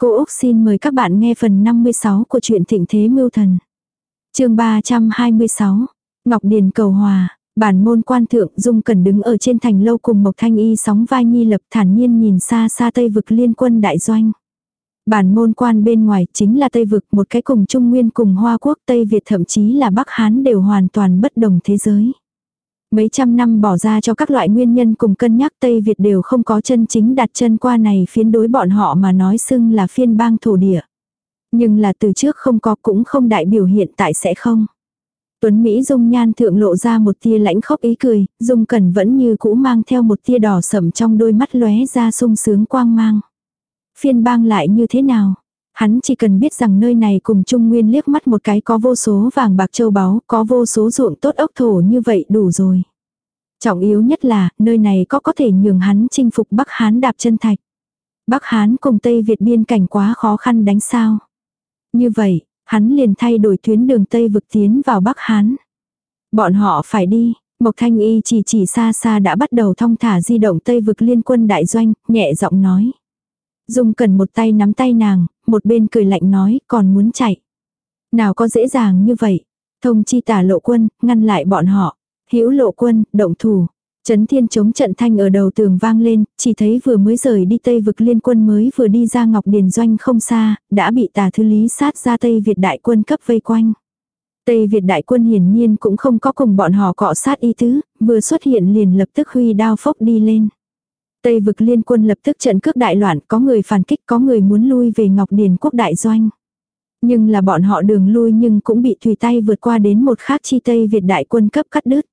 Cô Úc xin mời các bạn nghe phần 56 của truyện Thịnh Thế Mưu Thần. chương 326, Ngọc Điền Cầu Hòa, bản môn quan thượng Dung Cần đứng ở trên thành lâu cùng Mộc Thanh Y sóng vai nhi lập thản nhiên nhìn xa xa Tây vực liên quân đại doanh. Bản môn quan bên ngoài chính là Tây vực một cái cùng Trung Nguyên cùng Hoa Quốc Tây Việt thậm chí là Bắc Hán đều hoàn toàn bất đồng thế giới. Mấy trăm năm bỏ ra cho các loại nguyên nhân cùng cân nhắc Tây Việt đều không có chân chính đặt chân qua này phiến đối bọn họ mà nói xưng là phiên bang thổ địa. Nhưng là từ trước không có cũng không đại biểu hiện tại sẽ không. Tuấn Mỹ dung nhan thượng lộ ra một tia lãnh khốc ý cười, dung cẩn vẫn như cũ mang theo một tia đỏ sẩm trong đôi mắt lóe ra sung sướng quang mang. Phiên bang lại như thế nào? Hắn chỉ cần biết rằng nơi này cùng Trung Nguyên liếc mắt một cái có vô số vàng bạc châu báu, có vô số ruộng tốt ốc thổ như vậy đủ rồi. Trọng yếu nhất là, nơi này có có thể nhường hắn chinh phục Bắc Hán đạp chân thạch. Bắc Hán cùng Tây Việt biên cảnh quá khó khăn đánh sao. Như vậy, hắn liền thay đổi tuyến đường Tây vực tiến vào Bắc Hán. Bọn họ phải đi, Mộc Thanh Y chỉ chỉ xa xa đã bắt đầu thong thả di động Tây vực liên quân đại doanh, nhẹ giọng nói. Dung cần một tay nắm tay nàng, một bên cười lạnh nói, còn muốn chạy. Nào có dễ dàng như vậy. Thông chi tả lộ quân, ngăn lại bọn họ. hữu lộ quân, động thủ. Trấn thiên chống trận thanh ở đầu tường vang lên, chỉ thấy vừa mới rời đi Tây vực liên quân mới vừa đi ra Ngọc Điền Doanh không xa, đã bị tà thư lý sát ra Tây Việt đại quân cấp vây quanh. Tây Việt đại quân hiển nhiên cũng không có cùng bọn họ cọ sát y tứ, vừa xuất hiện liền lập tức huy đao phốc đi lên. Tây vực liên quân lập tức trận cước đại loạn, có người phản kích, có người muốn lui về Ngọc Điền quốc đại doanh. Nhưng là bọn họ đường lui nhưng cũng bị tùy tay vượt qua đến một khác chi Tây Việt đại quân cấp cắt đứt.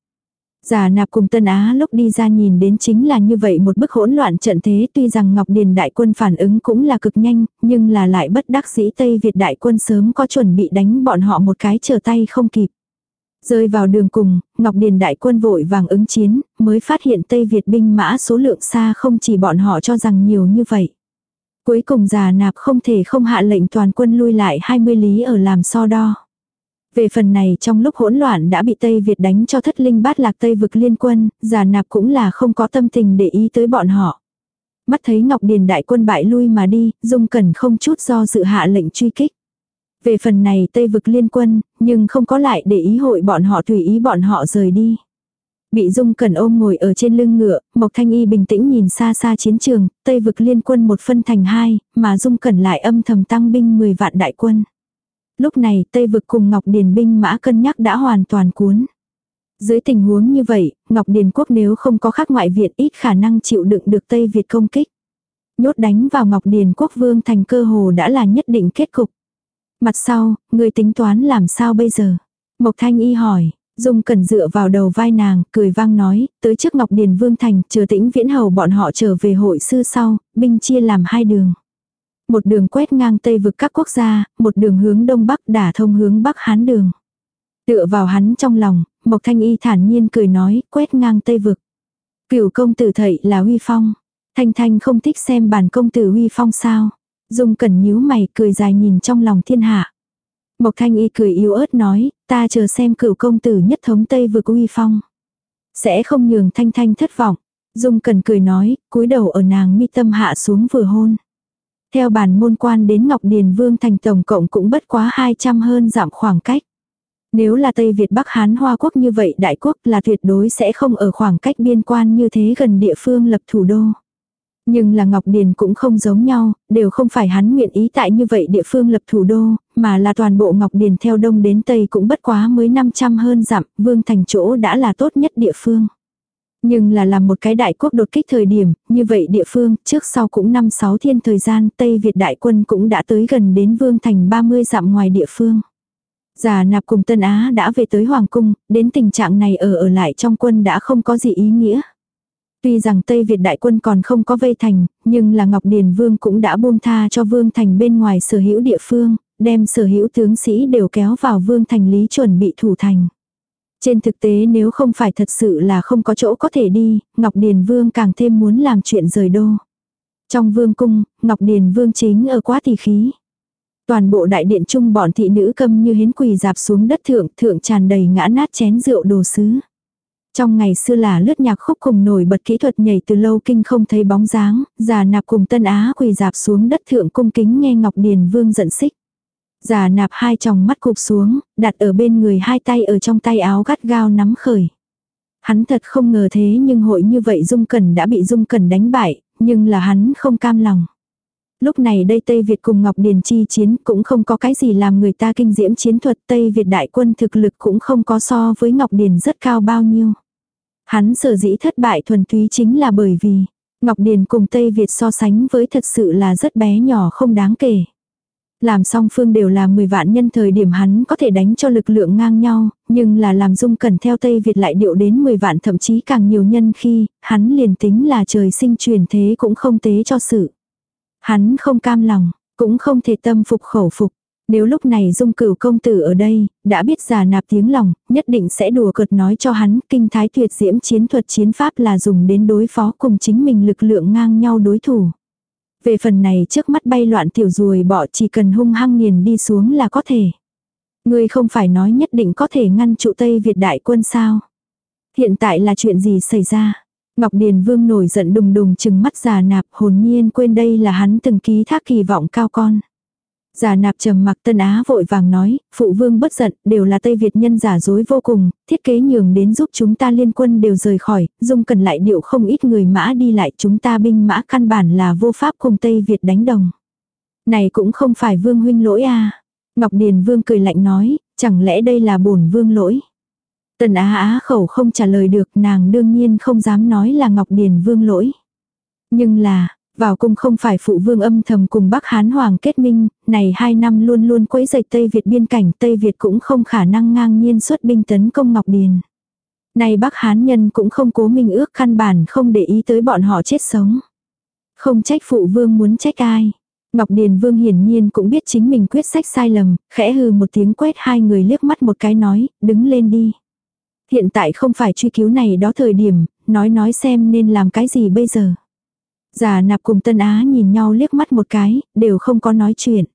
Giả nạp cùng Tân Á lúc đi ra nhìn đến chính là như vậy một bức hỗn loạn trận thế tuy rằng Ngọc Điền đại quân phản ứng cũng là cực nhanh, nhưng là lại bất đắc dĩ Tây Việt đại quân sớm có chuẩn bị đánh bọn họ một cái trở tay không kịp. Rơi vào đường cùng, Ngọc Điền đại quân vội vàng ứng chiến, mới phát hiện Tây Việt binh mã số lượng xa không chỉ bọn họ cho rằng nhiều như vậy. Cuối cùng già nạp không thể không hạ lệnh toàn quân lui lại 20 lý ở làm so đo. Về phần này trong lúc hỗn loạn đã bị Tây Việt đánh cho thất linh bát lạc Tây vực liên quân, già nạp cũng là không có tâm tình để ý tới bọn họ. Mắt thấy Ngọc Điền đại quân bại lui mà đi, Dung Cẩn không chút do dự hạ lệnh truy kích. Về phần này Tây vực liên quân, nhưng không có lại để ý hội bọn họ tùy ý bọn họ rời đi. Bị Dung Cẩn ôm ngồi ở trên lưng ngựa, Mộc Thanh Y bình tĩnh nhìn xa xa chiến trường, Tây vực liên quân một phân thành hai, mà Dung Cẩn lại âm thầm tăng binh 10 vạn đại quân. Lúc này Tây vực cùng Ngọc Điền binh mã cân nhắc đã hoàn toàn cuốn. Dưới tình huống như vậy, Ngọc Điền quốc nếu không có khác ngoại viện ít khả năng chịu đựng được Tây Việt công kích. Nhốt đánh vào Ngọc Điền quốc vương thành cơ hồ đã là nhất định kết cục. Mặt sau, người tính toán làm sao bây giờ? Mộc Thanh Y hỏi, Dung Cẩn dựa vào đầu vai nàng, cười vang nói, tới trước Ngọc Điền Vương Thành, chờ tĩnh viễn hầu bọn họ trở về hội sư sau, binh chia làm hai đường. Một đường quét ngang Tây vực các quốc gia, một đường hướng Đông Bắc đả thông hướng Bắc Hán đường. Tựa vào hắn trong lòng, Mộc Thanh Y thản nhiên cười nói, quét ngang Tây vực. Cửu công tử thậy là huy phong. Thanh Thanh không thích xem bản công tử huy phong sao. Dung cẩn nhíu mày cười dài nhìn trong lòng thiên hạ. Mộc thanh y cười yếu ớt nói, ta chờ xem cửu công tử nhất thống Tây vực uy phong. Sẽ không nhường thanh thanh thất vọng. Dung cẩn cười nói, cúi đầu ở nàng mi tâm hạ xuống vừa hôn. Theo bản môn quan đến Ngọc Điền Vương thành tổng cộng cũng bất quá 200 hơn giảm khoảng cách. Nếu là Tây Việt Bắc Hán Hoa Quốc như vậy đại quốc là tuyệt đối sẽ không ở khoảng cách biên quan như thế gần địa phương lập thủ đô. Nhưng là Ngọc Điền cũng không giống nhau, đều không phải hắn nguyện ý tại như vậy địa phương lập thủ đô, mà là toàn bộ Ngọc Điền theo đông đến tây cũng bất quá mới 500 hơn dặm, vương thành chỗ đã là tốt nhất địa phương. Nhưng là làm một cái đại quốc đột kích thời điểm, như vậy địa phương, trước sau cũng năm sáu thiên thời gian, Tây Việt đại quân cũng đã tới gần đến vương thành 30 dặm ngoài địa phương. Già nạp cùng Tân Á đã về tới Hoàng Cung, đến tình trạng này ở ở lại trong quân đã không có gì ý nghĩa. Tuy rằng Tây Việt đại quân còn không có vây thành, nhưng là Ngọc Điền Vương cũng đã buông tha cho Vương Thành bên ngoài sở hữu địa phương, đem sở hữu tướng sĩ đều kéo vào Vương Thành lý chuẩn bị thủ thành. Trên thực tế nếu không phải thật sự là không có chỗ có thể đi, Ngọc Điền Vương càng thêm muốn làm chuyện rời đô. Trong vương cung, Ngọc Điền Vương chính ở quá tỷ khí. Toàn bộ đại điện Chung bọn thị nữ câm như hiến quỳ dạp xuống đất thượng, thượng tràn đầy ngã nát chén rượu đồ sứ. Trong ngày xưa là lướt nhạc khúc cùng nổi bật kỹ thuật nhảy từ lâu kinh không thấy bóng dáng, già nạp cùng tân á quỳ dạp xuống đất thượng cung kính nghe Ngọc Điền Vương giận xích. Già nạp hai tròng mắt cụp xuống, đặt ở bên người hai tay ở trong tay áo gắt gao nắm khởi. Hắn thật không ngờ thế nhưng hội như vậy Dung Cẩn đã bị Dung Cẩn đánh bại, nhưng là hắn không cam lòng. Lúc này đây Tây Việt cùng Ngọc Điền chi chiến cũng không có cái gì làm người ta kinh diễm chiến thuật Tây Việt đại quân thực lực cũng không có so với Ngọc Điền rất cao bao nhiêu. Hắn sở dĩ thất bại thuần túy chính là bởi vì Ngọc Điền cùng Tây Việt so sánh với thật sự là rất bé nhỏ không đáng kể. Làm song phương đều là 10 vạn nhân thời điểm hắn có thể đánh cho lực lượng ngang nhau, nhưng là làm dung cần theo Tây Việt lại điệu đến 10 vạn thậm chí càng nhiều nhân khi, hắn liền tính là trời sinh truyền thế cũng không tế cho sự. Hắn không cam lòng, cũng không thể tâm phục khẩu phục. Nếu lúc này dung cửu công tử ở đây, đã biết giả nạp tiếng lòng, nhất định sẽ đùa cợt nói cho hắn kinh thái tuyệt diễm chiến thuật chiến pháp là dùng đến đối phó cùng chính mình lực lượng ngang nhau đối thủ. Về phần này trước mắt bay loạn tiểu ruồi bỏ chỉ cần hung hăng nghiền đi xuống là có thể. Ngươi không phải nói nhất định có thể ngăn trụ Tây Việt đại quân sao? Hiện tại là chuyện gì xảy ra? Ngọc Điền Vương nổi giận đùng đùng chừng mắt già nạp hồn nhiên quên đây là hắn từng ký thác kỳ vọng cao con giả nạp trầm mặc tân á vội vàng nói, phụ vương bất giận, đều là Tây Việt nhân giả dối vô cùng, thiết kế nhường đến giúp chúng ta liên quân đều rời khỏi, dung cần lại điệu không ít người mã đi lại chúng ta binh mã căn bản là vô pháp cùng Tây Việt đánh đồng. Này cũng không phải vương huynh lỗi à. Ngọc Điền vương cười lạnh nói, chẳng lẽ đây là bổn vương lỗi. Tần á á khẩu không trả lời được nàng đương nhiên không dám nói là Ngọc Điền vương lỗi. Nhưng là, vào cung không phải phụ vương âm thầm cùng Bắc Hán Hoàng kết minh, này hai năm luôn luôn quấy dậy Tây Việt biên cảnh, Tây Việt cũng không khả năng ngang nhiên xuất binh tấn công Ngọc Điền. Này Bắc Hán nhân cũng không cố minh ước căn bản không để ý tới bọn họ chết sống. Không trách phụ vương muốn trách ai. Ngọc Điền Vương hiển nhiên cũng biết chính mình quyết sách sai lầm, khẽ hừ một tiếng quét hai người liếc mắt một cái nói, đứng lên đi. Hiện tại không phải truy cứu này đó thời điểm, nói nói xem nên làm cái gì bây giờ. Già nạp cùng Tân Á nhìn nhau liếc mắt một cái, đều không có nói chuyện.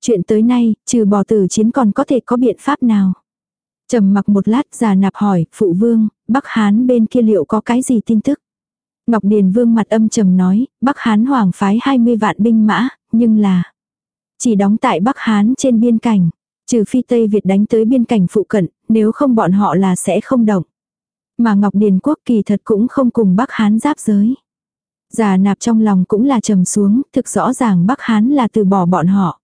Chuyện tới nay, trừ bỏ tử chiến còn có thể có biện pháp nào. trầm mặc một lát già nạp hỏi, phụ vương, Bắc Hán bên kia liệu có cái gì tin tức? Ngọc Điền Vương mặt âm trầm nói, Bắc Hán hoàng phái 20 vạn binh mã, nhưng là chỉ đóng tại Bắc Hán trên biên cảnh, trừ phi Tây Việt đánh tới biên cảnh phụ cận, nếu không bọn họ là sẽ không động. Mà Ngọc Điền quốc kỳ thật cũng không cùng Bắc Hán giáp giới. Già nạp trong lòng cũng là trầm xuống, thực rõ ràng Bắc Hán là từ bỏ bọn họ.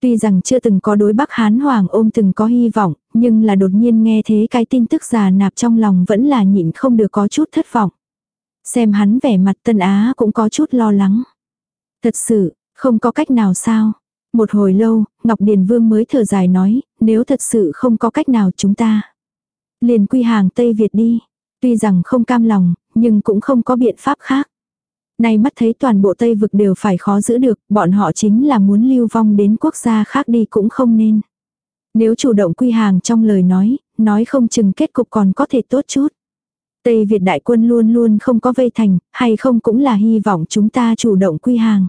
Tuy rằng chưa từng có đối Bắc Hán Hoàng ôm từng có hy vọng, nhưng là đột nhiên nghe thế cái tin tức già nạp trong lòng vẫn là nhịn không được có chút thất vọng. Xem hắn vẻ mặt Tân Á cũng có chút lo lắng. Thật sự, không có cách nào sao. Một hồi lâu, Ngọc Điền Vương mới thở dài nói, nếu thật sự không có cách nào chúng ta. Liền quy hàng Tây Việt đi. Tuy rằng không cam lòng, nhưng cũng không có biện pháp khác. Nay mắt thấy toàn bộ Tây vực đều phải khó giữ được, bọn họ chính là muốn lưu vong đến quốc gia khác đi cũng không nên. Nếu chủ động quy hàng trong lời nói, nói không chừng kết cục còn có thể tốt chút. Tây Việt đại quân luôn luôn không có vây thành, hay không cũng là hy vọng chúng ta chủ động quy hàng.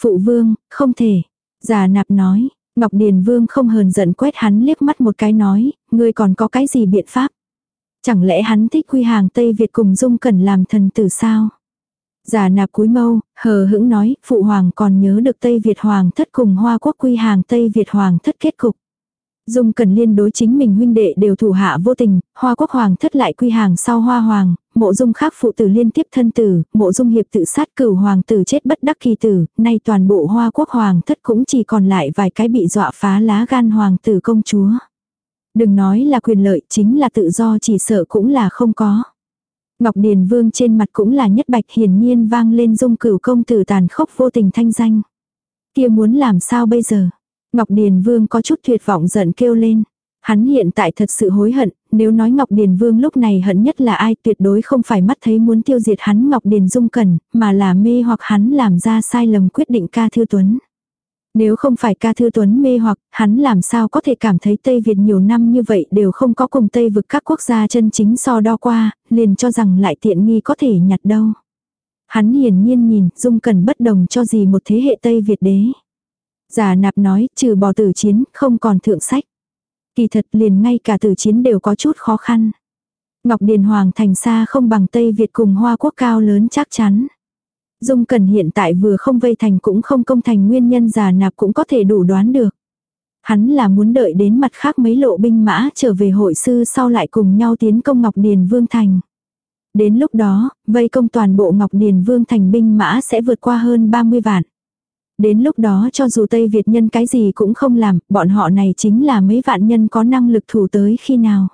Phụ vương, không thể. Già nạp nói, Ngọc Điền Vương không hờn giận quét hắn liếc mắt một cái nói, ngươi còn có cái gì biện pháp? Chẳng lẽ hắn thích quy hàng Tây Việt cùng Dung Cẩn làm thần tử sao? Giả nạp cúi mâu, hờ hững nói, phụ hoàng còn nhớ được Tây Việt hoàng thất cùng Hoa quốc quy hàng Tây Việt hoàng thất kết cục. Dung Cần Liên đối chính mình huynh đệ đều thủ hạ vô tình, Hoa Quốc Hoàng thất lại quy hàng sau Hoa Hoàng, mộ dung khác phụ tử liên tiếp thân tử, mộ dung hiệp tự sát cửu hoàng tử chết bất đắc kỳ tử, nay toàn bộ Hoa Quốc Hoàng thất cũng chỉ còn lại vài cái bị dọa phá lá gan hoàng tử công chúa. Đừng nói là quyền lợi chính là tự do chỉ sợ cũng là không có. Ngọc Điền Vương trên mặt cũng là nhất bạch hiển nhiên vang lên dung cửu công tử tàn khốc vô tình thanh danh. Kia muốn làm sao bây giờ? Ngọc Điền Vương có chút tuyệt vọng giận kêu lên. Hắn hiện tại thật sự hối hận, nếu nói Ngọc Điền Vương lúc này hận nhất là ai tuyệt đối không phải mắt thấy muốn tiêu diệt hắn Ngọc Điền Dung Cẩn, mà là mê hoặc hắn làm ra sai lầm quyết định ca thư tuấn. Nếu không phải ca thư tuấn mê hoặc, hắn làm sao có thể cảm thấy Tây Việt nhiều năm như vậy đều không có cùng Tây vực các quốc gia chân chính so đo qua, liền cho rằng lại tiện nghi có thể nhặt đâu. Hắn hiển nhiên nhìn, Dung Cẩn bất đồng cho gì một thế hệ Tây Việt đế. Giả nạp nói, trừ bỏ tử chiến, không còn thượng sách. Kỳ thật liền ngay cả tử chiến đều có chút khó khăn. Ngọc Điền Hoàng thành xa không bằng Tây Việt cùng Hoa Quốc cao lớn chắc chắn. Dung Cần hiện tại vừa không vây thành cũng không công thành nguyên nhân già nạp cũng có thể đủ đoán được. Hắn là muốn đợi đến mặt khác mấy lộ binh mã trở về hội sư sau lại cùng nhau tiến công Ngọc Điền Vương Thành. Đến lúc đó, vây công toàn bộ Ngọc Điền Vương Thành binh mã sẽ vượt qua hơn 30 vạn. Đến lúc đó cho dù Tây Việt nhân cái gì cũng không làm, bọn họ này chính là mấy vạn nhân có năng lực thủ tới khi nào.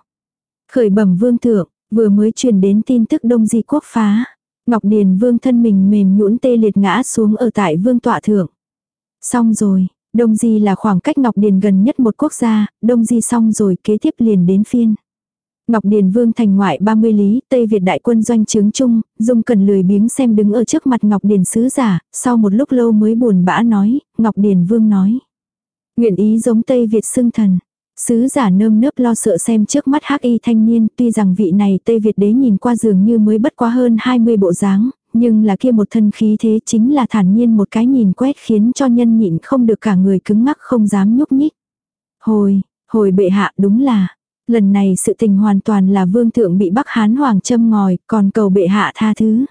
Khởi bẩm vương thượng, vừa mới truyền đến tin tức Đông Di quốc phá. Ngọc Điền vương thân mình mềm nhũn tê liệt ngã xuống ở tại vương tọa thượng. Xong rồi, Đông Di là khoảng cách Ngọc Điền gần nhất một quốc gia, Đông Di xong rồi kế tiếp liền đến phiên. Ngọc Điền Vương thành ngoại 30 lý, Tây Việt đại quân doanh trướng chung, Dung cần lười biếng xem đứng ở trước mặt Ngọc Điền sứ giả, sau một lúc lâu mới buồn bã nói, Ngọc Điền Vương nói. Nguyện ý giống Tây Việt xưng thần. Sứ giả nơm nớp lo sợ xem trước mắt hắc y thanh niên, tuy rằng vị này Tây Việt đế nhìn qua dường như mới bất quá hơn 20 bộ dáng, nhưng là kia một thân khí thế chính là thản nhiên một cái nhìn quét khiến cho nhân nhịn không được cả người cứng ngắc không dám nhúc nhích. Hồi, hồi bệ hạ đúng là, lần này sự tình hoàn toàn là vương thượng bị Bắc Hán Hoàng châm ngòi, còn cầu bệ hạ tha thứ.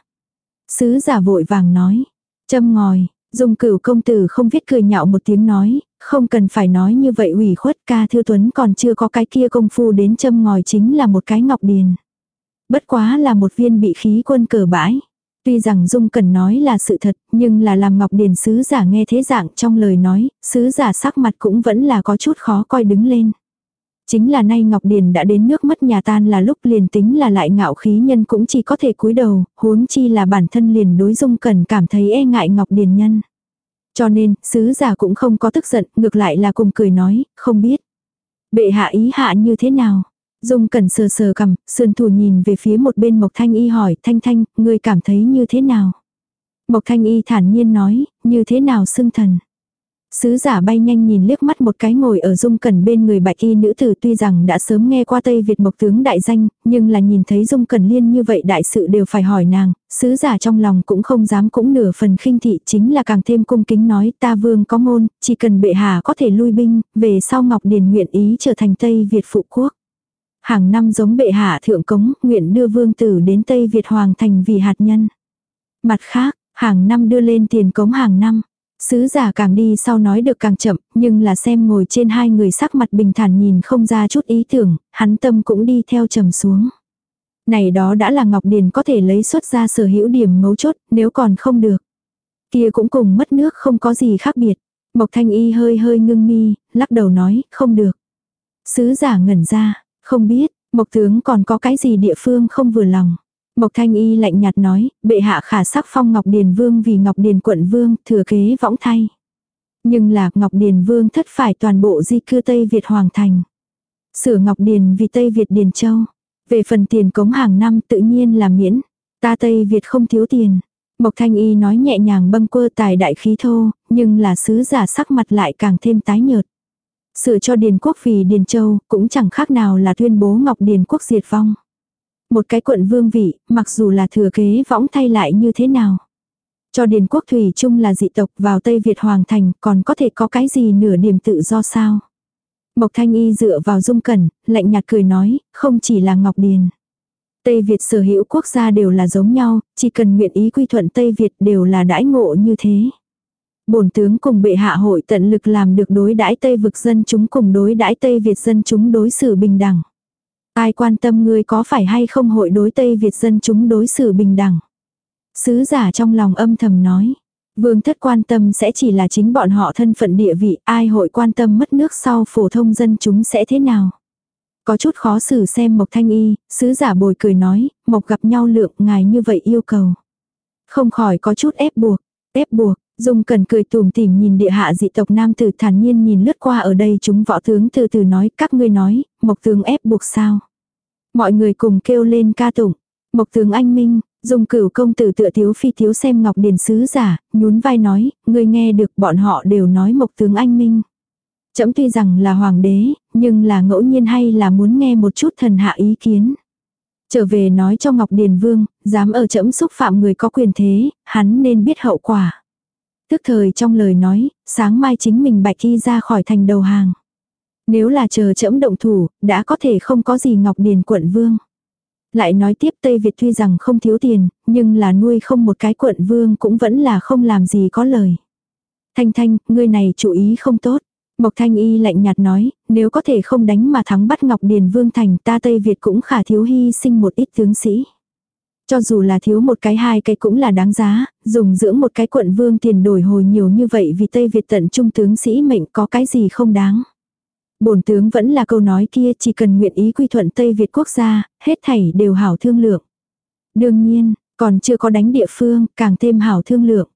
Sứ giả vội vàng nói, châm ngòi, Dung cửu công tử không viết cười nhạo một tiếng nói, không cần phải nói như vậy ủy khuất ca thư tuấn còn chưa có cái kia công phu đến châm ngòi chính là một cái ngọc điền. Bất quá là một viên bị khí quân cờ bãi. Tuy rằng Dung cần nói là sự thật, nhưng là làm Ngọc Điền sứ giả nghe thế dạng trong lời nói, sứ giả sắc mặt cũng vẫn là có chút khó coi đứng lên. Chính là nay Ngọc Điền đã đến nước mất nhà tan là lúc liền tính là lại ngạo khí nhân cũng chỉ có thể cúi đầu, huống chi là bản thân liền đối Dung cần cảm thấy e ngại Ngọc Điền nhân. Cho nên, sứ giả cũng không có tức giận, ngược lại là cùng cười nói, không biết. Bệ hạ ý hạ như thế nào? Dung cần sờ sờ cầm, sườn thủ nhìn về phía một bên Mộc Thanh Y hỏi, Thanh Thanh, ngươi cảm thấy như thế nào? Mộc Thanh Y thản nhiên nói, như thế nào xưng thần? Sứ giả bay nhanh nhìn liếc mắt một cái ngồi ở dung cẩn bên người bạch y nữ tử tuy rằng đã sớm nghe qua Tây Việt mộc tướng đại danh, nhưng là nhìn thấy dung cẩn liên như vậy đại sự đều phải hỏi nàng, sứ giả trong lòng cũng không dám cũng nửa phần khinh thị chính là càng thêm cung kính nói ta vương có ngôn, chỉ cần bệ hạ có thể lui binh, về sau Ngọc Điền nguyện ý trở thành Tây Việt phụ quốc. Hàng năm giống bệ hạ thượng cống, nguyện đưa vương tử đến Tây Việt hoàng thành vì hạt nhân. Mặt khác, hàng năm đưa lên tiền cống hàng năm. Sứ giả càng đi sau nói được càng chậm, nhưng là xem ngồi trên hai người sắc mặt bình thản nhìn không ra chút ý tưởng, hắn tâm cũng đi theo trầm xuống. Này đó đã là Ngọc Điền có thể lấy xuất ra sở hữu điểm mấu chốt, nếu còn không được. Kia cũng cùng mất nước không có gì khác biệt. Mộc Thanh Y hơi hơi ngưng mi, lắc đầu nói, không được. Sứ giả ngẩn ra, không biết, Mộc tướng còn có cái gì địa phương không vừa lòng. Mộc Thanh Y lạnh nhạt nói, bệ hạ khả sắc phong Ngọc Điền Vương vì Ngọc Điền quận Vương, thừa kế võng thay. Nhưng là Ngọc Điền Vương thất phải toàn bộ di cư Tây Việt Hoàng Thành. Sửa Ngọc Điền vì Tây Việt Điền Châu. Về phần tiền cống hàng năm tự nhiên là miễn. Ta Tây Việt không thiếu tiền. Mộc Thanh Y nói nhẹ nhàng bâng quơ tài đại khí thô, nhưng là sứ giả sắc mặt lại càng thêm tái nhợt. Sửa cho Điền Quốc vì Điền Châu cũng chẳng khác nào là tuyên bố Ngọc Điền Quốc diệt vong. Một cái quận vương vị, mặc dù là thừa kế võng thay lại như thế nào. Cho Điền Quốc Thủy chung là dị tộc vào Tây Việt Hoàng Thành còn có thể có cái gì nửa niềm tự do sao. Mộc Thanh Y dựa vào dung cẩn, lạnh nhạt cười nói, không chỉ là Ngọc Điền. Tây Việt sở hữu quốc gia đều là giống nhau, chỉ cần nguyện ý quy thuận Tây Việt đều là đãi ngộ như thế. Bổn tướng cùng bệ hạ hội tận lực làm được đối đãi Tây vực dân chúng cùng đối đãi Tây Việt dân chúng đối xử bình đẳng. Ai quan tâm ngươi có phải hay không hội đối Tây Việt dân chúng đối xử bình đẳng. Sứ giả trong lòng âm thầm nói. Vương thất quan tâm sẽ chỉ là chính bọn họ thân phận địa vị, ai hội quan tâm mất nước sau phổ thông dân chúng sẽ thế nào. Có chút khó xử xem Mộc Thanh Y, sứ giả bồi cười nói, Mộc gặp nhau lượng ngài như vậy yêu cầu. Không khỏi có chút ép buộc, ép buộc, Dung cần cười tùm tìm nhìn địa hạ dị tộc nam tử thản nhiên nhìn lướt qua ở đây chúng võ tướng từ từ nói các ngươi nói, mộc tướng ép buộc sao. Mọi người cùng kêu lên ca tụng, mộc tướng anh minh, Dung cửu công tử tựa thiếu phi thiếu xem ngọc điền sứ giả, nhún vai nói, ngươi nghe được bọn họ đều nói mộc tướng anh minh. Chấm tuy rằng là hoàng đế, nhưng là ngẫu nhiên hay là muốn nghe một chút thần hạ ý kiến. Trở về nói cho Ngọc Điền Vương, dám ở chấm xúc phạm người có quyền thế, hắn nên biết hậu quả. Tức thời trong lời nói, sáng mai chính mình bạch y ra khỏi thành đầu hàng. Nếu là chờ chẫm động thủ, đã có thể không có gì Ngọc Điền quận vương. Lại nói tiếp Tây Việt tuy rằng không thiếu tiền, nhưng là nuôi không một cái quận vương cũng vẫn là không làm gì có lời. Thanh Thanh, ngươi này chủ ý không tốt. Mộc Thanh Y lạnh nhạt nói, nếu có thể không đánh mà thắng bắt Ngọc Điền Vương Thành ta Tây Việt cũng khả thiếu hy sinh một ít tướng sĩ. Cho dù là thiếu một cái hai cái cũng là đáng giá, dùng dưỡng một cái quận vương tiền đổi hồi nhiều như vậy vì Tây Việt tận trung tướng sĩ mệnh có cái gì không đáng. Bổn tướng vẫn là câu nói kia chỉ cần nguyện ý quy thuận Tây Việt quốc gia, hết thảy đều hảo thương lượng. Đương nhiên, còn chưa có đánh địa phương, càng thêm hảo thương lượng.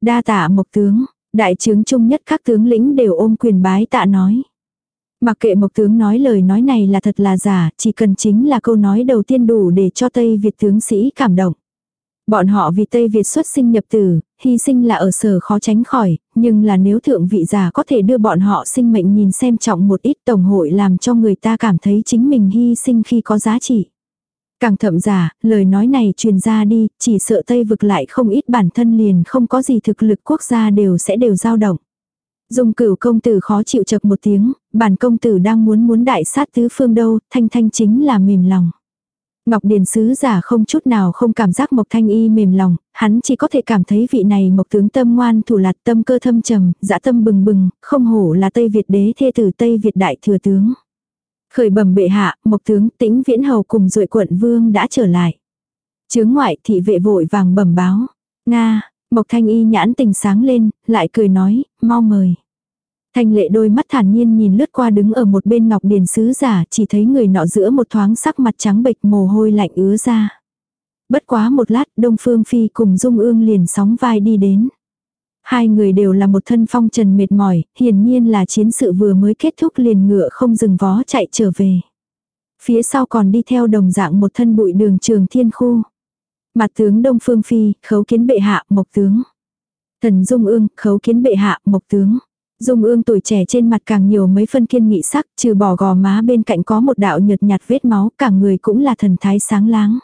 Đa tạ mộc tướng, đại trướng trung nhất các tướng lĩnh đều ôm quyền bái tạ nói. Mặc kệ Mộc tướng nói lời nói này là thật là giả, chỉ cần chính là câu nói đầu tiên đủ để cho Tây Việt tướng sĩ cảm động. Bọn họ vì Tây Việt xuất sinh nhập tử, hy sinh là ở sở khó tránh khỏi, nhưng là nếu thượng vị giả có thể đưa bọn họ sinh mệnh nhìn xem trọng một ít tổng hội làm cho người ta cảm thấy chính mình hy sinh khi có giá trị. Càng thậm giả, lời nói này truyền ra đi, chỉ sợ Tây vực lại không ít bản thân liền không có gì thực lực quốc gia đều sẽ đều dao động. Dung cửu công tử khó chịu chật một tiếng, bản công tử đang muốn muốn đại sát tứ phương đâu, thanh thanh chính là mềm lòng. Ngọc Điền Sứ giả không chút nào không cảm giác Mộc Thanh Y mềm lòng, hắn chỉ có thể cảm thấy vị này Mộc tướng tâm ngoan thủ lạt tâm cơ thâm trầm, dã tâm bừng bừng, không hổ là Tây Việt đế thê tử Tây Việt đại thừa tướng. Khởi bẩm bệ hạ, Mộc tướng tĩnh viễn hầu cùng duệ quận vương đã trở lại. Chướng ngoại thị vệ vội vàng bẩm báo. Nga, Mộc Thanh Y nhãn tình sáng lên, lại cười nói, mau mời. Thanh lệ đôi mắt thản nhiên nhìn lướt qua đứng ở một bên ngọc điền sứ giả chỉ thấy người nọ giữa một thoáng sắc mặt trắng bệch mồ hôi lạnh ứa ra. Bất quá một lát Đông Phương Phi cùng Dung Ương liền sóng vai đi đến. Hai người đều là một thân phong trần mệt mỏi, hiển nhiên là chiến sự vừa mới kết thúc liền ngựa không dừng vó chạy trở về. Phía sau còn đi theo đồng dạng một thân bụi đường trường thiên khu. Mặt tướng Đông Phương Phi, khấu kiến bệ hạ, mộc tướng. Thần Dung Ương, khấu kiến bệ hạ, mộc tướng. Dung ương tuổi trẻ trên mặt càng nhiều mấy phân kiên nghị sắc, trừ bỏ gò má bên cạnh có một đạo nhợt nhạt vết máu, cả người cũng là thần thái sáng láng.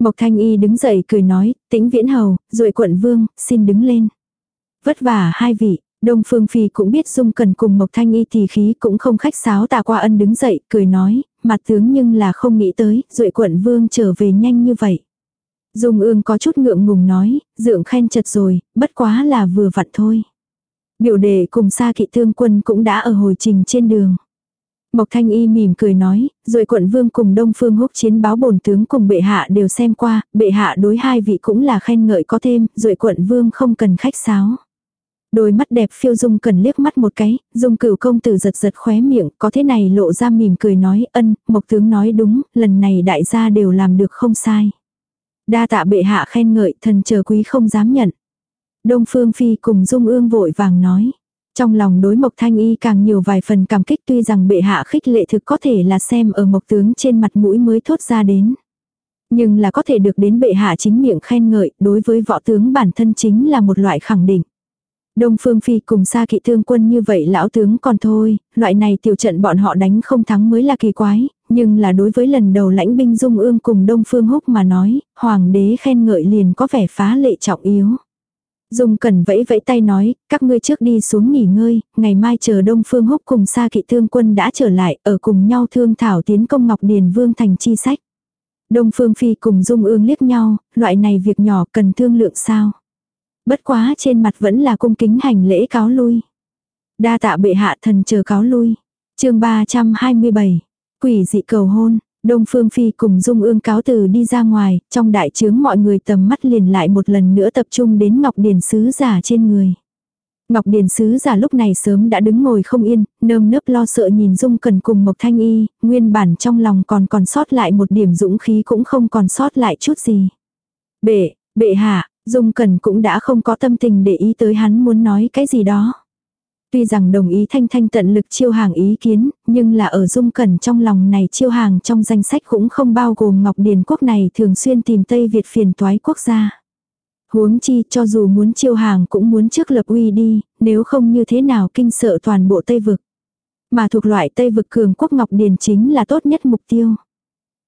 Mộc Thanh Y đứng dậy cười nói, tĩnh viễn hầu, rồi quận vương, xin đứng lên. Vất vả hai vị, Đông Phương Phi cũng biết Dung cần cùng Mộc Thanh Y thì khí cũng không khách sáo tà qua ân đứng dậy, cười nói, mặt tướng nhưng là không nghĩ tới, rồi quận vương trở về nhanh như vậy. Dung ương có chút ngượng ngùng nói, dượng khen chật rồi, bất quá là vừa vặn thôi. Biểu đệ cùng xa kỵ thương quân cũng đã ở hồi trình trên đường. Mộc Thanh Y mỉm cười nói, rồi quận vương cùng Đông Phương húc chiến báo bổn tướng cùng bệ hạ đều xem qua, bệ hạ đối hai vị cũng là khen ngợi có thêm, rồi quận vương không cần khách sáo. Đôi mắt đẹp phiêu dung cần liếc mắt một cái, dung cửu công tử giật giật khóe miệng, có thế này lộ ra mỉm cười nói ân, mộc tướng nói đúng, lần này đại gia đều làm được không sai. Đa tạ bệ hạ khen ngợi, thần chờ quý không dám nhận. Đông Phương Phi cùng Dung Ương vội vàng nói. Trong lòng đối Mộc Thanh Y càng nhiều vài phần cảm kích tuy rằng bệ hạ khích lệ thực có thể là xem ở Mộc Tướng trên mặt mũi mới thốt ra đến. Nhưng là có thể được đến bệ hạ chính miệng khen ngợi đối với võ tướng bản thân chính là một loại khẳng định. Đông Phương Phi cùng xa kỵ thương quân như vậy lão tướng còn thôi, loại này tiểu trận bọn họ đánh không thắng mới là kỳ quái, nhưng là đối với lần đầu lãnh binh dung ương cùng Đông Phương Húc mà nói, Hoàng đế khen ngợi liền có vẻ phá lệ trọng yếu. Dung Cẩn vẫy vẫy tay nói, các ngươi trước đi xuống nghỉ ngơi, ngày mai chờ Đông Phương Húc cùng Sa Kỵ Thương Quân đã trở lại, ở cùng nhau thương thảo tiến công Ngọc Điền Vương thành chi sách. Đông Phương Phi cùng Dung Ương liếc nhau, loại này việc nhỏ cần thương lượng sao. Bất quá trên mặt vẫn là cung kính hành lễ cáo lui. Đa tạ bệ hạ thần chờ cáo lui. chương 327, quỷ dị cầu hôn. Đông Phương Phi cùng Dung ương cáo từ đi ra ngoài, trong đại trướng mọi người tầm mắt liền lại một lần nữa tập trung đến Ngọc Điền Sứ giả trên người. Ngọc Điền Sứ giả lúc này sớm đã đứng ngồi không yên, nơm nớp lo sợ nhìn Dung Cần cùng Mộc Thanh Y, nguyên bản trong lòng còn còn sót lại một điểm dũng khí cũng không còn sót lại chút gì. Bệ, bệ hạ, Dung Cần cũng đã không có tâm tình để ý tới hắn muốn nói cái gì đó. Tuy rằng đồng ý thanh thanh tận lực chiêu hàng ý kiến, nhưng là ở dung cẩn trong lòng này chiêu hàng trong danh sách cũng không bao gồm Ngọc Điền quốc này thường xuyên tìm Tây Việt phiền toái quốc gia. Huống chi cho dù muốn chiêu hàng cũng muốn trước lập uy đi, nếu không như thế nào kinh sợ toàn bộ Tây vực. Mà thuộc loại Tây vực cường quốc Ngọc Điền chính là tốt nhất mục tiêu.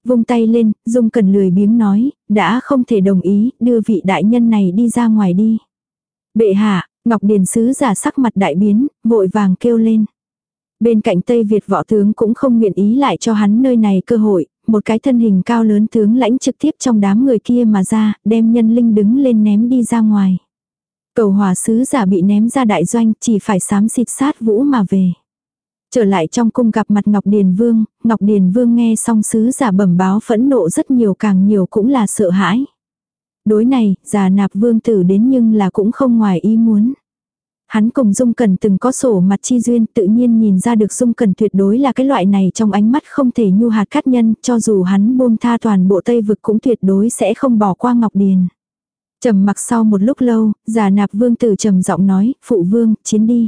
Vung tay lên, Dung Cần lười biếng nói, đã không thể đồng ý, đưa vị đại nhân này đi ra ngoài đi. Bệ hạ, Ngọc Điền Sứ giả sắc mặt đại biến, vội vàng kêu lên. Bên cạnh Tây Việt võ tướng cũng không nguyện ý lại cho hắn nơi này cơ hội, một cái thân hình cao lớn tướng lãnh trực tiếp trong đám người kia mà ra, đem nhân linh đứng lên ném đi ra ngoài. Cầu hòa sứ giả bị ném ra đại doanh, chỉ phải sám xịt sát vũ mà về. Trở lại trong cung gặp mặt Ngọc Điền Vương, Ngọc Điền Vương nghe xong sứ giả bẩm báo phẫn nộ rất nhiều càng nhiều cũng là sợ hãi. Đối này, già nạp vương tử đến nhưng là cũng không ngoài ý muốn. Hắn cùng Dung cần từng có sổ mặt chi duyên tự nhiên nhìn ra được Dung cần tuyệt đối là cái loại này trong ánh mắt không thể nhu hạt cát nhân cho dù hắn buông tha toàn bộ Tây vực cũng tuyệt đối sẽ không bỏ qua Ngọc Điền. trầm mặc sau một lúc lâu, già nạp vương tử trầm giọng nói, phụ vương, chiến đi.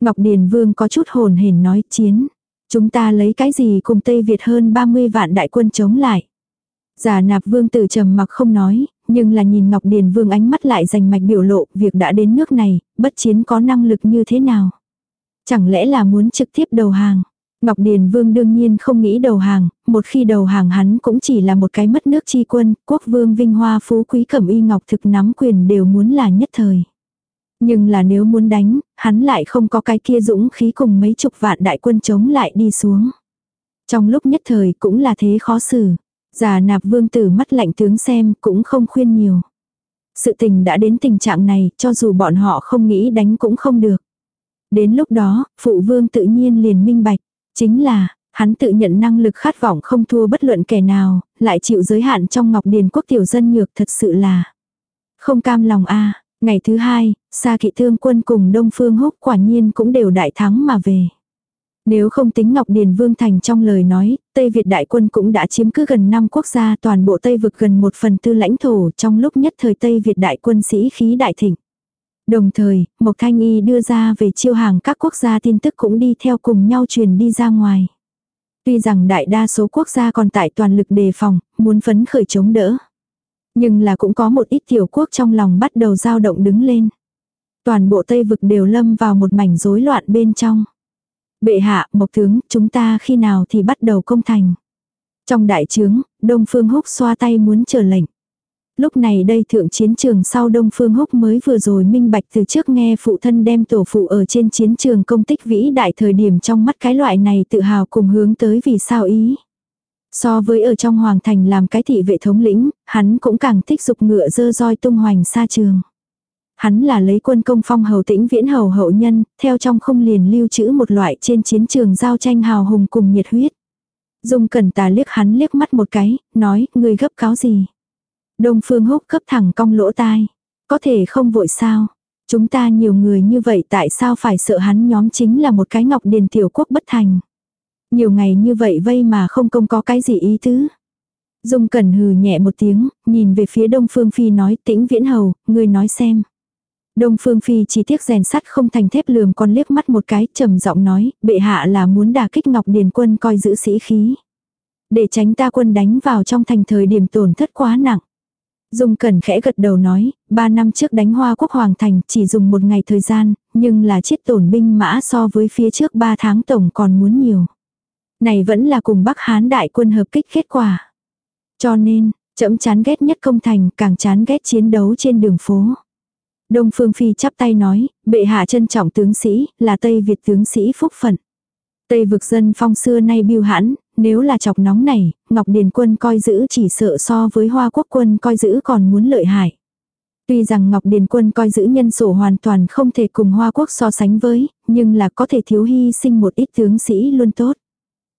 Ngọc Điền vương có chút hồn hển nói chiến. Chúng ta lấy cái gì cùng Tây Việt hơn 30 vạn đại quân chống lại giả nạp vương tử trầm mặc không nói, nhưng là nhìn Ngọc Điền Vương ánh mắt lại dành mạch biểu lộ, việc đã đến nước này, bất chiến có năng lực như thế nào? Chẳng lẽ là muốn trực tiếp đầu hàng? Ngọc Điền Vương đương nhiên không nghĩ đầu hàng, một khi đầu hàng hắn cũng chỉ là một cái mất nước chi quân, quốc vương vinh hoa phú quý cẩm y ngọc thực nắm quyền đều muốn là nhất thời. Nhưng là nếu muốn đánh, hắn lại không có cái kia dũng khí cùng mấy chục vạn đại quân chống lại đi xuống. Trong lúc nhất thời cũng là thế khó xử. Già nạp vương tử mắt lạnh tướng xem cũng không khuyên nhiều. Sự tình đã đến tình trạng này, cho dù bọn họ không nghĩ đánh cũng không được. Đến lúc đó, phụ vương tự nhiên liền minh bạch. Chính là, hắn tự nhận năng lực khát vọng không thua bất luận kẻ nào, lại chịu giới hạn trong ngọc điền quốc tiểu dân nhược thật sự là không cam lòng a Ngày thứ hai, Sa Kỵ Thương quân cùng Đông Phương Húc quả nhiên cũng đều đại thắng mà về. Nếu không tính Ngọc Điền Vương Thành trong lời nói, Tây Việt đại quân cũng đã chiếm cứ gần 5 quốc gia toàn bộ Tây vực gần một phần tư lãnh thổ trong lúc nhất thời Tây Việt đại quân sĩ khí đại thịnh. Đồng thời, Mộc Thanh Y đưa ra về chiêu hàng các quốc gia tin tức cũng đi theo cùng nhau truyền đi ra ngoài. Tuy rằng đại đa số quốc gia còn tại toàn lực đề phòng, muốn phấn khởi chống đỡ. Nhưng là cũng có một ít tiểu quốc trong lòng bắt đầu dao động đứng lên. Toàn bộ Tây vực đều lâm vào một mảnh rối loạn bên trong. Bệ hạ, mộc tướng, chúng ta khi nào thì bắt đầu công thành. Trong đại trướng, Đông Phương Húc xoa tay muốn chờ lệnh. Lúc này đây thượng chiến trường sau Đông Phương Húc mới vừa rồi minh bạch từ trước nghe phụ thân đem tổ phụ ở trên chiến trường công tích vĩ đại thời điểm trong mắt cái loại này tự hào cùng hướng tới vì sao ý. So với ở trong hoàng thành làm cái thị vệ thống lĩnh, hắn cũng càng thích dục ngựa dơ roi tung hoành xa trường. Hắn là lấy quân công phong hầu tĩnh viễn hầu hậu nhân, theo trong không liền lưu trữ một loại trên chiến trường giao tranh hào hùng cùng nhiệt huyết. Dung cẩn tà liếc hắn liếc mắt một cái, nói, người gấp cáo gì. Đông phương húc cấp thẳng cong lỗ tai. Có thể không vội sao. Chúng ta nhiều người như vậy tại sao phải sợ hắn nhóm chính là một cái ngọc điền tiểu quốc bất thành. Nhiều ngày như vậy vây mà không công có cái gì ý tứ. Dung cẩn hừ nhẹ một tiếng, nhìn về phía đông phương phi nói tĩnh viễn hầu, người nói xem. Đông Phương Phi chỉ tiếc rèn sắt không thành thép lườm con liếc mắt một cái, trầm giọng nói, bệ hạ là muốn đả kích Ngọc Điền quân coi giữ sĩ khí. Để tránh ta quân đánh vào trong thành thời điểm tổn thất quá nặng. Dung Cẩn khẽ gật đầu nói, ba năm trước đánh Hoa Quốc Hoàng Thành chỉ dùng một ngày thời gian, nhưng là chiết tổn binh mã so với phía trước ba tháng tổng còn muốn nhiều. Này vẫn là cùng Bắc Hán đại quân hợp kích kết quả. Cho nên, chậm chán ghét nhất công thành, càng chán ghét chiến đấu trên đường phố. Đông Phương Phi chắp tay nói, bệ hạ trân trọng tướng sĩ, là Tây Việt tướng sĩ phúc phận. Tây vực dân phong xưa nay biêu hãn, nếu là chọc nóng này, Ngọc Điền quân coi giữ chỉ sợ so với Hoa Quốc quân coi giữ còn muốn lợi hại. Tuy rằng Ngọc Điền quân coi giữ nhân sổ hoàn toàn không thể cùng Hoa Quốc so sánh với, nhưng là có thể thiếu hy sinh một ít tướng sĩ luôn tốt.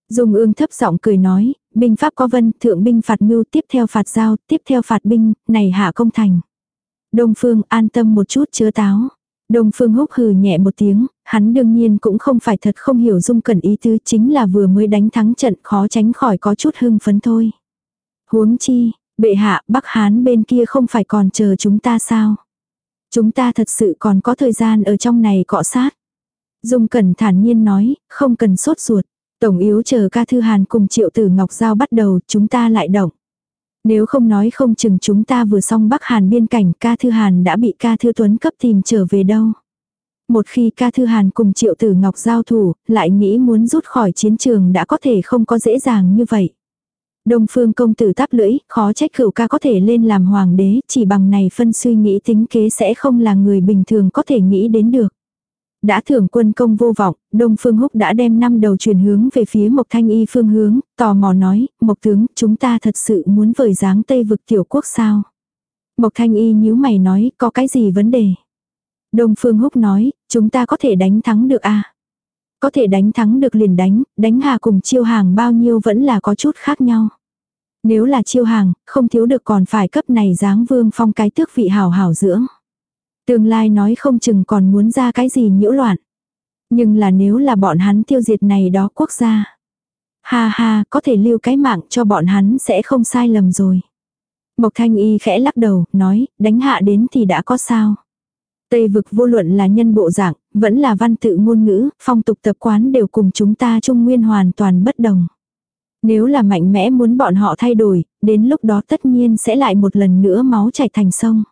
Dung ương thấp giọng cười nói, binh pháp có vân, thượng binh phạt mưu, tiếp theo phạt giao, tiếp theo phạt binh, này hạ công thành. Đông Phương an tâm một chút chứa táo. Đông Phương húc hừ nhẹ một tiếng, hắn đương nhiên cũng không phải thật không hiểu dung cẩn ý tứ chính là vừa mới đánh thắng trận khó tránh khỏi có chút hưng phấn thôi. Huống chi, bệ hạ Bắc Hán bên kia không phải còn chờ chúng ta sao? Chúng ta thật sự còn có thời gian ở trong này cọ sát. Dung cẩn thản nhiên nói, không cần sốt ruột. Tổng yếu chờ ca thư hàn cùng triệu tử ngọc giao bắt đầu chúng ta lại động. Nếu không nói không chừng chúng ta vừa xong Bắc Hàn biên cảnh ca thư Hàn đã bị ca thư Tuấn cấp tìm trở về đâu. Một khi ca thư Hàn cùng triệu tử ngọc giao thủ, lại nghĩ muốn rút khỏi chiến trường đã có thể không có dễ dàng như vậy. Đông phương công tử táp lưỡi, khó trách cửu ca có thể lên làm hoàng đế, chỉ bằng này phân suy nghĩ tính kế sẽ không là người bình thường có thể nghĩ đến được. Đã thưởng quân công vô vọng, Đông Phương Húc đã đem năm đầu chuyển hướng về phía Mộc Thanh Y phương hướng, tò mò nói, Mộc tướng, chúng ta thật sự muốn vời dáng Tây vực tiểu quốc sao? Mộc Thanh Y nhíu mày nói, có cái gì vấn đề? Đông Phương Húc nói, chúng ta có thể đánh thắng được à? Có thể đánh thắng được liền đánh, đánh hà cùng chiêu hàng bao nhiêu vẫn là có chút khác nhau. Nếu là chiêu hàng, không thiếu được còn phải cấp này dáng vương phong cái tước vị hảo hảo dưỡng. Tương lai nói không chừng còn muốn ra cái gì nhiễu loạn. Nhưng là nếu là bọn hắn tiêu diệt này đó quốc gia. Ha ha, có thể lưu cái mạng cho bọn hắn sẽ không sai lầm rồi. Mộc Thanh Y khẽ lắc đầu, nói, đánh hạ đến thì đã có sao. Tây vực vô luận là nhân bộ dạng, vẫn là văn tự ngôn ngữ, phong tục tập quán đều cùng chúng ta trung nguyên hoàn toàn bất đồng. Nếu là mạnh mẽ muốn bọn họ thay đổi, đến lúc đó tất nhiên sẽ lại một lần nữa máu chảy thành sông.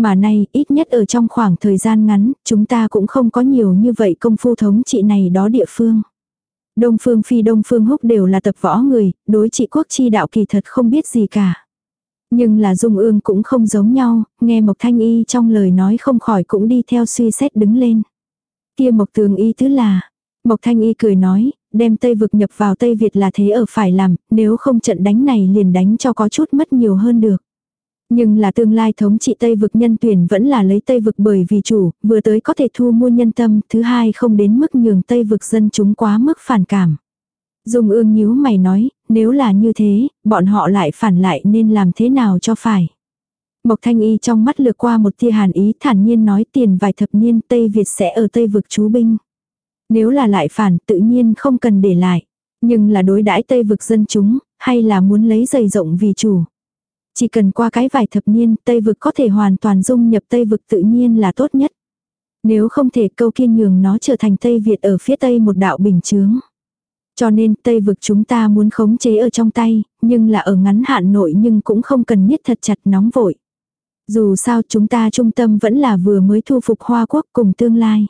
Mà nay, ít nhất ở trong khoảng thời gian ngắn, chúng ta cũng không có nhiều như vậy công phu thống trị này đó địa phương. Đông Phương Phi Đông Phương Húc đều là tập võ người, đối trị quốc chi đạo kỳ thật không biết gì cả. Nhưng là Dung Ương cũng không giống nhau, nghe Mộc Thanh Y trong lời nói không khỏi cũng đi theo suy xét đứng lên. Kia Mộc Tường Y tứ là, Mộc Thanh Y cười nói, đem Tây vực nhập vào Tây Việt là thế ở phải làm, nếu không trận đánh này liền đánh cho có chút mất nhiều hơn được. Nhưng là tương lai thống trị Tây vực nhân tuyển vẫn là lấy Tây vực bởi vì chủ, vừa tới có thể thu mua nhân tâm, thứ hai không đến mức nhường Tây vực dân chúng quá mức phản cảm. Dung ương nhíu mày nói, nếu là như thế, bọn họ lại phản lại nên làm thế nào cho phải. Mộc thanh y trong mắt lược qua một tia hàn ý thản nhiên nói tiền vài thập niên Tây Việt sẽ ở Tây vực chú binh. Nếu là lại phản tự nhiên không cần để lại. Nhưng là đối đãi Tây vực dân chúng, hay là muốn lấy dày rộng vì chủ. Chỉ cần qua cái vài thập niên Tây vực có thể hoàn toàn dung nhập Tây vực tự nhiên là tốt nhất. Nếu không thể câu kiên nhường nó trở thành Tây Việt ở phía Tây một đạo bình chướng. Cho nên Tây vực chúng ta muốn khống chế ở trong tay, nhưng là ở ngắn hạn nội nhưng cũng không cần niết thật chặt nóng vội. Dù sao chúng ta trung tâm vẫn là vừa mới thu phục Hoa Quốc cùng tương lai.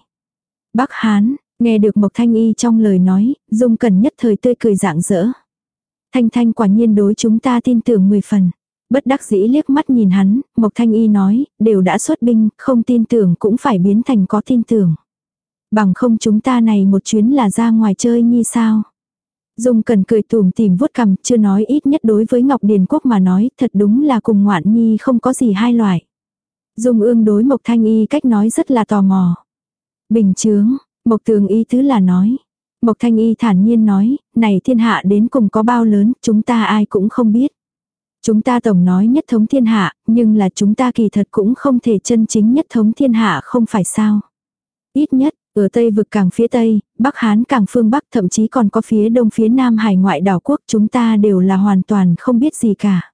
Bắc Hán, nghe được Mộc Thanh Y trong lời nói, Dung Cần nhất thời tươi cười dạng dỡ. Thanh Thanh quả nhiên đối chúng ta tin tưởng 10 phần. Bất đắc dĩ liếc mắt nhìn hắn, Mộc Thanh Y nói, đều đã xuất binh, không tin tưởng cũng phải biến thành có tin tưởng. Bằng không chúng ta này một chuyến là ra ngoài chơi như sao. Dung cần cười tùm tìm vuốt cằm, chưa nói ít nhất đối với Ngọc Điền Quốc mà nói, thật đúng là cùng ngoạn nhi không có gì hai loại. Dung ương đối Mộc Thanh Y cách nói rất là tò mò. Bình chướng, Mộc Tường Y tứ là nói. Mộc Thanh Y thản nhiên nói, này thiên hạ đến cùng có bao lớn, chúng ta ai cũng không biết. Chúng ta tổng nói nhất thống thiên hạ, nhưng là chúng ta kỳ thật cũng không thể chân chính nhất thống thiên hạ không phải sao. Ít nhất, ở Tây vực càng phía Tây, Bắc Hán càng phương Bắc thậm chí còn có phía Đông phía Nam hải ngoại đảo quốc chúng ta đều là hoàn toàn không biết gì cả.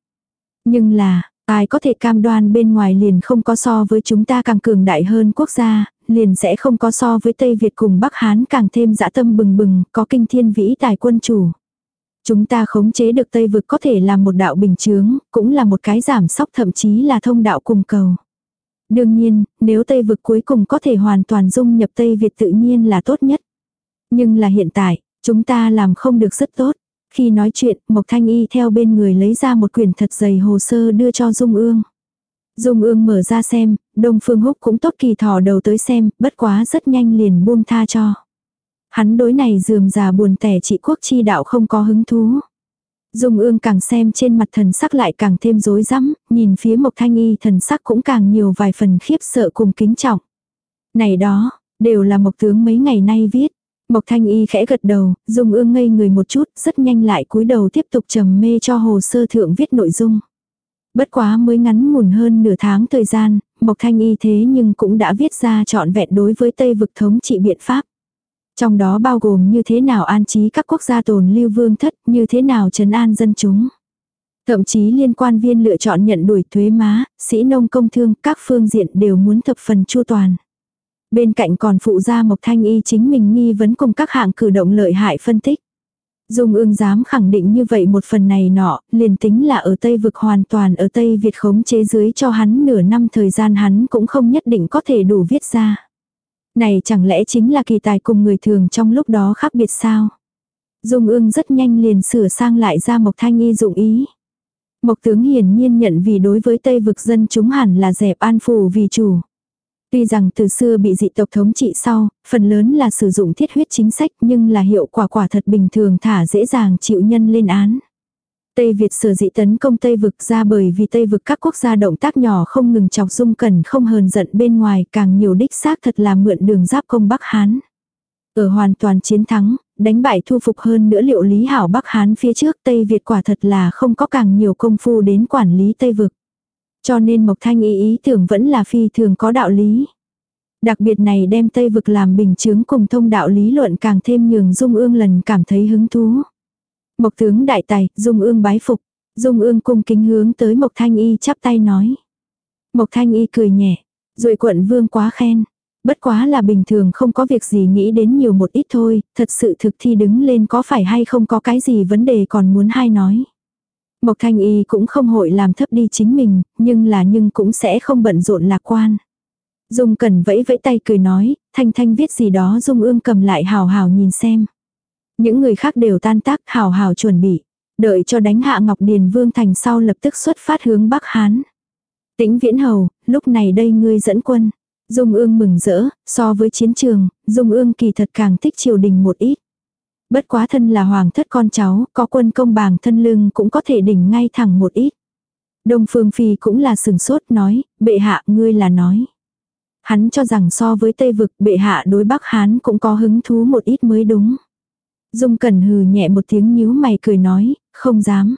Nhưng là, ai có thể cam đoan bên ngoài liền không có so với chúng ta càng cường đại hơn quốc gia, liền sẽ không có so với Tây Việt cùng Bắc Hán càng thêm dã tâm bừng bừng, có kinh thiên vĩ tài quân chủ. Chúng ta khống chế được Tây vực có thể là một đạo bình chướng, cũng là một cái giảm sóc thậm chí là thông đạo cùng cầu. Đương nhiên, nếu Tây vực cuối cùng có thể hoàn toàn dung nhập Tây Việt tự nhiên là tốt nhất. Nhưng là hiện tại, chúng ta làm không được rất tốt. Khi nói chuyện, Mộc Thanh Y theo bên người lấy ra một quyển thật dày hồ sơ đưa cho Dung Ương. Dung Ương mở ra xem, Đông Phương Húc cũng tốt kỳ thò đầu tới xem, bất quá rất nhanh liền buông tha cho. Hắn đối này dườm già buồn tẻ trị quốc chi đạo không có hứng thú. Dung ương càng xem trên mặt thần sắc lại càng thêm rối rắm, nhìn phía Mộc Thanh Y thần sắc cũng càng nhiều vài phần khiếp sợ cùng kính trọng. Này đó, đều là Mộc tướng mấy ngày nay viết. Mộc Thanh Y khẽ gật đầu, Dung ương ngây người một chút, rất nhanh lại cúi đầu tiếp tục trầm mê cho hồ sơ thượng viết nội dung. Bất quá mới ngắn ngủn hơn nửa tháng thời gian, Mộc Thanh Y thế nhưng cũng đã viết ra trọn vẹn đối với Tây vực thống trị biện pháp. Trong đó bao gồm như thế nào an trí các quốc gia tồn lưu vương thất, như thế nào trấn an dân chúng. Thậm chí liên quan viên lựa chọn nhận đuổi thuế má, sĩ nông công thương, các phương diện đều muốn thập phần chu toàn. Bên cạnh còn phụ gia Mộc Thanh Y chính mình nghi vấn cùng các hạng cử động lợi hại phân tích. Dung ương dám khẳng định như vậy một phần này nọ, liền tính là ở Tây vực hoàn toàn ở Tây Việt khống chế dưới cho hắn nửa năm thời gian hắn cũng không nhất định có thể đủ viết ra. Này chẳng lẽ chính là kỳ tài cùng người thường trong lúc đó khác biệt sao? Dung ương rất nhanh liền sửa sang lại ra Mộc Thanh Y dụng ý. Mộc tướng hiển nhiên nhận vì đối với Tây vực dân chúng hẳn là dẹp an phù vì chủ. Tuy rằng từ xưa bị dị tộc thống trị sau, phần lớn là sử dụng thiết huyết chính sách nhưng là hiệu quả quả thật bình thường thả dễ dàng chịu nhân lên án. Tây Việt sở dị tấn công Tây vực ra bởi vì Tây vực các quốc gia động tác nhỏ không ngừng chọc dung cẩn không hờn giận bên ngoài càng nhiều đích xác thật là mượn đường giáp công Bắc Hán. Ở hoàn toàn chiến thắng, đánh bại thu phục hơn nữa liệu lý hảo Bắc Hán phía trước Tây Việt quả thật là không có càng nhiều công phu đến quản lý Tây vực. Cho nên Mộc Thanh ý ý tưởng vẫn là phi thường có đạo lý. Đặc biệt này đem Tây vực làm bình chứng cùng thông đạo lý luận càng thêm nhường Dung ương lần cảm thấy hứng thú. Mộc tướng đại tài, Dung ương bái phục. Dung ương cung kính hướng tới Mộc Thanh Y chắp tay nói. Mộc Thanh Y cười nhẹ. Rồi quận vương quá khen. Bất quá là bình thường không có việc gì nghĩ đến nhiều một ít thôi, thật sự thực thi đứng lên có phải hay không có cái gì vấn đề còn muốn hay nói. Mộc Thanh Y cũng không hội làm thấp đi chính mình, nhưng là nhưng cũng sẽ không bận rộn lạc quan. Dung cần vẫy vẫy tay cười nói, Thanh Thanh viết gì đó Dung ương cầm lại hào hào nhìn xem. Những người khác đều tan tác hào hào chuẩn bị. Đợi cho đánh hạ Ngọc Điền Vương Thành sau lập tức xuất phát hướng Bắc Hán. Tĩnh Viễn Hầu, lúc này đây ngươi dẫn quân. Dung ương mừng rỡ, so với chiến trường, Dung ương kỳ thật càng thích triều đình một ít. Bất quá thân là hoàng thất con cháu, có quân công bàng thân lưng cũng có thể đỉnh ngay thẳng một ít. Đông Phương Phi cũng là sừng sốt nói, bệ hạ ngươi là nói. Hắn cho rằng so với Tây Vực bệ hạ đối Bắc Hán cũng có hứng thú một ít mới đúng. Dung Cẩn hừ nhẹ một tiếng nhíu mày cười nói, không dám.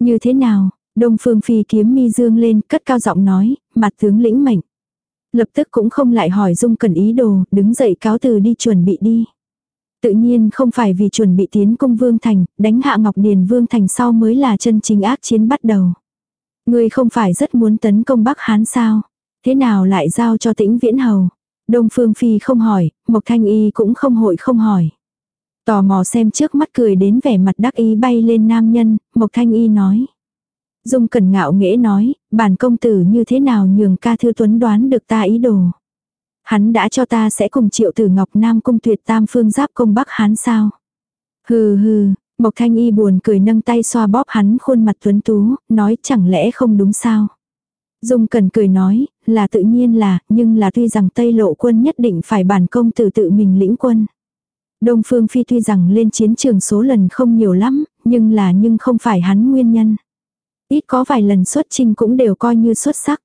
Như thế nào, Đông Phương Phi kiếm mi dương lên, cất cao giọng nói, mặt tướng lĩnh mệnh. Lập tức cũng không lại hỏi Dung Cẩn ý đồ, đứng dậy cáo từ đi chuẩn bị đi. Tự nhiên không phải vì chuẩn bị tiến công Vương Thành, đánh hạ Ngọc Điền Vương Thành sau mới là chân chính ác chiến bắt đầu. Người không phải rất muốn tấn công Bắc Hán sao? Thế nào lại giao cho tĩnh viễn hầu? Đông Phương Phi không hỏi, Mộc Thanh Y cũng không hội không hỏi. Tò mò xem trước mắt cười đến vẻ mặt đắc ý bay lên nam nhân, Mộc Thanh Y nói. Dung Cẩn ngạo nghễ nói, bản công tử như thế nào nhường ca thư tuấn đoán được ta ý đồ. Hắn đã cho ta sẽ cùng triệu tử ngọc nam cung tuyệt tam phương giáp công bắc hán sao. Hừ hừ, Mộc Thanh Y buồn cười nâng tay xoa bóp hắn khuôn mặt tuấn tú, nói chẳng lẽ không đúng sao. Dung Cần cười nói, là tự nhiên là, nhưng là tuy rằng Tây Lộ quân nhất định phải bản công tử tự mình lĩnh quân. Đông Phương Phi tuy rằng lên chiến trường số lần không nhiều lắm, nhưng là nhưng không phải hắn nguyên nhân. Ít có vài lần xuất trinh cũng đều coi như xuất sắc.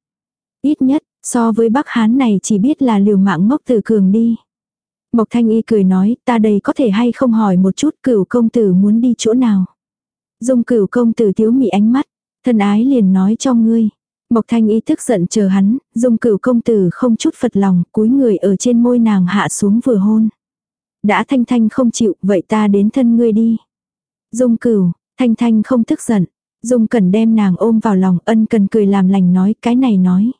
Ít nhất, so với Bắc Hán này chỉ biết là liều mạng ngốc từ cường đi. Mộc Thanh Y cười nói, ta đây có thể hay không hỏi một chút cửu công tử muốn đi chỗ nào. Dung cửu công tử thiếu mị ánh mắt, thân ái liền nói cho ngươi. Mộc Thanh Y tức giận chờ hắn, dung cửu công tử không chút phật lòng, cúi người ở trên môi nàng hạ xuống vừa hôn. Đã Thanh Thanh không chịu, vậy ta đến thân ngươi đi. Dung cửu, Thanh Thanh không tức giận. Dung cần đem nàng ôm vào lòng ân cần cười làm lành nói cái này nói.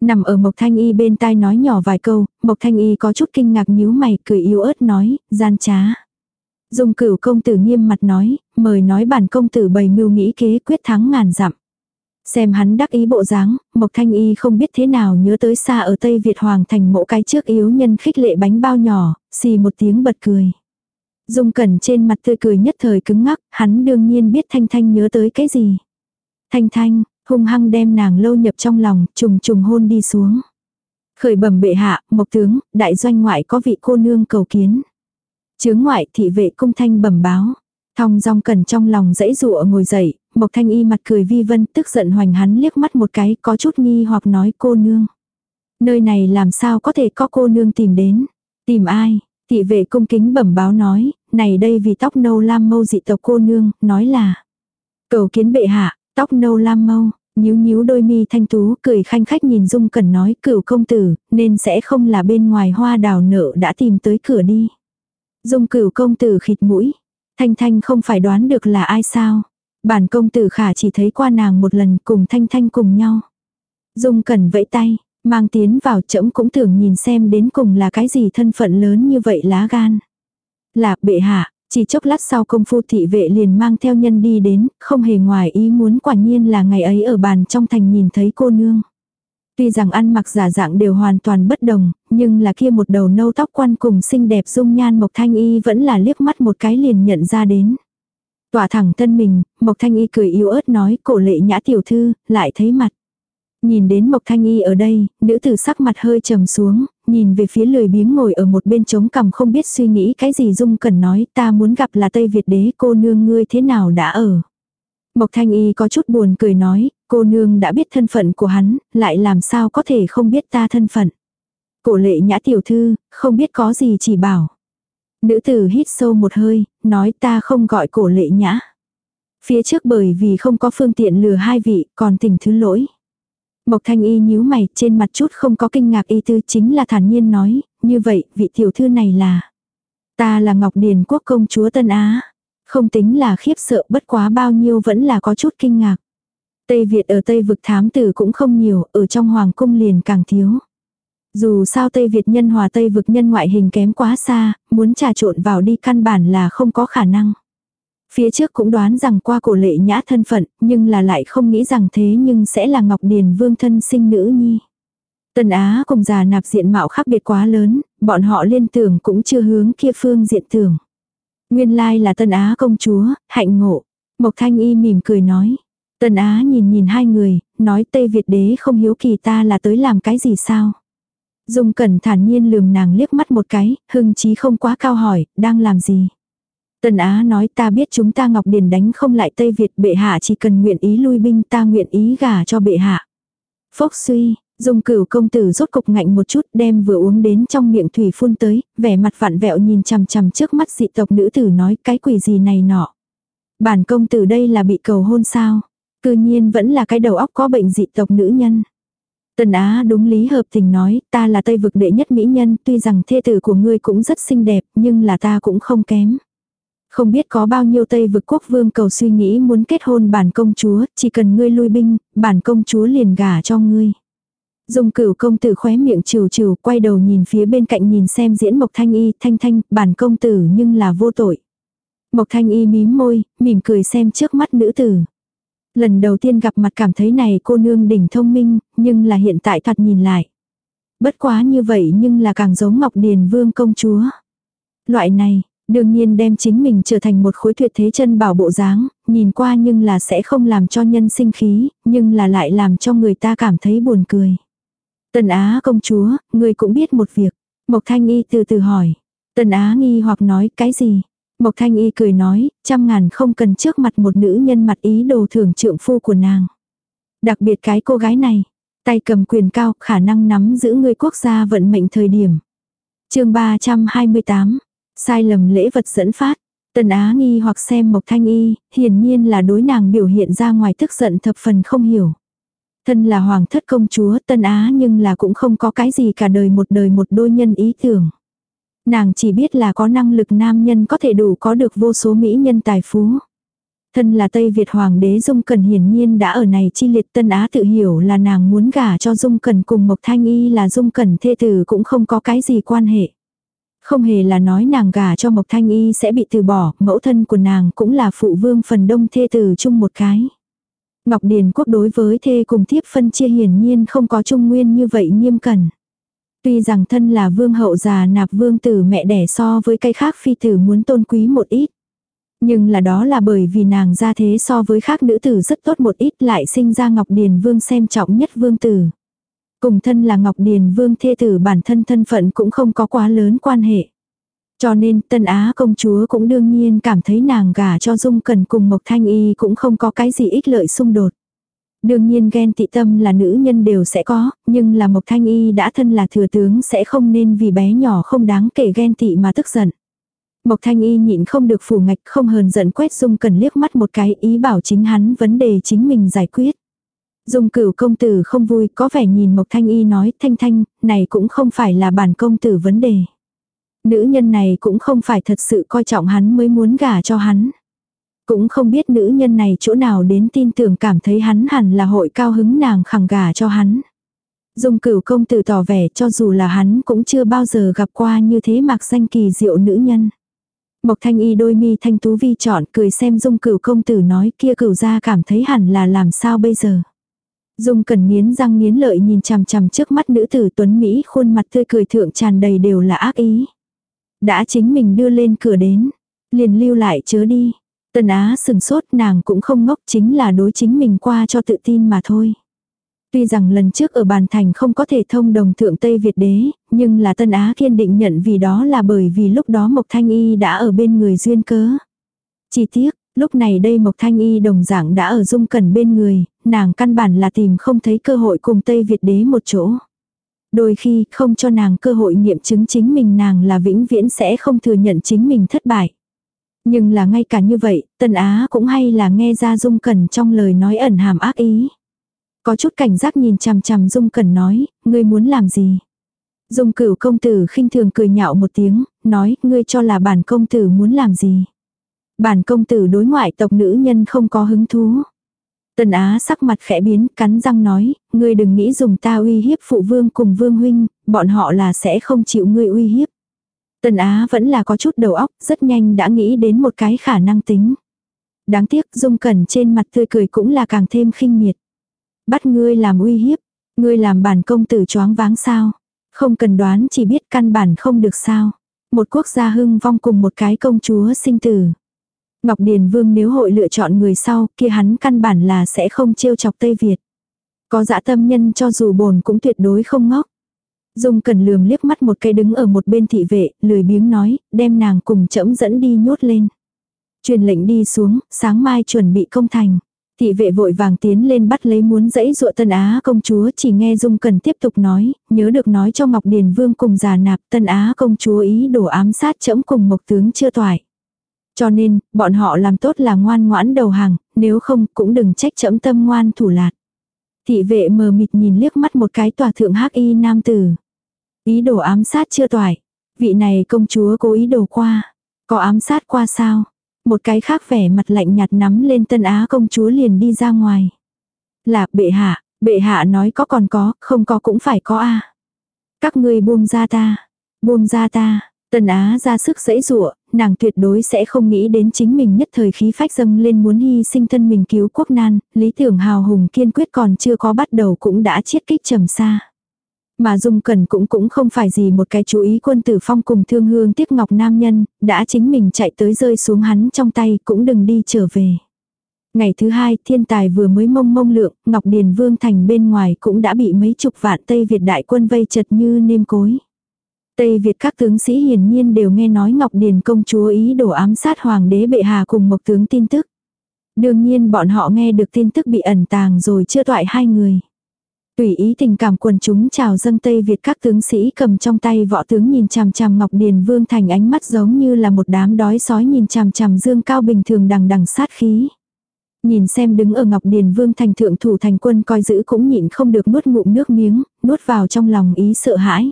Nằm ở Mộc Thanh Y bên tai nói nhỏ vài câu, Mộc Thanh Y có chút kinh ngạc nhíu mày cười yếu ớt nói, gian trá. Dung cửu công tử nghiêm mặt nói, mời nói bản công tử bày mưu nghĩ kế quyết thắng ngàn dặm. Xem hắn đắc ý bộ dáng, Mộc Thanh Y không biết thế nào nhớ tới xa ở Tây Việt Hoàng thành mộ cái trước yếu nhân khích lệ bánh bao nhỏ, xì một tiếng bật cười. Dung Cẩn trên mặt tươi cười nhất thời cứng ngắc, hắn đương nhiên biết Thanh Thanh nhớ tới cái gì. Thanh Thanh, hung hăng đem nàng lâu nhập trong lòng, trùng trùng hôn đi xuống. Khởi bẩm bệ hạ, mộc tướng, đại doanh ngoại có vị cô nương cầu kiến. Chướng ngoại thị vệ cung thanh bẩm báo. Thong dong cẩn trong lòng dãy rụa ngồi dậy, Mộc Thanh Y mặt cười vi vân tức giận hoành hắn liếc mắt một cái có chút nghi hoặc nói cô nương. Nơi này làm sao có thể có cô nương tìm đến. Tìm ai? Thị vệ cung kính bẩm báo nói, này đây vì tóc nâu lam mâu dị tộc cô nương, nói là. Cầu kiến bệ hạ, tóc nâu lam mâu, nhíu nhíu đôi mi thanh tú cười khanh khách nhìn dung cẩn nói cửu công tử, nên sẽ không là bên ngoài hoa đào nợ đã tìm tới cửa đi. Dung cửu công tử khịt mũi, thanh thanh không phải đoán được là ai sao. Bản công tử khả chỉ thấy qua nàng một lần cùng thanh thanh cùng nhau. Dung cẩn vẫy tay, mang tiến vào trẫm cũng tưởng nhìn xem đến cùng là cái gì thân phận lớn như vậy lá gan. Là bệ hạ, chỉ chốc lát sau công phu thị vệ liền mang theo nhân đi đến, không hề ngoài ý muốn quả nhiên là ngày ấy ở bàn trong thành nhìn thấy cô nương. Tuy rằng ăn mặc giả dạng đều hoàn toàn bất đồng, nhưng là kia một đầu nâu tóc quan cùng xinh đẹp dung nhan Mộc Thanh Y vẫn là liếc mắt một cái liền nhận ra đến. Tỏa thẳng thân mình, Mộc Thanh Y cười yếu ớt nói cổ lệ nhã tiểu thư, lại thấy mặt. Nhìn đến Mộc Thanh Y ở đây, nữ tử sắc mặt hơi trầm xuống, nhìn về phía lười biếng ngồi ở một bên trống cằm không biết suy nghĩ cái gì Dung cần nói ta muốn gặp là Tây Việt đế cô nương ngươi thế nào đã ở. Mộc Thanh Y có chút buồn cười nói, cô nương đã biết thân phận của hắn, lại làm sao có thể không biết ta thân phận. Cổ lệ nhã tiểu thư, không biết có gì chỉ bảo. Nữ tử hít sâu một hơi, nói ta không gọi cổ lệ nhã. Phía trước bởi vì không có phương tiện lừa hai vị, còn tình thứ lỗi. Mộc thanh y nhíu mày, trên mặt chút không có kinh ngạc y tư chính là thản nhiên nói, như vậy, vị tiểu thư này là. Ta là Ngọc Điền quốc công chúa Tân Á. Không tính là khiếp sợ bất quá bao nhiêu vẫn là có chút kinh ngạc. Tây Việt ở Tây vực thám tử cũng không nhiều, ở trong hoàng cung liền càng thiếu. Dù sao Tây Việt nhân hòa Tây vực nhân ngoại hình kém quá xa, muốn trà trộn vào đi căn bản là không có khả năng. Phía trước cũng đoán rằng qua cổ lệ nhã thân phận, nhưng là lại không nghĩ rằng thế nhưng sẽ là Ngọc Điền Vương thân sinh nữ nhi. Tần Á cùng già nạp diện mạo khác biệt quá lớn, bọn họ liên tưởng cũng chưa hướng kia phương diện tưởng. Nguyên lai là Tần Á công chúa, hạnh ngộ. Mộc Thanh Y mỉm cười nói. Tần Á nhìn nhìn hai người, nói Tây Việt đế không hiếu kỳ ta là tới làm cái gì sao. Dung Cẩn thản nhiên lườm nàng liếc mắt một cái, hưng chí không quá cao hỏi, đang làm gì. Tần Á nói ta biết chúng ta Ngọc Điền đánh không lại Tây Việt bệ hạ chỉ cần nguyện ý lui binh ta nguyện ý gả cho bệ hạ. Phốc suy, Dung cửu công tử rốt cục ngạnh một chút đem vừa uống đến trong miệng thủy phun tới, vẻ mặt vặn vẹo nhìn chằm chằm trước mắt dị tộc nữ tử nói cái quỷ gì này nọ. Bản công tử đây là bị cầu hôn sao? Cư nhiên vẫn là cái đầu óc có bệnh dị tộc nữ nhân. Tần Á đúng lý hợp tình nói, ta là Tây vực đệ nhất mỹ nhân, tuy rằng thê tử của ngươi cũng rất xinh đẹp, nhưng là ta cũng không kém. Không biết có bao nhiêu Tây vực quốc vương cầu suy nghĩ muốn kết hôn bản công chúa, chỉ cần ngươi lui binh, bản công chúa liền gả cho ngươi. Dung cửu công tử khóe miệng trừ trừ, quay đầu nhìn phía bên cạnh nhìn xem diễn Mộc Thanh Y, thanh thanh, bản công tử nhưng là vô tội. Mộc Thanh Y mím môi, mỉm cười xem trước mắt nữ tử. Lần đầu tiên gặp mặt cảm thấy này cô nương đỉnh thông minh, nhưng là hiện tại thật nhìn lại. Bất quá như vậy nhưng là càng giống Ngọc Điền Vương công chúa. Loại này, đương nhiên đem chính mình trở thành một khối tuyệt thế chân bảo bộ dáng, nhìn qua nhưng là sẽ không làm cho nhân sinh khí, nhưng là lại làm cho người ta cảm thấy buồn cười. Tần Á công chúa, người cũng biết một việc. Mộc Thanh Y từ từ hỏi. Tần Á nghi hoặc nói cái gì? Mộc Thanh Y cười nói, trăm ngàn không cần trước mặt một nữ nhân mặt ý đồ thưởng trượng phu của nàng. Đặc biệt cái cô gái này, tay cầm quyền cao, khả năng nắm giữ người quốc gia vận mệnh thời điểm. chương 328, sai lầm lễ vật dẫn phát. Tần Á nghi hoặc xem Mộc Thanh Y, hiển nhiên là đối nàng biểu hiện ra ngoài tức giận thập phần không hiểu. Thân là hoàng thất công chúa Tân Á nhưng là cũng không có cái gì cả đời một đời một đôi nhân ý tưởng. Nàng chỉ biết là có năng lực nam nhân có thể đủ có được vô số mỹ nhân tài phú. Thân là Tây Việt Hoàng đế Dung Cần hiển nhiên đã ở này chi liệt Tân Á tự hiểu là nàng muốn gả cho Dung Cần cùng Mộc Thanh Y là Dung Cần thê tử cũng không có cái gì quan hệ. Không hề là nói nàng gả cho Mộc Thanh Y sẽ bị từ bỏ, mẫu thân của nàng cũng là phụ vương phần đông thê tử chung một cái. Ngọc Điền quốc đối với thê cùng thiếp phân chia hiển nhiên không có trung nguyên như vậy nghiêm cẩn. Tuy rằng thân là vương hậu già nạp vương tử mẹ đẻ so với cây khác phi tử muốn tôn quý một ít. Nhưng là đó là bởi vì nàng ra thế so với khác nữ tử rất tốt một ít lại sinh ra Ngọc Điền vương xem trọng nhất vương tử. Cùng thân là Ngọc Điền vương thê tử bản thân thân phận cũng không có quá lớn quan hệ. Cho nên Tân Á công chúa cũng đương nhiên cảm thấy nàng gả cho Dung Cần cùng Mộc Thanh Y cũng không có cái gì ích lợi xung đột. Đương nhiên ghen tị tâm là nữ nhân đều sẽ có, nhưng là Mộc Thanh Y đã thân là thừa tướng sẽ không nên vì bé nhỏ không đáng kể ghen tị mà tức giận. Mộc Thanh Y nhịn không được phủ ngạch không hờn giận quét Dung Cần liếc mắt một cái ý bảo chính hắn vấn đề chính mình giải quyết. Dung cửu công tử không vui có vẻ nhìn Mộc Thanh Y nói thanh thanh, này cũng không phải là bản công tử vấn đề. Nữ nhân này cũng không phải thật sự coi trọng hắn mới muốn gả cho hắn. Cũng không biết nữ nhân này chỗ nào đến tin tưởng cảm thấy hắn hẳn là hội cao hứng nàng khẳng gà cho hắn. Dung cửu công tử tỏ vẻ cho dù là hắn cũng chưa bao giờ gặp qua như thế mặc danh kỳ diệu nữ nhân. Mộc thanh y đôi mi thanh tú vi chọn cười xem dung cửu công tử nói kia cửu ra cảm thấy hẳn là làm sao bây giờ. Dung cần nghiến răng nghiến lợi nhìn chằm chằm trước mắt nữ tử tuấn Mỹ, khuôn mặt tươi cười thượng tràn đầy đều là ác ý. Đã chính mình đưa lên cửa đến. Liền lưu lại chớ đi. Tần Á sừng sốt nàng cũng không ngốc chính là đối chính mình qua cho tự tin mà thôi. Tuy rằng lần trước ở bàn thành không có thể thông đồng thượng Tây Việt đế, nhưng là Tân Á kiên định nhận vì đó là bởi vì lúc đó Mộc Thanh Y đã ở bên người duyên cớ. Chỉ tiếc, lúc này đây Mộc Thanh Y đồng dạng đã ở dung cẩn bên người, nàng căn bản là tìm không thấy cơ hội cùng Tây Việt đế một chỗ. Đôi khi không cho nàng cơ hội nghiệm chứng chính mình nàng là vĩnh viễn sẽ không thừa nhận chính mình thất bại. Nhưng là ngay cả như vậy, Tân Á cũng hay là nghe ra Dung Cẩn trong lời nói ẩn hàm ác ý. Có chút cảnh giác nhìn chằm chằm Dung Cẩn nói, ngươi muốn làm gì? Dung cửu công tử khinh thường cười nhạo một tiếng, nói, ngươi cho là bản công tử muốn làm gì? Bản công tử đối ngoại tộc nữ nhân không có hứng thú. Tần Á sắc mặt khẽ biến, cắn răng nói, ngươi đừng nghĩ dùng ta uy hiếp phụ vương cùng vương huynh, bọn họ là sẽ không chịu ngươi uy hiếp. Tần Á vẫn là có chút đầu óc, rất nhanh đã nghĩ đến một cái khả năng tính. Đáng tiếc Dung Cẩn trên mặt tươi cười cũng là càng thêm khinh miệt. Bắt ngươi làm uy hiếp, ngươi làm bản công tử choáng váng sao. Không cần đoán chỉ biết căn bản không được sao. Một quốc gia hưng vong cùng một cái công chúa sinh tử. Ngọc Điền Vương nếu hội lựa chọn người sau, kia hắn căn bản là sẽ không trêu chọc Tây Việt. Có dã tâm nhân cho dù bồn cũng tuyệt đối không ngốc. Dung cần lườm liếc mắt một cây đứng ở một bên thị vệ, lười biếng nói, đem nàng cùng chẫm dẫn đi nhốt lên. Truyền lệnh đi xuống, sáng mai chuẩn bị công thành. Thị vệ vội vàng tiến lên bắt lấy muốn dãy dụa tân Á công chúa chỉ nghe Dung cần tiếp tục nói, nhớ được nói cho Ngọc Điền Vương cùng già nạp tân Á công chúa ý đổ ám sát chẫm cùng mộc tướng chưa toại. Cho nên, bọn họ làm tốt là ngoan ngoãn đầu hàng, nếu không cũng đừng trách chẫm tâm ngoan thủ lạt. Thị vệ mờ mịt nhìn liếc mắt một cái tòa thượng hắc y nam tử. Ý đồ ám sát chưa toại. Vị này công chúa cố ý đồ qua. Có ám sát qua sao? Một cái khác vẻ mặt lạnh nhạt nắm lên tân á công chúa liền đi ra ngoài. Là bệ hạ, bệ hạ nói có còn có, không có cũng phải có a Các ngươi buông ra ta, buông ra ta, Tần Á ra sức dẫy dụa, nàng tuyệt đối sẽ không nghĩ đến chính mình nhất thời khí phách dâng lên muốn hy sinh thân mình cứu quốc nan, lý tưởng hào hùng kiên quyết còn chưa có bắt đầu cũng đã chiết kích trầm xa. Mà Dung Cẩn cũng cũng không phải gì một cái chú ý quân tử phong cùng thương hương tiếc ngọc nam nhân, đã chính mình chạy tới rơi xuống hắn trong tay cũng đừng đi trở về. Ngày thứ hai, thiên tài vừa mới mông mông lượng, Ngọc Điền Vương Thành bên ngoài cũng đã bị mấy chục vạn Tây Việt đại quân vây chật như nêm cối. Tây Việt các tướng sĩ hiển nhiên đều nghe nói Ngọc Điền công chúa ý đổ ám sát hoàng đế bệ hà cùng một tướng tin tức. Đương nhiên bọn họ nghe được tin tức bị ẩn tàng rồi chưa toại hai người. Tùy ý tình cảm quần chúng chào dâng Tây Việt các tướng sĩ cầm trong tay võ tướng nhìn chằm chằm Ngọc Điền Vương thành ánh mắt giống như là một đám đói sói nhìn chằm chằm dương cao bình thường đằng đằng sát khí. Nhìn xem đứng ở Ngọc Điền Vương thành thượng thủ thành quân coi giữ cũng nhịn không được nuốt ngụm nước miếng, nuốt vào trong lòng ý sợ hãi.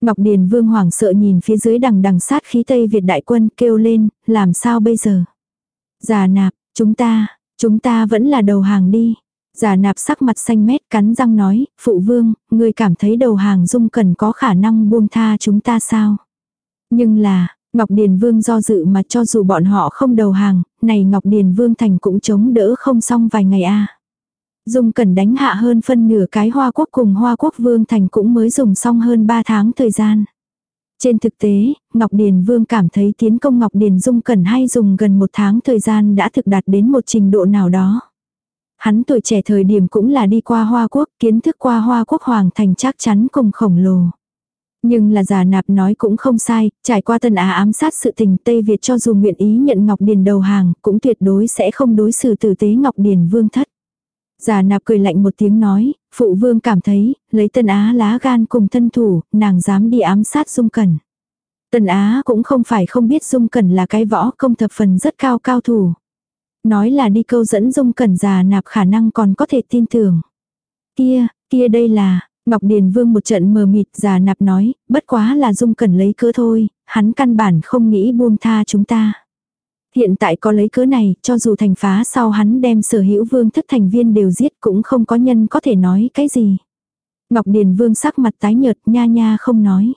Ngọc Điền Vương hoảng sợ nhìn phía dưới đằng đằng sát khí Tây Việt đại quân kêu lên, làm sao bây giờ? Già nạp, chúng ta, chúng ta vẫn là đầu hàng đi giả nạp sắc mặt xanh mét cắn răng nói, phụ vương, người cảm thấy đầu hàng dung cần có khả năng buông tha chúng ta sao? Nhưng là, Ngọc Điền Vương do dự mà cho dù bọn họ không đầu hàng, này Ngọc Điền Vương thành cũng chống đỡ không xong vài ngày a. Dung cần đánh hạ hơn phân nửa cái Hoa Quốc cùng Hoa Quốc Vương thành cũng mới dùng xong hơn 3 tháng thời gian. Trên thực tế, Ngọc Điền Vương cảm thấy tiến công Ngọc Điền Dung Cẩn hay dùng gần một tháng thời gian đã thực đạt đến một trình độ nào đó. Hắn tuổi trẻ thời điểm cũng là đi qua Hoa Quốc, kiến thức qua Hoa Quốc Hoàng thành chắc chắn cùng khổng lồ. Nhưng là già nạp nói cũng không sai, trải qua tân á ám sát sự tình Tây Việt cho dù nguyện ý nhận Ngọc Điền đầu hàng, cũng tuyệt đối sẽ không đối xử tử tế Ngọc Điền vương thất. Già nạp cười lạnh một tiếng nói, phụ vương cảm thấy, lấy tân á lá gan cùng thân thủ, nàng dám đi ám sát dung cẩn. Tân á cũng không phải không biết dung cẩn là cái võ công thập phần rất cao cao thủ. Nói là đi câu dẫn dung cẩn già nạp khả năng còn có thể tin tưởng. Kia, kia đây là, Ngọc Điền Vương một trận mờ mịt già nạp nói, bất quá là dung cẩn lấy cớ thôi, hắn căn bản không nghĩ buông tha chúng ta. Hiện tại có lấy cớ này, cho dù thành phá sau hắn đem sở hữu vương thất thành viên đều giết cũng không có nhân có thể nói cái gì. Ngọc Điền Vương sắc mặt tái nhợt nha nha không nói.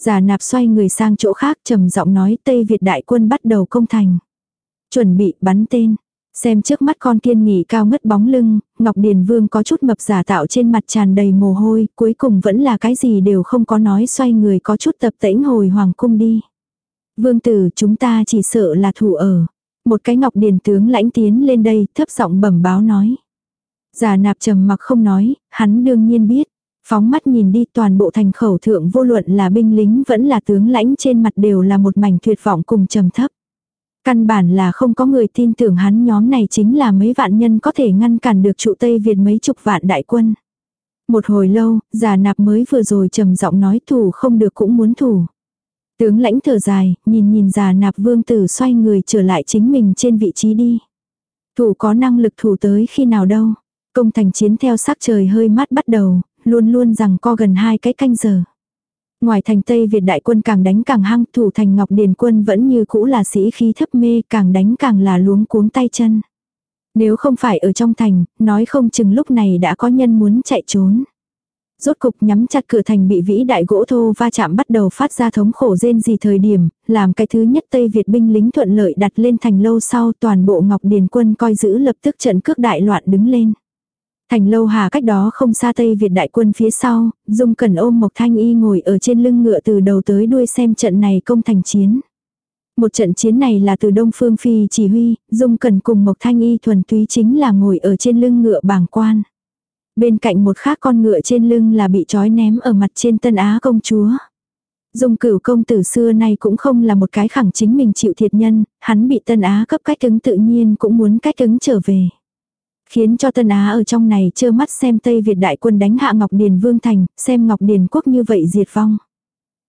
Giả nạp xoay người sang chỗ khác trầm giọng nói Tây Việt đại quân bắt đầu công thành. Chuẩn bị bắn tên. Xem trước mắt con kiên nghỉ cao ngất bóng lưng, Ngọc Điền Vương có chút mập giả tạo trên mặt tràn đầy mồ hôi, cuối cùng vẫn là cái gì đều không có nói xoay người có chút tập tễnh hồi hoàng cung đi. Vương tử chúng ta chỉ sợ là thủ ở. Một cái ngọc điền tướng lãnh tiến lên đây thấp giọng bẩm báo nói. Già nạp trầm mặc không nói, hắn đương nhiên biết. Phóng mắt nhìn đi toàn bộ thành khẩu thượng vô luận là binh lính vẫn là tướng lãnh trên mặt đều là một mảnh tuyệt vọng cùng trầm thấp. Căn bản là không có người tin tưởng hắn nhóm này chính là mấy vạn nhân có thể ngăn cản được trụ Tây Việt mấy chục vạn đại quân. Một hồi lâu, già nạp mới vừa rồi trầm giọng nói thủ không được cũng muốn thủ. Tướng lãnh thở dài, nhìn nhìn già nạp vương tử xoay người trở lại chính mình trên vị trí đi. Thủ có năng lực thủ tới khi nào đâu. Công thành chiến theo sắc trời hơi mát bắt đầu, luôn luôn rằng co gần hai cái canh giờ. Ngoài thành Tây Việt đại quân càng đánh càng hăng, thủ thành Ngọc Điền quân vẫn như cũ là sĩ khí thấp mê, càng đánh càng là luống cuống tay chân. Nếu không phải ở trong thành, nói không chừng lúc này đã có nhân muốn chạy trốn. Rốt cục nhắm chặt cửa thành bị vĩ đại gỗ thô va chạm bắt đầu phát ra thống khổ rên gì thời điểm, làm cái thứ nhất Tây Việt binh lính thuận lợi đặt lên thành lâu sau toàn bộ Ngọc Điền quân coi giữ lập tức trận cước đại loạn đứng lên. Thành lâu hà cách đó không xa Tây Việt đại quân phía sau, Dung Cẩn ôm Mộc Thanh Y ngồi ở trên lưng ngựa từ đầu tới đuôi xem trận này công thành chiến. Một trận chiến này là từ Đông Phương Phi chỉ huy, Dung Cẩn cùng Mộc Thanh Y thuần túy chính là ngồi ở trên lưng ngựa bảng quan. Bên cạnh một khác con ngựa trên lưng là bị trói ném ở mặt trên Tân Á công chúa. Dung cửu công tử xưa nay cũng không là một cái khẳng chính mình chịu thiệt nhân, hắn bị Tân Á cấp cách ứng tự nhiên cũng muốn cách ứng trở về. Khiến cho Tân Á ở trong này trơ mắt xem Tây Việt đại quân đánh hạ Ngọc Điền Vương Thành, xem Ngọc Điền quốc như vậy diệt vong.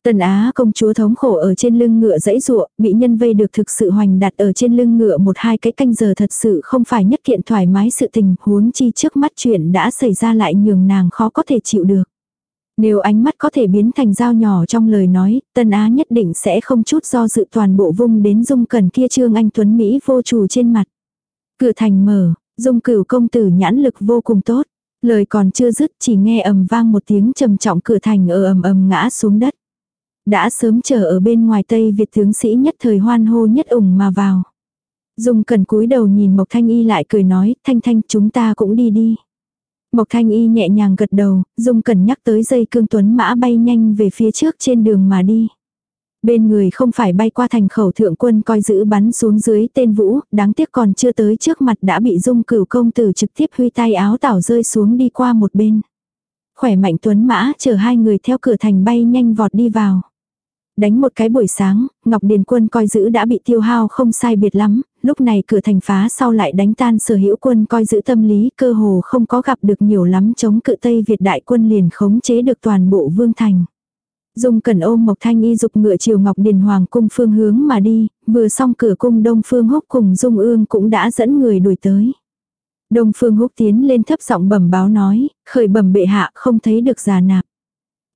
Tần Á công chúa thống khổ ở trên lưng ngựa dãy ruộng, bị nhân vây được thực sự hoành đặt ở trên lưng ngựa một hai cái canh giờ thật sự không phải nhất kiện thoải mái sự tình, huống chi trước mắt chuyện đã xảy ra lại nhường nàng khó có thể chịu được. Nếu ánh mắt có thể biến thành dao nhỏ trong lời nói, Tân Á nhất định sẽ không chút do dự toàn bộ vung đến dung cần kia trương anh Tuấn Mỹ vô chủ trên mặt. Cửa thành mở, dung cửu công tử nhãn lực vô cùng tốt. Lời còn chưa dứt chỉ nghe ầm vang một tiếng trầm trọng cửa thành ở ầm ầm ngã xuống đất. Đã sớm chờ ở bên ngoài Tây Việt tướng sĩ nhất thời hoan hô nhất ủng mà vào. Dung cần cúi đầu nhìn Mộc Thanh Y lại cười nói, Thanh Thanh chúng ta cũng đi đi. Mộc Thanh Y nhẹ nhàng gật đầu, Dung cần nhắc tới dây cương tuấn mã bay nhanh về phía trước trên đường mà đi. Bên người không phải bay qua thành khẩu thượng quân coi giữ bắn xuống dưới tên vũ, đáng tiếc còn chưa tới trước mặt đã bị dung cửu công tử trực tiếp huy tay áo tảo rơi xuống đi qua một bên. Khỏe mạnh tuấn mã chở hai người theo cửa thành bay nhanh vọt đi vào. Đánh một cái buổi sáng, Ngọc Điền quân coi giữ đã bị tiêu hao không sai biệt lắm, lúc này cửa thành phá sau lại đánh tan sở hữu quân coi giữ tâm lý cơ hồ không có gặp được nhiều lắm chống cự Tây Việt đại quân liền khống chế được toàn bộ vương thành. Dung Cần ôm Mộc Thanh Y dục ngựa chiều Ngọc Điền Hoàng cung phương hướng mà đi, vừa xong cửa cung Đông Phương Húc cùng Dung Ương cũng đã dẫn người đuổi tới. Đông Phương Húc tiến lên thấp giọng bẩm báo nói, khởi bẩm bệ hạ không thấy được già nạp.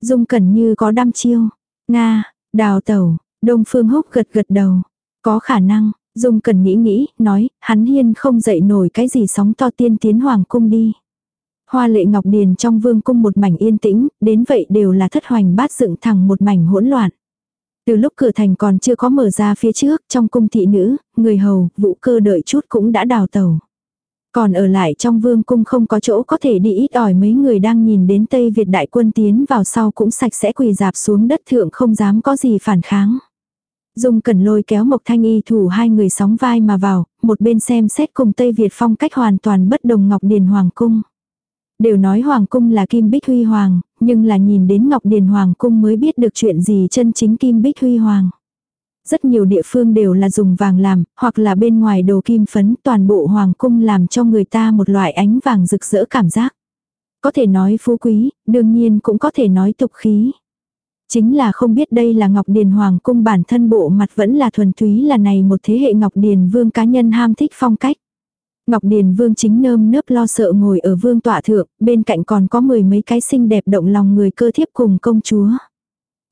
Dung cẩn như có đam chiêu. Nga, Đào tẩu, Đông Phương Húc gật gật đầu. Có khả năng, Dung cần nghĩ nghĩ, nói, hắn hiên không dậy nổi cái gì sóng to tiên tiến hoàng cung đi. Hoa lệ ngọc điền trong vương cung một mảnh yên tĩnh, đến vậy đều là thất hoành bát dựng thẳng một mảnh hỗn loạn. Từ lúc cửa thành còn chưa có mở ra phía trước, trong cung thị nữ, người hầu, vũ cơ đợi chút cũng đã đào tẩu. Còn ở lại trong vương cung không có chỗ có thể đi ít ỏi mấy người đang nhìn đến Tây Việt đại quân tiến vào sau cũng sạch sẽ quỳ dạp xuống đất thượng không dám có gì phản kháng. Dung cần lôi kéo Mộc Thanh Y thủ hai người sóng vai mà vào, một bên xem xét cùng Tây Việt phong cách hoàn toàn bất đồng Ngọc Điền Hoàng Cung. Đều nói Hoàng Cung là Kim Bích Huy Hoàng, nhưng là nhìn đến Ngọc Điền Hoàng Cung mới biết được chuyện gì chân chính Kim Bích Huy Hoàng rất nhiều địa phương đều là dùng vàng làm, hoặc là bên ngoài đồ kim phấn toàn bộ hoàng cung làm cho người ta một loại ánh vàng rực rỡ cảm giác. Có thể nói phú quý, đương nhiên cũng có thể nói tục khí. Chính là không biết đây là Ngọc Điền Hoàng cung bản thân bộ mặt vẫn là thuần túy là này một thế hệ Ngọc Điền Vương cá nhân ham thích phong cách. Ngọc Điền Vương chính nơm nớp lo sợ ngồi ở vương tọa thượng, bên cạnh còn có mười mấy cái xinh đẹp động lòng người cơ thiếp cùng công chúa.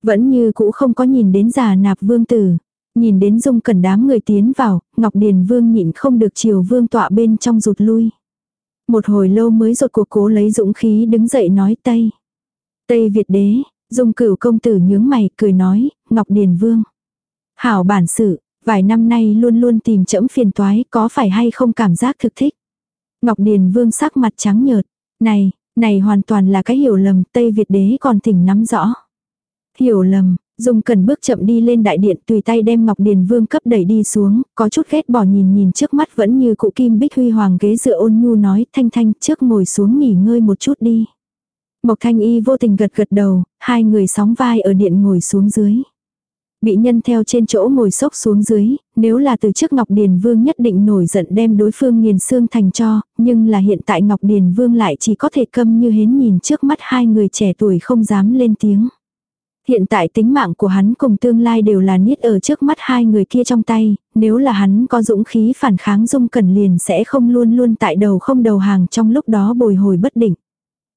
Vẫn như cũ không có nhìn đến già nạp vương tử. Nhìn đến dung cẩn đám người tiến vào, Ngọc Điền Vương nhịn không được chiều vương tọa bên trong rụt lui. Một hồi lâu mới rột cuộc cố lấy dũng khí đứng dậy nói Tây. Tây Việt đế, dung cửu công tử nhướng mày cười nói, Ngọc Điền Vương. Hảo bản sự, vài năm nay luôn luôn tìm chẫm phiền toái có phải hay không cảm giác thực thích. Ngọc Điền Vương sắc mặt trắng nhợt. Này, này hoàn toàn là cái hiểu lầm Tây Việt đế còn tỉnh nắm rõ. Hiểu lầm, Dung cần bước chậm đi lên đại điện tùy tay đem Ngọc Điền Vương cấp đẩy đi xuống, có chút ghét bỏ nhìn nhìn trước mắt vẫn như cụ kim bích huy hoàng ghế dựa ôn nhu nói thanh thanh trước ngồi xuống nghỉ ngơi một chút đi. Mộc thanh y vô tình gật gật đầu, hai người sóng vai ở điện ngồi xuống dưới. Bị nhân theo trên chỗ ngồi sốc xuống dưới, nếu là từ trước Ngọc Điền Vương nhất định nổi giận đem đối phương nghiền xương thành cho, nhưng là hiện tại Ngọc Điền Vương lại chỉ có thể câm như hến nhìn trước mắt hai người trẻ tuổi không dám lên tiếng. Hiện tại tính mạng của hắn cùng tương lai đều là niết ở trước mắt hai người kia trong tay, nếu là hắn có dũng khí phản kháng Dung Cẩn liền sẽ không luôn luôn tại đầu không đầu hàng trong lúc đó bồi hồi bất định.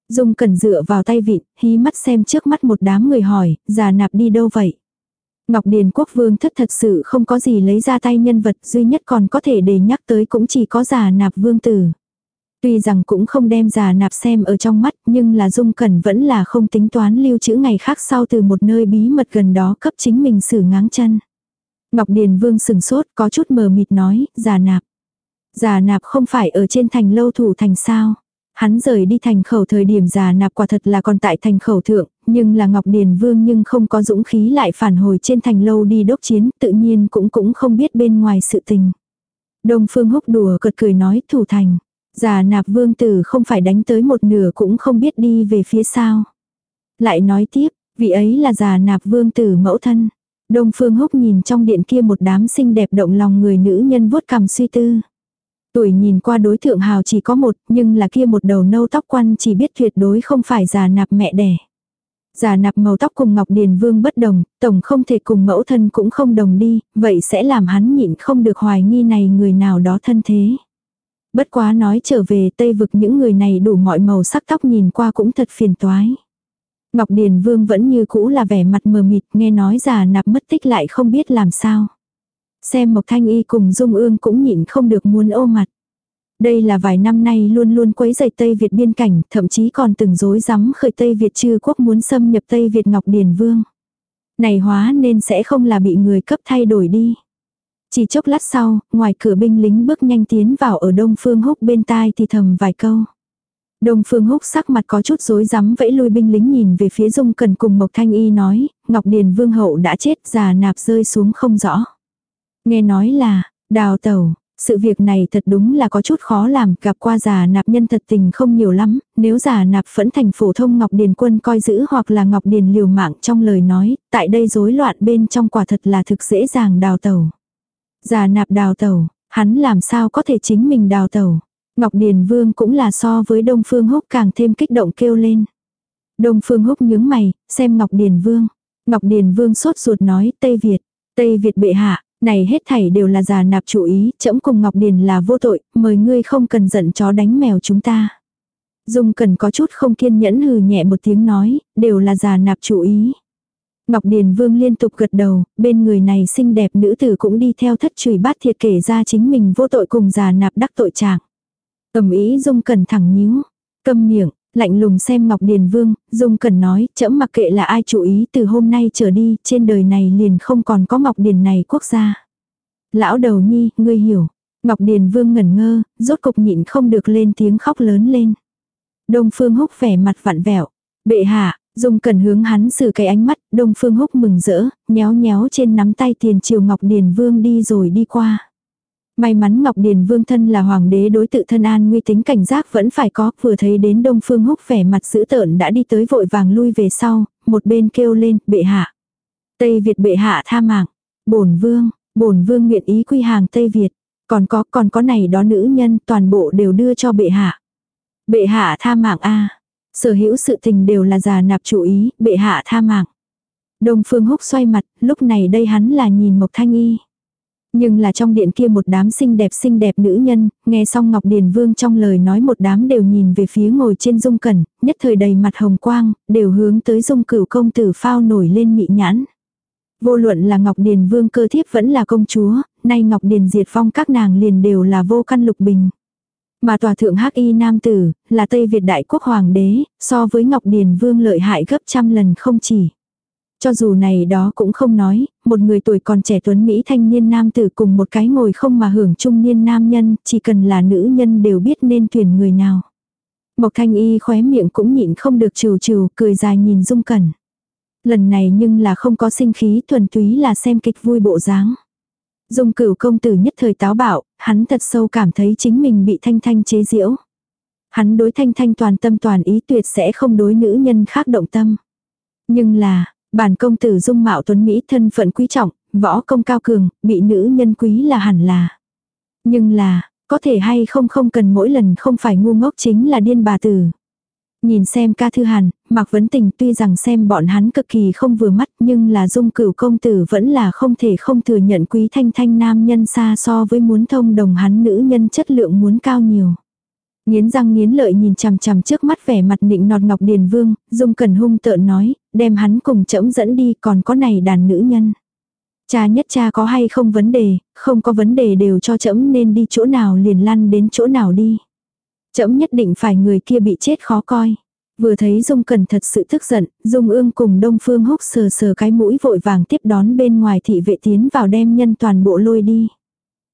Dung Cẩn dựa vào tay vịn, hí mắt xem trước mắt một đám người hỏi, già nạp đi đâu vậy? Ngọc Điền Quốc Vương thất thật sự không có gì lấy ra tay nhân vật duy nhất còn có thể để nhắc tới cũng chỉ có già nạp vương tử. Tuy rằng cũng không đem già nạp xem ở trong mắt nhưng là Dung Cẩn vẫn là không tính toán lưu trữ ngày khác sau từ một nơi bí mật gần đó cấp chính mình xử ngáng chân. Ngọc Điền Vương sừng sốt có chút mờ mịt nói, già nạp. Già nạp không phải ở trên thành lâu thủ thành sao. Hắn rời đi thành khẩu thời điểm già nạp quả thật là còn tại thành khẩu thượng, nhưng là Ngọc Điền Vương nhưng không có dũng khí lại phản hồi trên thành lâu đi đốc chiến, tự nhiên cũng cũng không biết bên ngoài sự tình. Đông Phương húc đùa cợt cười nói thủ thành. Già nạp vương tử không phải đánh tới một nửa cũng không biết đi về phía sau. Lại nói tiếp, vị ấy là già nạp vương tử mẫu thân. Đông Phương Húc nhìn trong điện kia một đám xinh đẹp động lòng người nữ nhân vuốt cằm suy tư. Tuổi nhìn qua đối tượng hào chỉ có một, nhưng là kia một đầu nâu tóc quăn chỉ biết tuyệt đối không phải già nạp mẹ đẻ. Già nạp màu tóc cùng Ngọc Điền Vương bất đồng, tổng không thể cùng mẫu thân cũng không đồng đi, vậy sẽ làm hắn nhịn không được hoài nghi này người nào đó thân thế. Bất quá nói trở về Tây vực những người này đủ mọi màu sắc tóc nhìn qua cũng thật phiền toái. Ngọc Điền Vương vẫn như cũ là vẻ mặt mờ mịt nghe nói già nạp mất tích lại không biết làm sao. Xem Mộc Thanh Y cùng Dung Ương cũng nhịn không được muốn ô mặt. Đây là vài năm nay luôn luôn quấy rầy Tây Việt biên cảnh, thậm chí còn từng dối rắm khởi Tây Việt chư quốc muốn xâm nhập Tây Việt Ngọc Điền Vương. Này hóa nên sẽ không là bị người cấp thay đổi đi. Chỉ chốc lát sau, ngoài cửa binh lính bước nhanh tiến vào ở Đông Phương Húc bên tai thì thầm vài câu. Đông Phương Húc sắc mặt có chút rối rắm vẫy lui binh lính nhìn về phía Dung Cần cùng Mộc Thanh Y nói, Ngọc Điền Vương hậu đã chết già nạp rơi xuống không rõ. Nghe nói là, đào tẩu, sự việc này thật đúng là có chút khó làm, gặp qua già nạp nhân thật tình không nhiều lắm, nếu già nạp phẫn thành phổ thông Ngọc Điền quân coi giữ hoặc là Ngọc Điền liều mạng trong lời nói, tại đây rối loạn bên trong quả thật là thực dễ dàng đào tẩu. Già nạp đào tẩu, hắn làm sao có thể chính mình đào tẩu. Ngọc Điền Vương cũng là so với Đông Phương Húc càng thêm kích động kêu lên. Đông Phương Húc nhướng mày, xem Ngọc Điền Vương. Ngọc Điền Vương sốt ruột nói Tây Việt, Tây Việt bệ hạ, này hết thảy đều là già nạp chủ ý, trẫm cùng Ngọc Điền là vô tội, mời ngươi không cần giận chó đánh mèo chúng ta. Dung cần có chút không kiên nhẫn hừ nhẹ một tiếng nói, đều là già nạp chủ ý. Ngọc Điền Vương liên tục gật đầu, bên người này xinh đẹp nữ tử cũng đi theo thất chùy bát thiệt kể ra chính mình vô tội cùng già nạp đắc tội trạng. Ẩm ý Dung cần thẳng nhíu, câm miệng, lạnh lùng xem Ngọc Điền Vương, Dung Cẩn nói, chẫm mặc kệ là ai chủ ý từ hôm nay trở đi, trên đời này liền không còn có Ngọc Điền này quốc gia. Lão đầu nhi, ngươi hiểu. Ngọc Điền Vương ngẩn ngơ, rốt cục nhịn không được lên tiếng khóc lớn lên. Đông Phương Húc vẻ mặt vặn vẹo. Bệ hạ, Dung cần hướng hắn xử cái ánh mắt, Đông Phương Húc mừng rỡ, nhéo nhéo trên nắm tay tiền triều Ngọc Điền Vương đi rồi đi qua. May mắn Ngọc Điền Vương thân là hoàng đế đối tự thân an nguy tính cảnh giác vẫn phải có, vừa thấy đến Đông Phương Húc vẻ mặt dữ tợn đã đi tới vội vàng lui về sau, một bên kêu lên, bệ hạ. Tây Việt bệ hạ tha mạng, bổn vương, bổn vương nguyện ý quy hàng Tây Việt, còn có, còn có này đó nữ nhân toàn bộ đều đưa cho bệ hạ. Bệ hạ tha mạng a Sở hữu sự tình đều là già nạp chủ ý, bệ hạ tha mạng. Đông Phương Húc xoay mặt, lúc này đây hắn là nhìn Mộc Thanh Y. Nhưng là trong điện kia một đám xinh đẹp xinh đẹp nữ nhân, nghe xong Ngọc Điền Vương trong lời nói một đám đều nhìn về phía ngồi trên dung cẩn, nhất thời đầy mặt hồng quang, đều hướng tới dung cửu công tử phao nổi lên mị nhãn. Vô luận là Ngọc Điền Vương cơ thiếp vẫn là công chúa, nay Ngọc Điền diệt phong các nàng liền đều là vô căn lục bình. Mà tòa thượng hắc y nam tử, là Tây Việt đại quốc hoàng đế, so với Ngọc Điền Vương lợi hại gấp trăm lần không chỉ. Cho dù này đó cũng không nói, một người tuổi còn trẻ tuấn Mỹ thanh niên nam tử cùng một cái ngồi không mà hưởng trung niên nam nhân, chỉ cần là nữ nhân đều biết nên tuyển người nào. Mộc thanh y khóe miệng cũng nhịn không được trừ trừ, cười dài nhìn dung cẩn. lần này nhưng là không có sinh khí thuần túy là xem kịch vui bộ dáng. Dung cửu công tử nhất thời táo bạo, hắn thật sâu cảm thấy chính mình bị thanh thanh chế giễu. Hắn đối thanh thanh toàn tâm toàn ý tuyệt sẽ không đối nữ nhân khác động tâm. Nhưng là, bản công tử dung mạo tuấn Mỹ thân phận quý trọng, võ công cao cường, bị nữ nhân quý là hẳn là. Nhưng là, có thể hay không không cần mỗi lần không phải ngu ngốc chính là điên bà tử. Nhìn xem ca thư hàn, Mạc Vấn Tình tuy rằng xem bọn hắn cực kỳ không vừa mắt nhưng là dung cửu công tử vẫn là không thể không thừa nhận quý thanh thanh nam nhân xa so với muốn thông đồng hắn nữ nhân chất lượng muốn cao nhiều. Nghiến răng nghiến lợi nhìn chằm chằm trước mắt vẻ mặt nịnh nọt Ngọc Điền Vương, Dung Cần hung tợn nói, đem hắn cùng chẫm dẫn đi còn có này đàn nữ nhân. Cha nhất cha có hay không vấn đề, không có vấn đề đều cho chẫm nên đi chỗ nào liền lăn đến chỗ nào đi. Chẫm nhất định phải người kia bị chết khó coi. Vừa thấy Dung Cần thật sự tức giận, Dung ương cùng Đông Phương húc sờ sờ cái mũi vội vàng tiếp đón bên ngoài thị vệ tiến vào đem nhân toàn bộ lôi đi.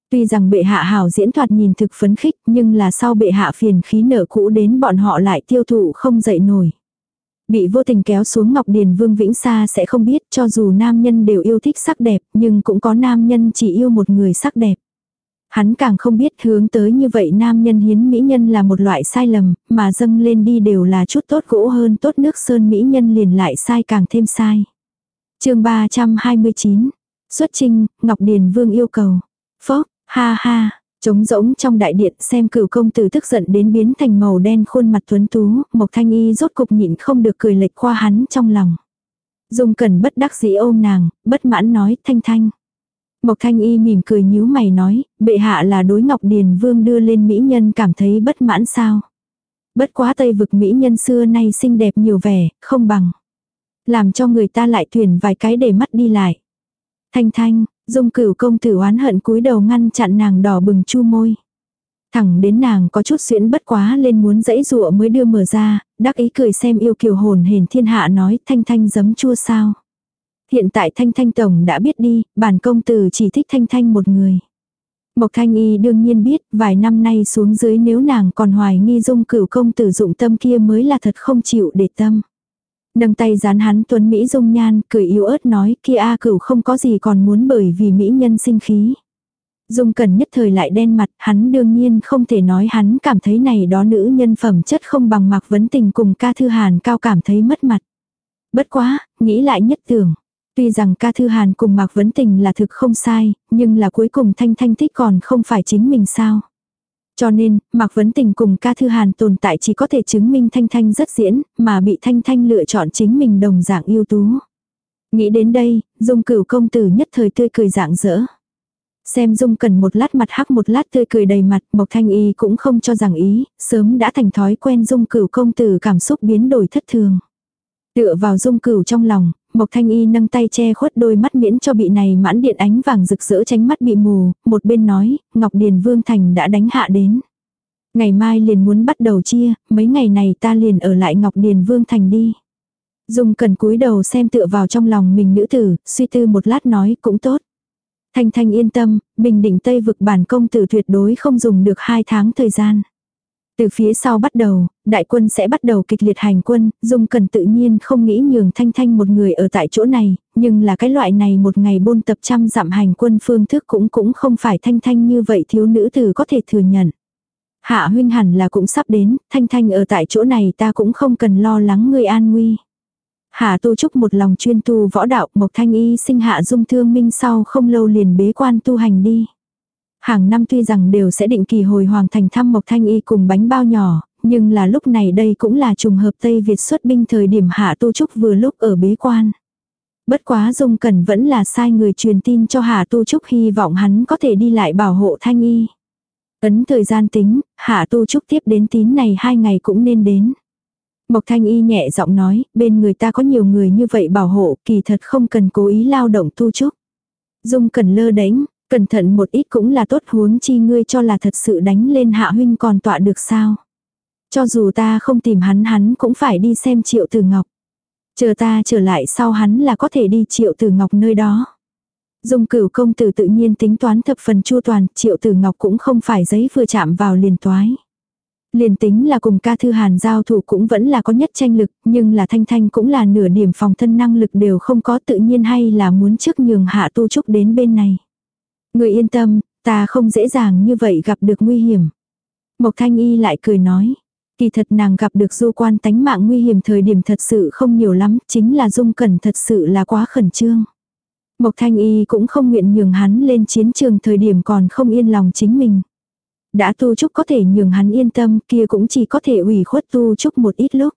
Tuy rằng bệ hạ hảo diễn thoạt nhìn thực phấn khích nhưng là sau bệ hạ phiền khí nở cũ đến bọn họ lại tiêu thụ không dậy nổi. Bị vô tình kéo xuống Ngọc Điền Vương Vĩnh Sa sẽ không biết cho dù nam nhân đều yêu thích sắc đẹp nhưng cũng có nam nhân chỉ yêu một người sắc đẹp. Hắn càng không biết hướng tới như vậy nam nhân hiến mỹ nhân là một loại sai lầm, mà dâng lên đi đều là chút tốt gỗ hơn tốt nước sơn mỹ nhân liền lại sai càng thêm sai. chương 329, xuất trinh, Ngọc Điền Vương yêu cầu. Phó, ha ha, trống rỗng trong đại điện xem cửu công tử tức giận đến biến thành màu đen khuôn mặt tuấn tú, Mộc Thanh Y rốt cục nhịn không được cười lệch qua hắn trong lòng. Dung cần bất đắc dĩ ôm nàng, bất mãn nói thanh thanh. Mộc Thanh Y mỉm cười nhíu mày nói, bệ hạ là đối Ngọc Điền Vương đưa lên mỹ nhân cảm thấy bất mãn sao. Bất quá tây vực mỹ nhân xưa nay xinh đẹp nhiều vẻ, không bằng. Làm cho người ta lại tuyển vài cái để mắt đi lại. Thanh thanh, dung cửu công tử oán hận cúi đầu ngăn chặn nàng đỏ bừng chu môi. Thẳng đến nàng có chút xuyễn bất quá lên muốn dãy dụa mới đưa mở ra, đắc ý cười xem yêu kiều hồn hền thiên hạ nói thanh thanh giấm chua sao. Hiện tại Thanh Thanh Tổng đã biết đi, bản công tử chỉ thích Thanh Thanh một người. Mộc Thanh Y đương nhiên biết, vài năm nay xuống dưới nếu nàng còn hoài nghi dung cửu công tử dụng tâm kia mới là thật không chịu để tâm. Nâng tay dán hắn tuấn Mỹ dung nhan, cười yếu ớt nói kia A cửu không có gì còn muốn bởi vì Mỹ nhân sinh khí. Dung cần nhất thời lại đen mặt, hắn đương nhiên không thể nói hắn cảm thấy này đó nữ nhân phẩm chất không bằng mặc vấn tình cùng ca thư hàn cao cảm thấy mất mặt. Bất quá, nghĩ lại nhất tưởng. Tuy rằng ca thư hàn cùng Mạc Vấn Tình là thực không sai, nhưng là cuối cùng Thanh Thanh thích còn không phải chính mình sao. Cho nên, Mạc Vấn Tình cùng ca thư hàn tồn tại chỉ có thể chứng minh Thanh Thanh rất diễn, mà bị Thanh Thanh lựa chọn chính mình đồng dạng ưu tú. Nghĩ đến đây, Dung cửu công tử nhất thời tươi cười dạng dỡ. Xem Dung cần một lát mặt hắc một lát tươi cười đầy mặt, Mộc Thanh Y cũng không cho rằng ý, sớm đã thành thói quen Dung cửu công tử cảm xúc biến đổi thất thường. Tựa vào Dung cửu trong lòng, Mộc Thanh Y nâng tay che khuất đôi mắt miễn cho bị này mãn điện ánh vàng rực rỡ tránh mắt bị mù, một bên nói, Ngọc Điền Vương Thành đã đánh hạ đến. Ngày mai liền muốn bắt đầu chia, mấy ngày này ta liền ở lại Ngọc Điền Vương Thành đi. Dung cần cúi đầu xem tựa vào trong lòng mình nữ tử, suy tư một lát nói cũng tốt. Thanh Thanh yên tâm, bình định Tây vực bản công tử tuyệt đối không dùng được hai tháng thời gian. Từ phía sau bắt đầu, đại quân sẽ bắt đầu kịch liệt hành quân, Dung Cần tự nhiên không nghĩ nhường Thanh Thanh một người ở tại chỗ này, nhưng là cái loại này một ngày bôn tập trăm dặm hành quân phương thức cũng cũng không phải Thanh Thanh như vậy thiếu nữ tử có thể thừa nhận. Hạ huynh hẳn là cũng sắp đến, Thanh Thanh ở tại chỗ này ta cũng không cần lo lắng người an nguy. Hạ tu trúc một lòng chuyên tu võ đạo, Mộc Thanh Y sinh hạ dung thương minh sau không lâu liền bế quan tu hành đi. Hàng năm tuy rằng đều sẽ định kỳ hồi hoàng thành thăm Mộc Thanh Y cùng bánh bao nhỏ, nhưng là lúc này đây cũng là trùng hợp Tây Việt xuất binh thời điểm Hạ Tu Trúc vừa lúc ở bế quan. Bất quá Dung Cẩn vẫn là sai người truyền tin cho Hạ Tu Trúc hy vọng hắn có thể đi lại bảo hộ Thanh Y. Ấn thời gian tính, Hạ Tu Trúc tiếp đến tín này hai ngày cũng nên đến. Mộc Thanh Y nhẹ giọng nói, bên người ta có nhiều người như vậy bảo hộ, kỳ thật không cần cố ý lao động Tu Trúc. Dung Cẩn lơ đánh, Cẩn thận một ít cũng là tốt huống chi ngươi cho là thật sự đánh lên hạ huynh còn tọa được sao. Cho dù ta không tìm hắn hắn cũng phải đi xem triệu tử ngọc. Chờ ta trở lại sau hắn là có thể đi triệu tử ngọc nơi đó. Dung cửu công tử tự nhiên tính toán thập phần chua toàn, triệu tử ngọc cũng không phải giấy vừa chạm vào liền toái. Liền tính là cùng ca thư hàn giao thủ cũng vẫn là có nhất tranh lực, nhưng là thanh thanh cũng là nửa điểm phòng thân năng lực đều không có tự nhiên hay là muốn trước nhường hạ tu trúc đến bên này. Người yên tâm, ta không dễ dàng như vậy gặp được nguy hiểm. Mộc thanh y lại cười nói. Kỳ thật nàng gặp được du quan tánh mạng nguy hiểm thời điểm thật sự không nhiều lắm, chính là dung cẩn thật sự là quá khẩn trương. Mộc thanh y cũng không nguyện nhường hắn lên chiến trường thời điểm còn không yên lòng chính mình. Đã tu trúc có thể nhường hắn yên tâm kia cũng chỉ có thể ủy khuất tu trúc một ít lúc.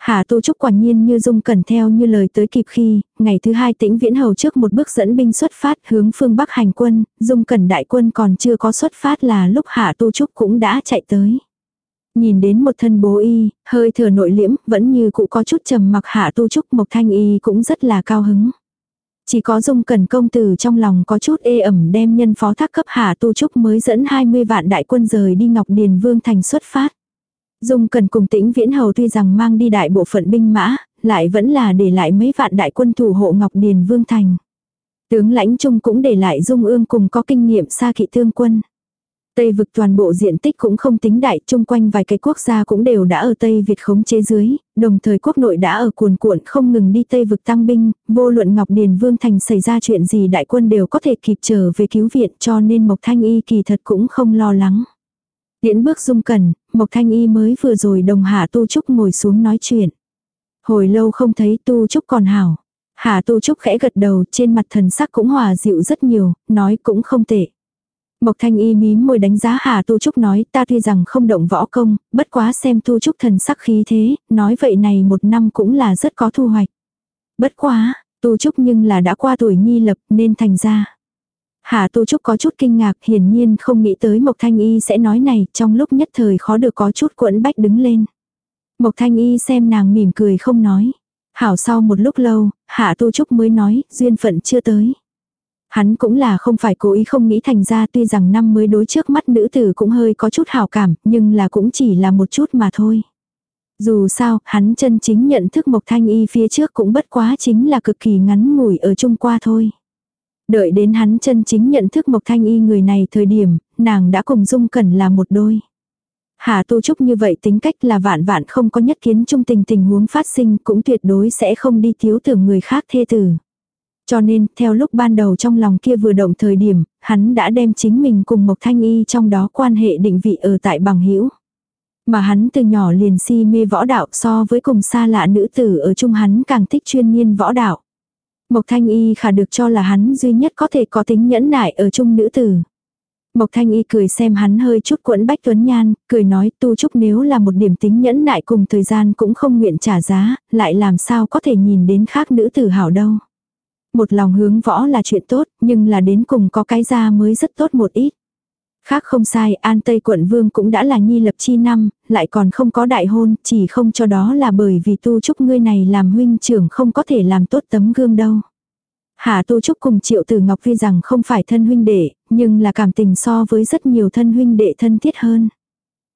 Hà Tu Trúc quả nhiên như dung cẩn theo như lời tới kịp khi, ngày thứ hai tĩnh viễn hầu trước một bước dẫn binh xuất phát hướng phương Bắc hành quân, dung cẩn đại quân còn chưa có xuất phát là lúc Hà Tu Trúc cũng đã chạy tới. Nhìn đến một thân bố y, hơi thở nội liễm, vẫn như cụ có chút trầm mặc Hạ Tu Trúc Mộc Thanh Y cũng rất là cao hứng. Chỉ có dung cần công tử trong lòng có chút ê ẩm đem nhân phó thác cấp Hạ Tu Trúc mới dẫn 20 vạn đại quân rời đi Ngọc Điền Vương thành xuất phát. Dung cần cùng tĩnh viễn hầu tuy rằng mang đi đại bộ phận binh mã, lại vẫn là để lại mấy vạn đại quân thủ hộ Ngọc Điền Vương Thành. Tướng lãnh trung cũng để lại Dung ương cùng có kinh nghiệm xa kỵ thương quân. Tây vực toàn bộ diện tích cũng không tính đại, chung quanh vài cái quốc gia cũng đều đã ở Tây Việt khống chế dưới, đồng thời quốc nội đã ở cuồn cuộn không ngừng đi Tây vực tăng binh, vô luận Ngọc Điền Vương Thành xảy ra chuyện gì đại quân đều có thể kịp trở về cứu viện cho nên Mộc Thanh Y kỳ thật cũng không lo lắng. Điễn bước dung cần, Mộc Thanh Y mới vừa rồi đồng hạ Tu Trúc ngồi xuống nói chuyện. Hồi lâu không thấy Tu Trúc còn hảo. Hạ Tu Trúc khẽ gật đầu trên mặt thần sắc cũng hòa dịu rất nhiều, nói cũng không tệ. Mộc Thanh Y mím môi đánh giá Hà Tu Trúc nói ta tuy rằng không động võ công, bất quá xem Tu Trúc thần sắc khí thế, nói vậy này một năm cũng là rất có thu hoạch. Bất quá, Tu Trúc nhưng là đã qua tuổi nhi lập nên thành ra. Hạ Tu Trúc có chút kinh ngạc hiển nhiên không nghĩ tới Mộc Thanh Y sẽ nói này trong lúc nhất thời khó được có chút quẫn bách đứng lên. Mộc Thanh Y xem nàng mỉm cười không nói. Hảo sau một lúc lâu, Hạ Tu Trúc mới nói, duyên phận chưa tới. Hắn cũng là không phải cố ý không nghĩ thành ra tuy rằng năm mới đối trước mắt nữ tử cũng hơi có chút hảo cảm, nhưng là cũng chỉ là một chút mà thôi. Dù sao, hắn chân chính nhận thức Mộc Thanh Y phía trước cũng bất quá chính là cực kỳ ngắn ngủi ở chung qua thôi. Đợi đến hắn chân chính nhận thức Mộc Thanh Y người này thời điểm, nàng đã cùng Dung Cẩn là một đôi. Hà Tu Trúc như vậy tính cách là vạn vạn không có nhất kiến trung tình tình huống phát sinh cũng tuyệt đối sẽ không đi thiếu tưởng người khác thê tử. Cho nên, theo lúc ban đầu trong lòng kia vừa động thời điểm, hắn đã đem chính mình cùng Mộc Thanh Y trong đó quan hệ định vị ở tại bằng hữu Mà hắn từ nhỏ liền si mê võ đạo so với cùng xa lạ nữ tử ở chung hắn càng thích chuyên nhiên võ đạo. Mộc Thanh Y khả được cho là hắn duy nhất có thể có tính nhẫn nại ở chung nữ tử. Mộc Thanh Y cười xem hắn hơi chút quẫn bách tuấn nhan, cười nói tu trúc nếu là một điểm tính nhẫn nại cùng thời gian cũng không nguyện trả giá, lại làm sao có thể nhìn đến khác nữ tử hảo đâu. Một lòng hướng võ là chuyện tốt, nhưng là đến cùng có cái ra mới rất tốt một ít. Khác không sai, An Tây quận vương cũng đã là nhi lập chi năm, lại còn không có đại hôn, chỉ không cho đó là bởi vì tu trúc ngươi này làm huynh trưởng không có thể làm tốt tấm gương đâu. Hà Tu Trúc cùng Triệu Tử Ngọc phi rằng không phải thân huynh đệ, nhưng là cảm tình so với rất nhiều thân huynh đệ thân thiết hơn.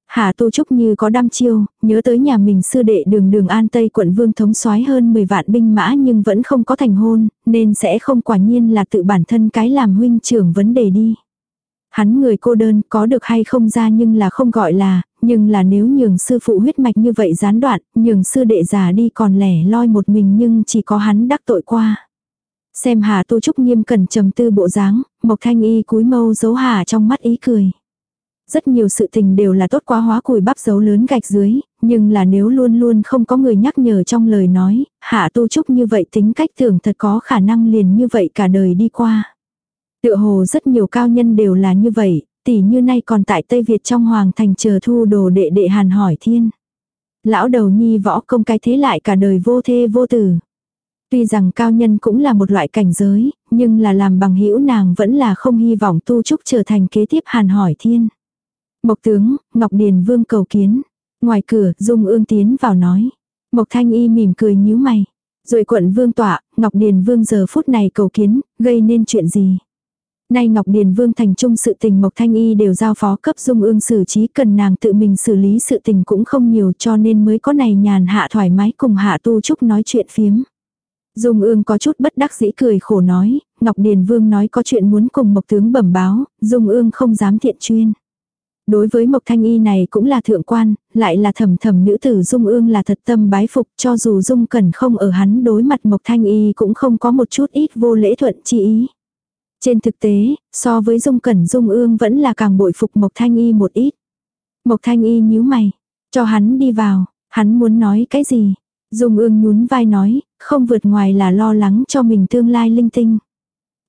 Hà Tu Trúc như có đam chiêu, nhớ tới nhà mình sư đệ đường đường An Tây quận vương thống soái hơn 10 vạn binh mã nhưng vẫn không có thành hôn, nên sẽ không quả nhiên là tự bản thân cái làm huynh trưởng vấn đề đi. Hắn người cô đơn có được hay không ra nhưng là không gọi là, nhưng là nếu nhường sư phụ huyết mạch như vậy gián đoạn, nhường sư đệ già đi còn lẻ loi một mình nhưng chỉ có hắn đắc tội qua. Xem Hà Tu Trúc nghiêm cẩn trầm tư bộ dáng, Mộc Thanh Y cúi mâu giấu Hà trong mắt ý cười. Rất nhiều sự tình đều là tốt quá hóa cùi bắp dấu lớn gạch dưới, nhưng là nếu luôn luôn không có người nhắc nhở trong lời nói, Hạ Tu Trúc như vậy tính cách tưởng thật có khả năng liền như vậy cả đời đi qua. Tựa hồ rất nhiều cao nhân đều là như vậy, tỷ như nay còn tại Tây Việt trong Hoàng thành chờ thu đồ đệ đệ hàn hỏi thiên. Lão đầu nhi võ công cái thế lại cả đời vô thê vô tử. Tuy rằng cao nhân cũng là một loại cảnh giới, nhưng là làm bằng hữu nàng vẫn là không hy vọng tu trúc trở thành kế tiếp hàn hỏi thiên. Mộc tướng, Ngọc Điền Vương cầu kiến. Ngoài cửa, Dung ương tiến vào nói. Mộc Thanh Y mỉm cười nhíu mày. Rồi quận vương tọa, Ngọc Điền Vương giờ phút này cầu kiến, gây nên chuyện gì? Nay Ngọc Điền Vương thành trung sự tình Mộc Thanh Y đều giao phó cấp Dung ương xử trí cần nàng tự mình xử lý sự tình cũng không nhiều cho nên mới có này nhàn hạ thoải mái cùng hạ tu trúc nói chuyện phiếm. Dung ương có chút bất đắc dĩ cười khổ nói, Ngọc Điền Vương nói có chuyện muốn cùng Mộc Tướng bẩm báo, Dung ương không dám thiện chuyên. Đối với Mộc Thanh Y này cũng là thượng quan, lại là thầm thầm nữ tử Dung Ương là thật tâm bái phục cho dù Dung Cẩn không ở hắn đối mặt Mộc Thanh Y cũng không có một chút ít vô lễ thuận chi ý. Trên thực tế, so với Dung Cẩn Dung Ương vẫn là càng bội phục Mộc Thanh Y một ít. Mộc Thanh Y nhíu mày, cho hắn đi vào, hắn muốn nói cái gì? Dung Ương nhún vai nói, không vượt ngoài là lo lắng cho mình tương lai linh tinh.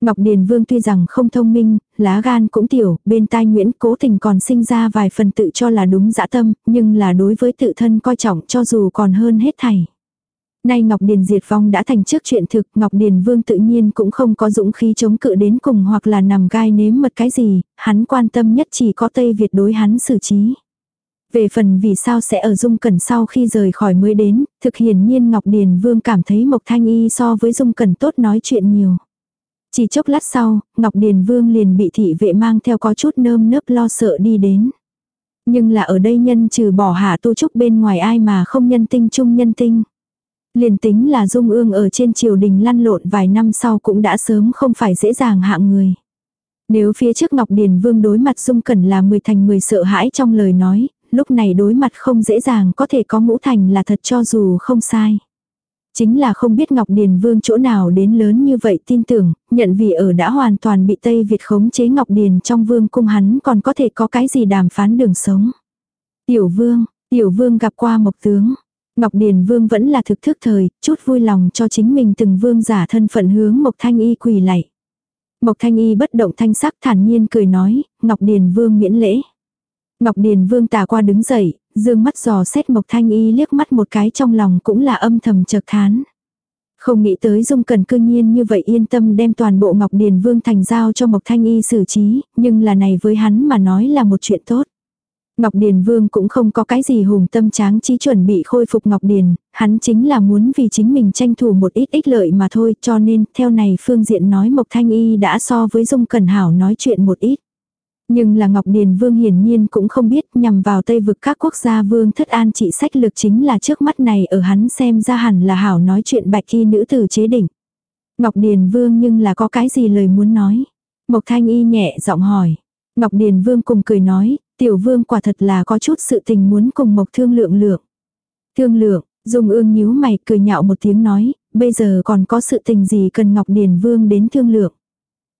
Ngọc Điền Vương tuy rằng không thông minh, lá gan cũng tiểu, bên tai Nguyễn cố tình còn sinh ra vài phần tự cho là đúng dã tâm, nhưng là đối với tự thân coi trọng cho dù còn hơn hết thảy. Nay Ngọc Điền diệt vong đã thành trước chuyện thực, Ngọc Điền Vương tự nhiên cũng không có dũng khí chống cự đến cùng hoặc là nằm gai nếm mật cái gì, hắn quan tâm nhất chỉ có Tây Việt đối hắn xử trí. Về phần vì sao sẽ ở Dung Cẩn sau khi rời khỏi mới đến, thực hiển nhiên Ngọc Điền Vương cảm thấy Mộc Thanh Y so với Dung Cẩn tốt nói chuyện nhiều. Chỉ chốc lát sau, Ngọc Điền Vương liền bị thị vệ mang theo có chút nơm nớp lo sợ đi đến. Nhưng là ở đây nhân trừ bỏ hạ tu trúc bên ngoài ai mà không nhân tinh chung nhân tinh. Liền tính là Dung Ương ở trên triều đình lăn lộn vài năm sau cũng đã sớm không phải dễ dàng hạng người. Nếu phía trước Ngọc Điền Vương đối mặt Dung Cẩn là 10 thành 10 sợ hãi trong lời nói, lúc này đối mặt không dễ dàng có thể có ngũ thành là thật cho dù không sai. Chính là không biết Ngọc Điền Vương chỗ nào đến lớn như vậy tin tưởng, nhận vì ở đã hoàn toàn bị Tây Việt khống chế Ngọc Điền trong vương cung hắn còn có thể có cái gì đàm phán đường sống. Tiểu vương, tiểu vương gặp qua mộc tướng. Ngọc Điền Vương vẫn là thực thức thời, chút vui lòng cho chính mình từng vương giả thân phận hướng Mộc Thanh Y quỳ lạy. Mộc Thanh Y bất động thanh sắc thản nhiên cười nói, Ngọc Điền Vương miễn lễ. Ngọc Điền Vương tà qua đứng dậy, dương mắt dò xét Mộc Thanh Y liếc mắt một cái trong lòng cũng là âm thầm chợt thán. Không nghĩ tới Dung Cần cương nhiên như vậy yên tâm đem toàn bộ Ngọc Điền Vương thành giao cho Mộc Thanh Y xử trí, nhưng là này với hắn mà nói là một chuyện tốt. Ngọc Điền Vương cũng không có cái gì hùng tâm tráng trí chuẩn bị khôi phục Ngọc Điền, hắn chính là muốn vì chính mình tranh thủ một ít ích lợi mà thôi, cho nên theo này phương diện nói Mộc Thanh Y đã so với Dung Cẩn Hảo nói chuyện một ít. Nhưng là Ngọc Điền Vương hiển nhiên cũng không biết nhằm vào Tây vực các quốc gia vương thất an trị sách lực chính là trước mắt này ở hắn xem ra hẳn là hảo nói chuyện bạch khi nữ tử chế đỉnh. Ngọc Điền Vương nhưng là có cái gì lời muốn nói. Mộc Thanh Y nhẹ giọng hỏi. Ngọc Điền Vương cùng cười nói, tiểu vương quả thật là có chút sự tình muốn cùng Mộc Thương lượng lượng. Thương lượng, Dung ương nhíu mày cười nhạo một tiếng nói, bây giờ còn có sự tình gì cần Ngọc Điền Vương đến thương lượng.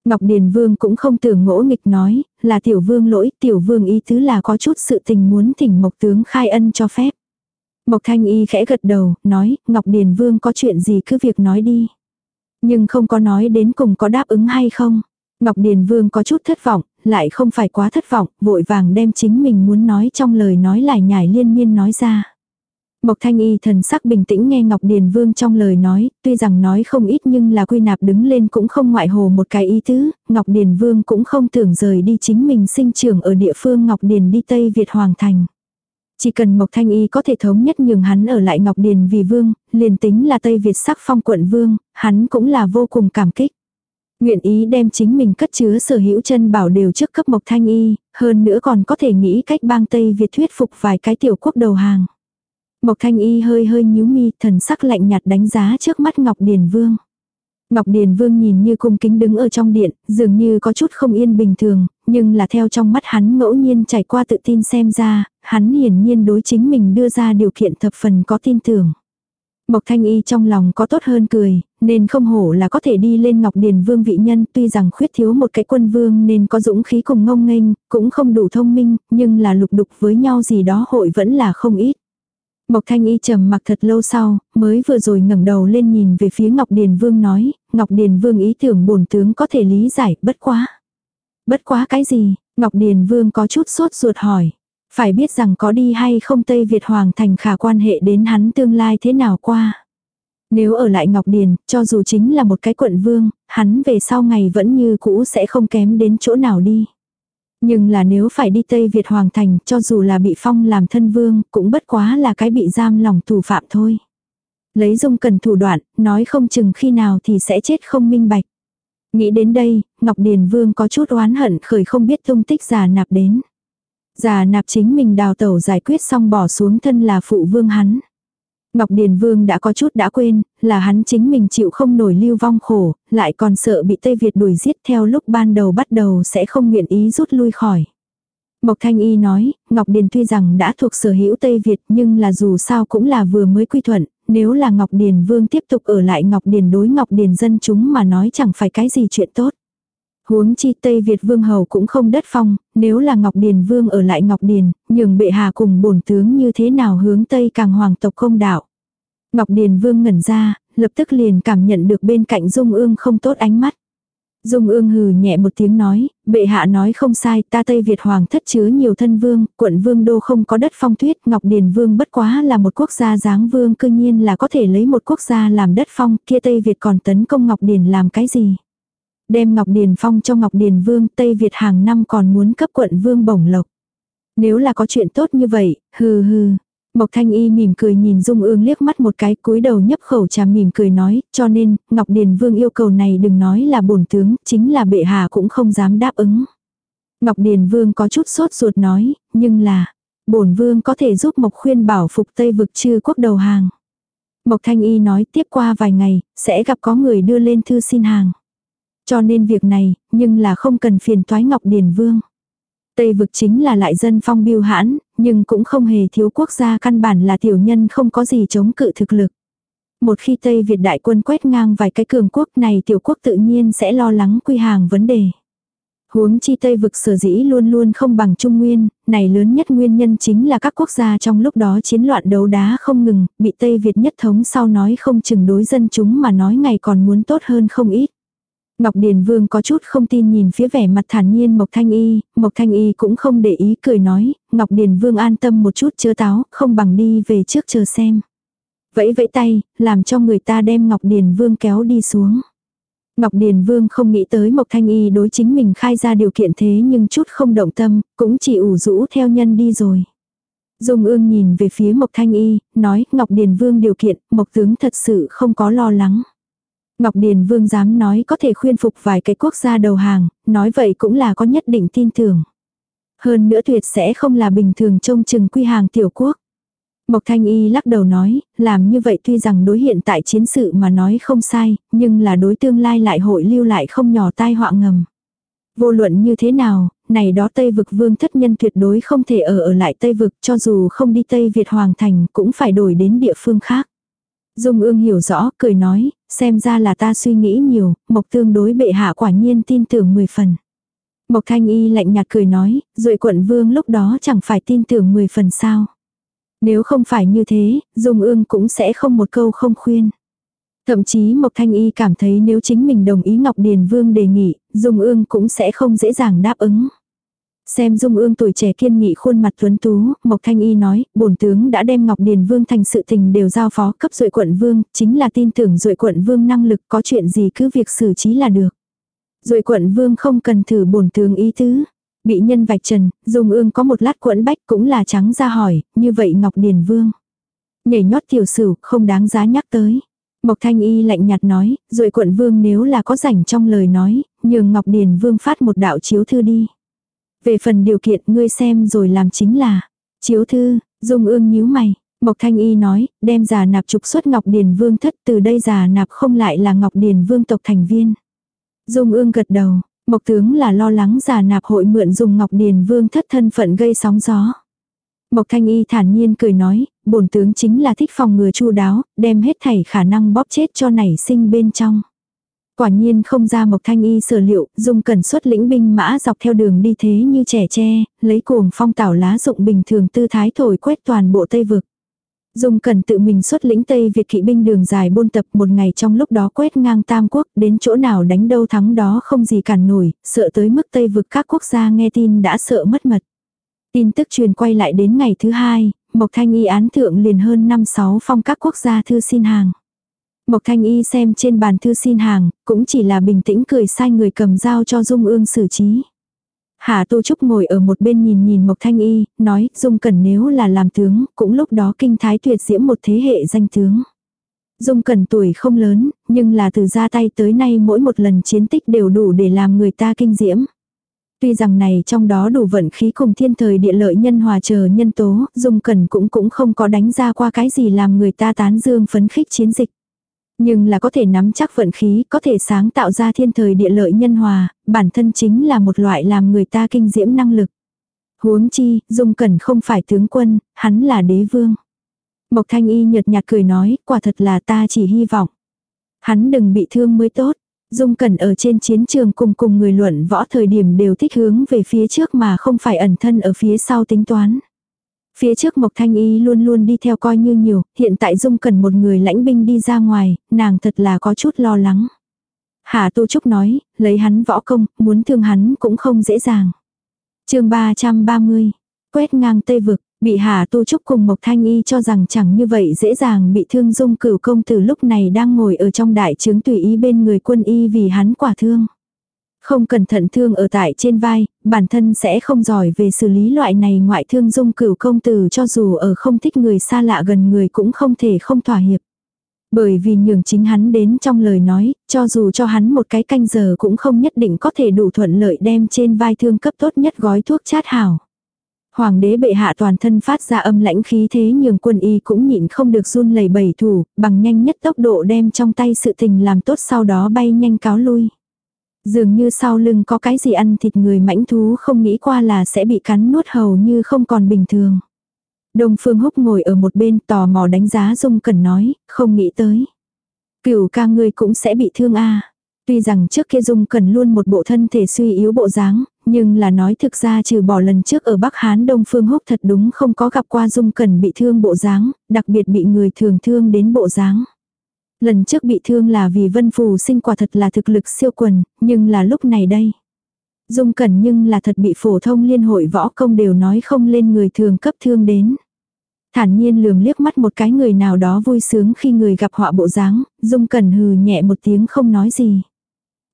Ngọc Điền Vương cũng không tưởng ngỗ nghịch nói, là tiểu vương lỗi, tiểu vương ý tứ là có chút sự tình muốn thỉnh Mộc tướng khai ân cho phép. Mộc Thanh Y khẽ gật đầu, nói, Ngọc Điền Vương có chuyện gì cứ việc nói đi. Nhưng không có nói đến cùng có đáp ứng hay không. Ngọc Điền Vương có chút thất vọng, lại không phải quá thất vọng, vội vàng đem chính mình muốn nói trong lời nói lại nhải liên miên nói ra. Mộc Thanh Y thần sắc bình tĩnh nghe Ngọc Điền Vương trong lời nói, tuy rằng nói không ít nhưng là quy nạp đứng lên cũng không ngoại hồ một cái ý tứ, Ngọc Điền Vương cũng không tưởng rời đi chính mình sinh trưởng ở địa phương Ngọc Điền đi Tây Việt Hoàng Thành. Chỉ cần Mộc Thanh Y có thể thống nhất nhường hắn ở lại Ngọc Điền vì vương, liền tính là Tây Việt sắc phong quận vương, hắn cũng là vô cùng cảm kích. Nguyện ý đem chính mình cất chứa sở hữu chân bảo đều trước cấp Mộc Thanh Y, hơn nữa còn có thể nghĩ cách bang Tây Việt thuyết phục vài cái tiểu quốc đầu hàng. Mộc Thanh Y hơi hơi nhíu mi, thần sắc lạnh nhạt đánh giá trước mắt Ngọc Điền Vương. Ngọc Điền Vương nhìn như cung kính đứng ở trong điện, dường như có chút không yên bình thường, nhưng là theo trong mắt hắn ngẫu nhiên trải qua tự tin xem ra, hắn hiển nhiên đối chính mình đưa ra điều kiện thập phần có tin tưởng. Mộc Thanh Y trong lòng có tốt hơn cười, nên không hổ là có thể đi lên Ngọc Điền Vương vị nhân, tuy rằng khuyết thiếu một cái quân vương nên có dũng khí cùng ngông nghênh, cũng không đủ thông minh, nhưng là lục đục với nhau gì đó hội vẫn là không ít. Mộc Thanh Y trầm mặc thật lâu sau, mới vừa rồi ngẩng đầu lên nhìn về phía Ngọc Điền Vương nói, Ngọc Điền Vương ý tưởng bổn tướng có thể lý giải, bất quá. Bất quá cái gì? Ngọc Điền Vương có chút sốt ruột hỏi. Phải biết rằng có đi hay không Tây Việt Hoàng thành khả quan hệ đến hắn tương lai thế nào qua. Nếu ở lại Ngọc Điền, cho dù chính là một cái quận vương, hắn về sau ngày vẫn như cũ sẽ không kém đến chỗ nào đi. Nhưng là nếu phải đi Tây Việt Hoàng Thành, cho dù là bị phong làm thân vương, cũng bất quá là cái bị giam lòng tù phạm thôi. Lấy dung cần thủ đoạn, nói không chừng khi nào thì sẽ chết không minh bạch. Nghĩ đến đây, Ngọc Điền Vương có chút oán hận khởi không biết tung tích già nạp đến. Già nạp chính mình đào tẩu giải quyết xong bỏ xuống thân là phụ vương hắn. Ngọc Điền Vương đã có chút đã quên, là hắn chính mình chịu không nổi lưu vong khổ, lại còn sợ bị Tây Việt đuổi giết theo lúc ban đầu bắt đầu sẽ không nguyện ý rút lui khỏi. Mộc Thanh Y nói, Ngọc Điền tuy rằng đã thuộc sở hữu Tây Việt nhưng là dù sao cũng là vừa mới quy thuận, nếu là Ngọc Điền Vương tiếp tục ở lại Ngọc Điền đối Ngọc Điền dân chúng mà nói chẳng phải cái gì chuyện tốt. Huống chi Tây Việt Vương Hầu cũng không đất phong, nếu là Ngọc Điền Vương ở lại Ngọc Điền, nhường bệ hạ cùng bổn tướng như thế nào hướng Tây càng hoàng tộc không đạo. Ngọc Điền Vương ngẩn ra, lập tức liền cảm nhận được bên cạnh Dung Ương không tốt ánh mắt. Dung ương hừ nhẹ một tiếng nói, bệ hạ nói không sai, ta Tây Việt hoàng thất chứa nhiều thân vương, quận vương đô không có đất phong tuyết, Ngọc Điền vương bất quá là một quốc gia dáng vương cư nhiên là có thể lấy một quốc gia làm đất phong, kia Tây Việt còn tấn công Ngọc Điền làm cái gì? Đem Ngọc Điền phong cho Ngọc Điền vương, Tây Việt hàng năm còn muốn cấp quận vương bổng lộc. Nếu là có chuyện tốt như vậy, hừ hừ, Mộc Thanh Y mỉm cười nhìn Dung Ương liếc mắt một cái cúi đầu nhấp khẩu trà mỉm cười nói, cho nên, Ngọc Điền Vương yêu cầu này đừng nói là bổn tướng, chính là bệ hạ cũng không dám đáp ứng. Ngọc Điền Vương có chút sốt ruột nói, nhưng là, bổn Vương có thể giúp Mộc Khuyên bảo phục Tây vực chư quốc đầu hàng. Mộc Thanh Y nói tiếp qua vài ngày, sẽ gặp có người đưa lên thư xin hàng. Cho nên việc này, nhưng là không cần phiền toái Ngọc Điền Vương. Tây vực chính là lại dân phong biêu hãn, nhưng cũng không hề thiếu quốc gia căn bản là tiểu nhân không có gì chống cự thực lực. Một khi Tây Việt đại quân quét ngang vài cái cường quốc này tiểu quốc tự nhiên sẽ lo lắng quy hàng vấn đề. Huống chi Tây vực sở dĩ luôn luôn không bằng Trung Nguyên, này lớn nhất nguyên nhân chính là các quốc gia trong lúc đó chiến loạn đấu đá không ngừng, bị Tây Việt nhất thống sau nói không chừng đối dân chúng mà nói ngày còn muốn tốt hơn không ít. Ngọc Điền Vương có chút không tin nhìn phía vẻ mặt thản nhiên Mộc Thanh Y, Mộc Thanh Y cũng không để ý cười nói, Ngọc Điền Vương an tâm một chút chớ táo, không bằng đi về trước chờ xem. Vẫy vẫy tay, làm cho người ta đem Ngọc Điền Vương kéo đi xuống. Ngọc Điền Vương không nghĩ tới Mộc Thanh Y đối chính mình khai ra điều kiện thế nhưng chút không động tâm, cũng chỉ ủ rũ theo nhân đi rồi. Dung ương nhìn về phía Mộc Thanh Y, nói Ngọc Điền Vương điều kiện, Mộc tướng thật sự không có lo lắng. Ngọc Điền Vương dám nói có thể khuyên phục vài cái quốc gia đầu hàng, nói vậy cũng là có nhất định tin tưởng. Hơn nữa tuyệt sẽ không là bình thường trông chừng quy hàng tiểu quốc. Mộc Thanh Y lắc đầu nói, làm như vậy tuy rằng đối hiện tại chiến sự mà nói không sai, nhưng là đối tương lai lại hội lưu lại không nhỏ tai họa ngầm. Vô luận như thế nào, này đó Tây vực vương thất nhân tuyệt đối không thể ở ở lại Tây vực cho dù không đi Tây Việt Hoàng Thành cũng phải đổi đến địa phương khác. Dung ương hiểu rõ, cười nói, xem ra là ta suy nghĩ nhiều, Mộc tương đối bệ hạ quả nhiên tin tưởng 10 phần. Mộc thanh y lạnh nhạt cười nói, rồi quận vương lúc đó chẳng phải tin tưởng 10 phần sao. Nếu không phải như thế, Dung ương cũng sẽ không một câu không khuyên. Thậm chí Mộc Thanh Y cảm thấy nếu chính mình đồng ý Ngọc Điền Vương đề nghị, Dung ương cũng sẽ không dễ dàng đáp ứng. Xem Dung Ương tuổi trẻ kiên nghị khuôn mặt tuấn tú, Mộc Thanh Y nói, bổn tướng đã đem Ngọc Điền Vương thành sự tình đều giao phó cấp duệ quận Vương, chính là tin tưởng duệ quận Vương năng lực có chuyện gì cứ việc xử trí là được. Duệ quận Vương không cần thử bổn tướng ý tứ. Bị nhân vạch trần, Dung Ương có một lát quẫn bách cũng là trắng ra hỏi, như vậy Ngọc Điền Vương. Nhảy nhót tiểu sử, không đáng giá nhắc tới. Mộc Thanh Y lạnh nhạt nói, duệ quận Vương nếu là có rảnh trong lời nói, nhường Ngọc Điền Vương phát một đạo chiếu thư đi. Về phần điều kiện ngươi xem rồi làm chính là. Chiếu thư, dung ương nhíu mày. Mộc Thanh Y nói, đem giả nạp trục xuất Ngọc Điền Vương thất từ đây giả nạp không lại là Ngọc Điền Vương tộc thành viên. Dung ương gật đầu, Mộc tướng là lo lắng giả nạp hội mượn dùng Ngọc Điền Vương thất thân phận gây sóng gió. Mộc Thanh Y thản nhiên cười nói, bổn tướng chính là thích phòng ngừa chu đáo, đem hết thảy khả năng bóp chết cho nảy sinh bên trong. Quả nhiên không ra Mộc Thanh Y sở liệu, dùng cần xuất lĩnh binh mã dọc theo đường đi thế như trẻ tre, lấy cuồng phong tảo lá dụng bình thường tư thái thổi quét toàn bộ Tây Vực. Dung cần tự mình xuất lĩnh Tây Việt kỵ binh đường dài bôn tập một ngày trong lúc đó quét ngang Tam Quốc đến chỗ nào đánh đâu thắng đó không gì cản nổi, sợ tới mức Tây vực các quốc gia nghe tin đã sợ mất mật. Tin tức truyền quay lại đến ngày thứ hai, Mộc Thanh Y án thượng liền hơn năm sáu phong các quốc gia thư xin hàng. Mộc Thanh Y xem trên bàn thư xin hàng, cũng chỉ là bình tĩnh cười sai người cầm dao cho Dung Ương xử trí. Hà Tô Trúc ngồi ở một bên nhìn nhìn Mộc Thanh Y, nói Dung Cẩn nếu là làm tướng, cũng lúc đó kinh thái tuyệt diễm một thế hệ danh tướng. Dung Cẩn tuổi không lớn, nhưng là từ ra tay tới nay mỗi một lần chiến tích đều đủ để làm người ta kinh diễm. Tuy rằng này trong đó đủ vận khí cùng thiên thời địa lợi nhân hòa chờ nhân tố, Dung Cẩn cũng cũng không có đánh ra qua cái gì làm người ta tán dương phấn khích chiến dịch. Nhưng là có thể nắm chắc vận khí, có thể sáng tạo ra thiên thời địa lợi nhân hòa, bản thân chính là một loại làm người ta kinh diễm năng lực. Huống chi, Dung Cẩn không phải tướng quân, hắn là đế vương. Mộc Thanh Y nhợt nhạt cười nói, quả thật là ta chỉ hy vọng. Hắn đừng bị thương mới tốt. Dung Cẩn ở trên chiến trường cùng cùng người luận võ thời điểm đều thích hướng về phía trước mà không phải ẩn thân ở phía sau tính toán. Phía trước Mộc Thanh Y luôn luôn đi theo coi như nhiều, hiện tại Dung cần một người lãnh binh đi ra ngoài, nàng thật là có chút lo lắng. Hà Tu Trúc nói, lấy hắn võ công, muốn thương hắn cũng không dễ dàng. chương 330, quét ngang Tây Vực, bị Hà Tu Trúc cùng Mộc Thanh Y cho rằng chẳng như vậy dễ dàng bị thương dung cửu công từ lúc này đang ngồi ở trong đại trướng tùy ý bên người quân y vì hắn quả thương. Không cẩn thận thương ở tại trên vai, bản thân sẽ không giỏi về xử lý loại này ngoại thương dung cửu công tử cho dù ở không thích người xa lạ gần người cũng không thể không thỏa hiệp. Bởi vì nhường chính hắn đến trong lời nói, cho dù cho hắn một cái canh giờ cũng không nhất định có thể đủ thuận lợi đem trên vai thương cấp tốt nhất gói thuốc chát hảo. Hoàng đế bệ hạ toàn thân phát ra âm lãnh khí thế nhường quân y cũng nhịn không được run lẩy bẩy thủ, bằng nhanh nhất tốc độ đem trong tay sự tình làm tốt sau đó bay nhanh cáo lui. Dường như sau lưng có cái gì ăn thịt người mãnh thú không nghĩ qua là sẽ bị cắn nuốt hầu như không còn bình thường. Đông Phương Húc ngồi ở một bên tò mò đánh giá Dung Cẩn nói, không nghĩ tới. Cửu ca ngươi cũng sẽ bị thương a. Tuy rằng trước kia Dung Cẩn luôn một bộ thân thể suy yếu bộ dáng, nhưng là nói thực ra trừ bỏ lần trước ở Bắc Hán Đông Phương Húc thật đúng không có gặp qua Dung Cẩn bị thương bộ dáng, đặc biệt bị người thường thương đến bộ dáng. Lần trước bị thương là vì Vân Phù sinh quả thật là thực lực siêu quần, nhưng là lúc này đây. Dung Cẩn nhưng là thật bị phổ thông liên hội võ công đều nói không lên người thường cấp thương đến. Thản nhiên lườm liếc mắt một cái người nào đó vui sướng khi người gặp họa bộ dáng, Dung Cẩn hừ nhẹ một tiếng không nói gì.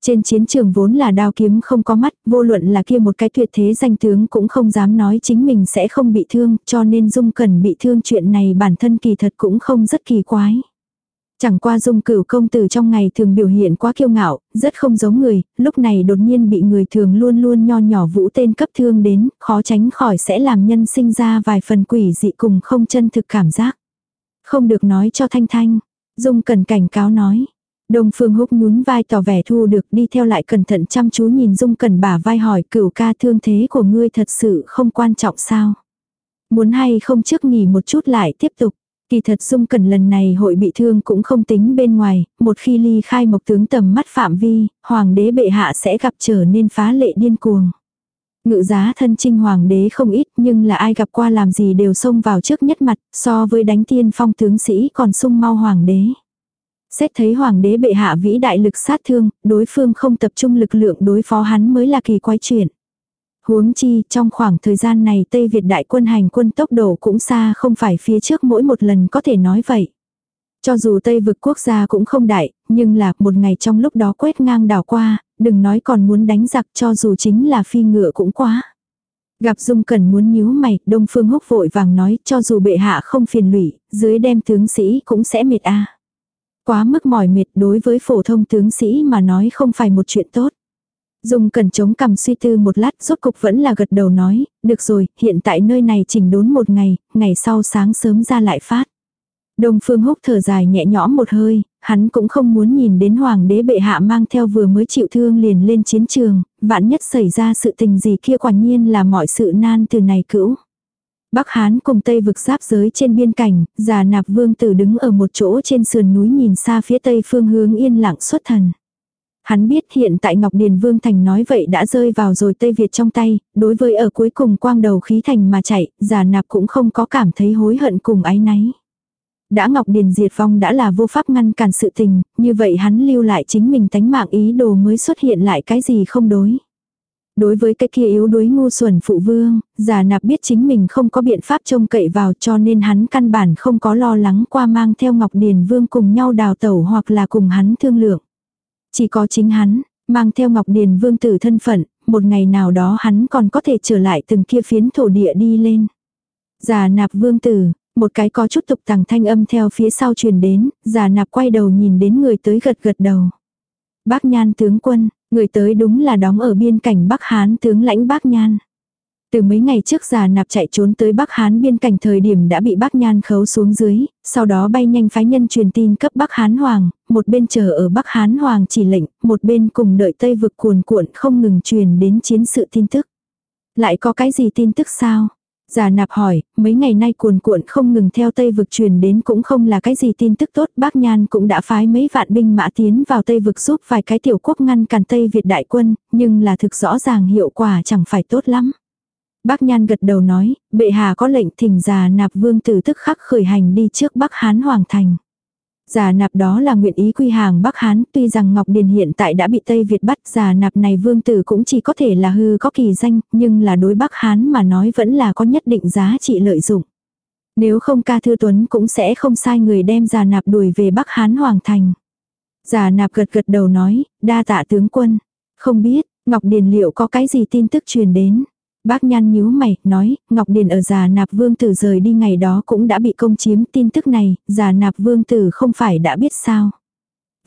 Trên chiến trường vốn là đao kiếm không có mắt, vô luận là kia một cái tuyệt thế danh tướng cũng không dám nói chính mình sẽ không bị thương, cho nên Dung Cẩn bị thương chuyện này bản thân kỳ thật cũng không rất kỳ quái. Chẳng qua dung cửu công tử trong ngày thường biểu hiện quá kiêu ngạo, rất không giống người, lúc này đột nhiên bị người thường luôn luôn nho nhỏ vũ tên cấp thương đến, khó tránh khỏi sẽ làm nhân sinh ra vài phần quỷ dị cùng không chân thực cảm giác. Không được nói cho Thanh Thanh. Dung cần cảnh cáo nói. Đông Phương Húc nhún vai tỏ vẻ thu được đi theo lại cẩn thận chăm chú nhìn Dung Cần bả vai hỏi cửu ca thương thế của ngươi thật sự không quan trọng sao. Muốn hay không trước nghỉ một chút lại tiếp tục. Kỳ thật Dung Cẩn lần này hội bị thương cũng không tính bên ngoài, một khi ly khai mộc tướng tầm mắt phạm vi, hoàng đế bệ hạ sẽ gặp trở nên phá lệ điên cuồng. Ngự giá thân trinh hoàng đế không ít nhưng là ai gặp qua làm gì đều xông vào trước nhất mặt, so với đánh tiên phong tướng sĩ còn sung mau hoàng đế. Xét thấy hoàng đế bệ hạ vĩ đại lực sát thương, đối phương không tập trung lực lượng đối phó hắn mới là kỳ quái chuyện. Huống chi, trong khoảng thời gian này Tây Việt đại quân hành quân tốc độ cũng xa không phải phía trước mỗi một lần có thể nói vậy. Cho dù Tây vực quốc gia cũng không đại, nhưng là một ngày trong lúc đó quét ngang đảo qua, đừng nói còn muốn đánh giặc cho dù chính là phi ngựa cũng quá. Gặp Dung cẩn muốn nhíu mày, Đông Phương Húc vội vàng nói cho dù bệ hạ không phiền lụy, dưới đem tướng sĩ cũng sẽ mệt a. Quá mức mỏi mệt đối với phổ thông tướng sĩ mà nói không phải một chuyện tốt. Dung cần chống cầm suy tư một lát rốt cục vẫn là gật đầu nói, được rồi, hiện tại nơi này chỉnh đốn một ngày, ngày sau sáng sớm ra lại phát. Đông Phương Húc thở dài nhẹ nhõm một hơi, hắn cũng không muốn nhìn đến hoàng đế bệ hạ mang theo vừa mới chịu thương liền lên chiến trường, vạn nhất xảy ra sự tình gì kia quả nhiên là mọi sự nan từ này cữu. Bắc Hán cùng Tây vực giáp giới trên biên cảnh, già nạp vương tử đứng ở một chỗ trên sườn núi nhìn xa phía tây phương hướng yên lặng xuất thần. Hắn biết hiện tại Ngọc Điền Vương Thành nói vậy đã rơi vào rồi Tây Việt trong tay, đối với ở cuối cùng quang đầu khí thành mà chạy, giả nạp cũng không có cảm thấy hối hận cùng ái náy. Đã Ngọc Điền diệt vong đã là vô pháp ngăn cản sự tình, như vậy hắn lưu lại chính mình tánh mạng ý đồ mới xuất hiện lại cái gì không đối. Đối với cái kia yếu đuối ngu xuẩn phụ vương, giả nạp biết chính mình không có biện pháp trông cậy vào cho nên hắn căn bản không có lo lắng qua mang theo Ngọc Điền Vương cùng nhau đào tẩu hoặc là cùng hắn thương lượng. Chỉ có chính hắn, mang theo Ngọc Điền vương tử thân phận, một ngày nào đó hắn còn có thể trở lại từng kia phiến thổ địa đi lên. Già nạp vương tử, một cái có chút tục tằng thanh âm theo phía sau truyền đến, già nạp quay đầu nhìn đến người tới gật gật đầu. Bác Nhan tướng quân, người tới đúng là đóng ở biên cảnh Bắc Hán tướng lãnh Bác Nhan. Từ mấy ngày trước già nạp chạy trốn tới Bắc Hán biên cảnh thời điểm đã bị Bắc Nhan khấu xuống dưới, sau đó bay nhanh phái nhân truyền tin cấp Bắc Hán Hoàng, một bên chờ ở Bắc Hán Hoàng chỉ lệnh, một bên cùng đợi Tây vực cuồn cuộn không ngừng truyền đến chiến sự tin tức. Lại có cái gì tin tức sao? Già nạp hỏi, mấy ngày nay cuồn cuộn không ngừng theo Tây vực truyền đến cũng không là cái gì tin tức tốt. Bác Nhan cũng đã phái mấy vạn binh mã tiến vào Tây vực giúp vài cái tiểu quốc ngăn cản Tây Việt đại quân, nhưng là thực rõ ràng hiệu quả chẳng phải tốt lắm. Bác Nhan gật đầu nói, bệ hạ có lệnh thỉnh già nạp vương tử tức khắc khởi hành đi trước Bắc Hán Hoàng Thành. Già nạp đó là nguyện ý quy hàng Bắc Hán, tuy rằng Ngọc Điền hiện tại đã bị Tây Việt bắt, già nạp này vương tử cũng chỉ có thể là hư có kỳ danh, nhưng là đối Bắc Hán mà nói vẫn là có nhất định giá trị lợi dụng. Nếu không ca thư tuấn cũng sẽ không sai người đem già nạp đuổi về Bắc Hán Hoàng Thành. Già nạp gật gật đầu nói, đa tạ tướng quân. Không biết, Ngọc Điền liệu có cái gì tin tức truyền đến. Bác Nhan nhíu mày, nói, Ngọc Điền ở già nạp vương tử rời đi ngày đó cũng đã bị công chiếm tin tức này, già nạp vương tử không phải đã biết sao.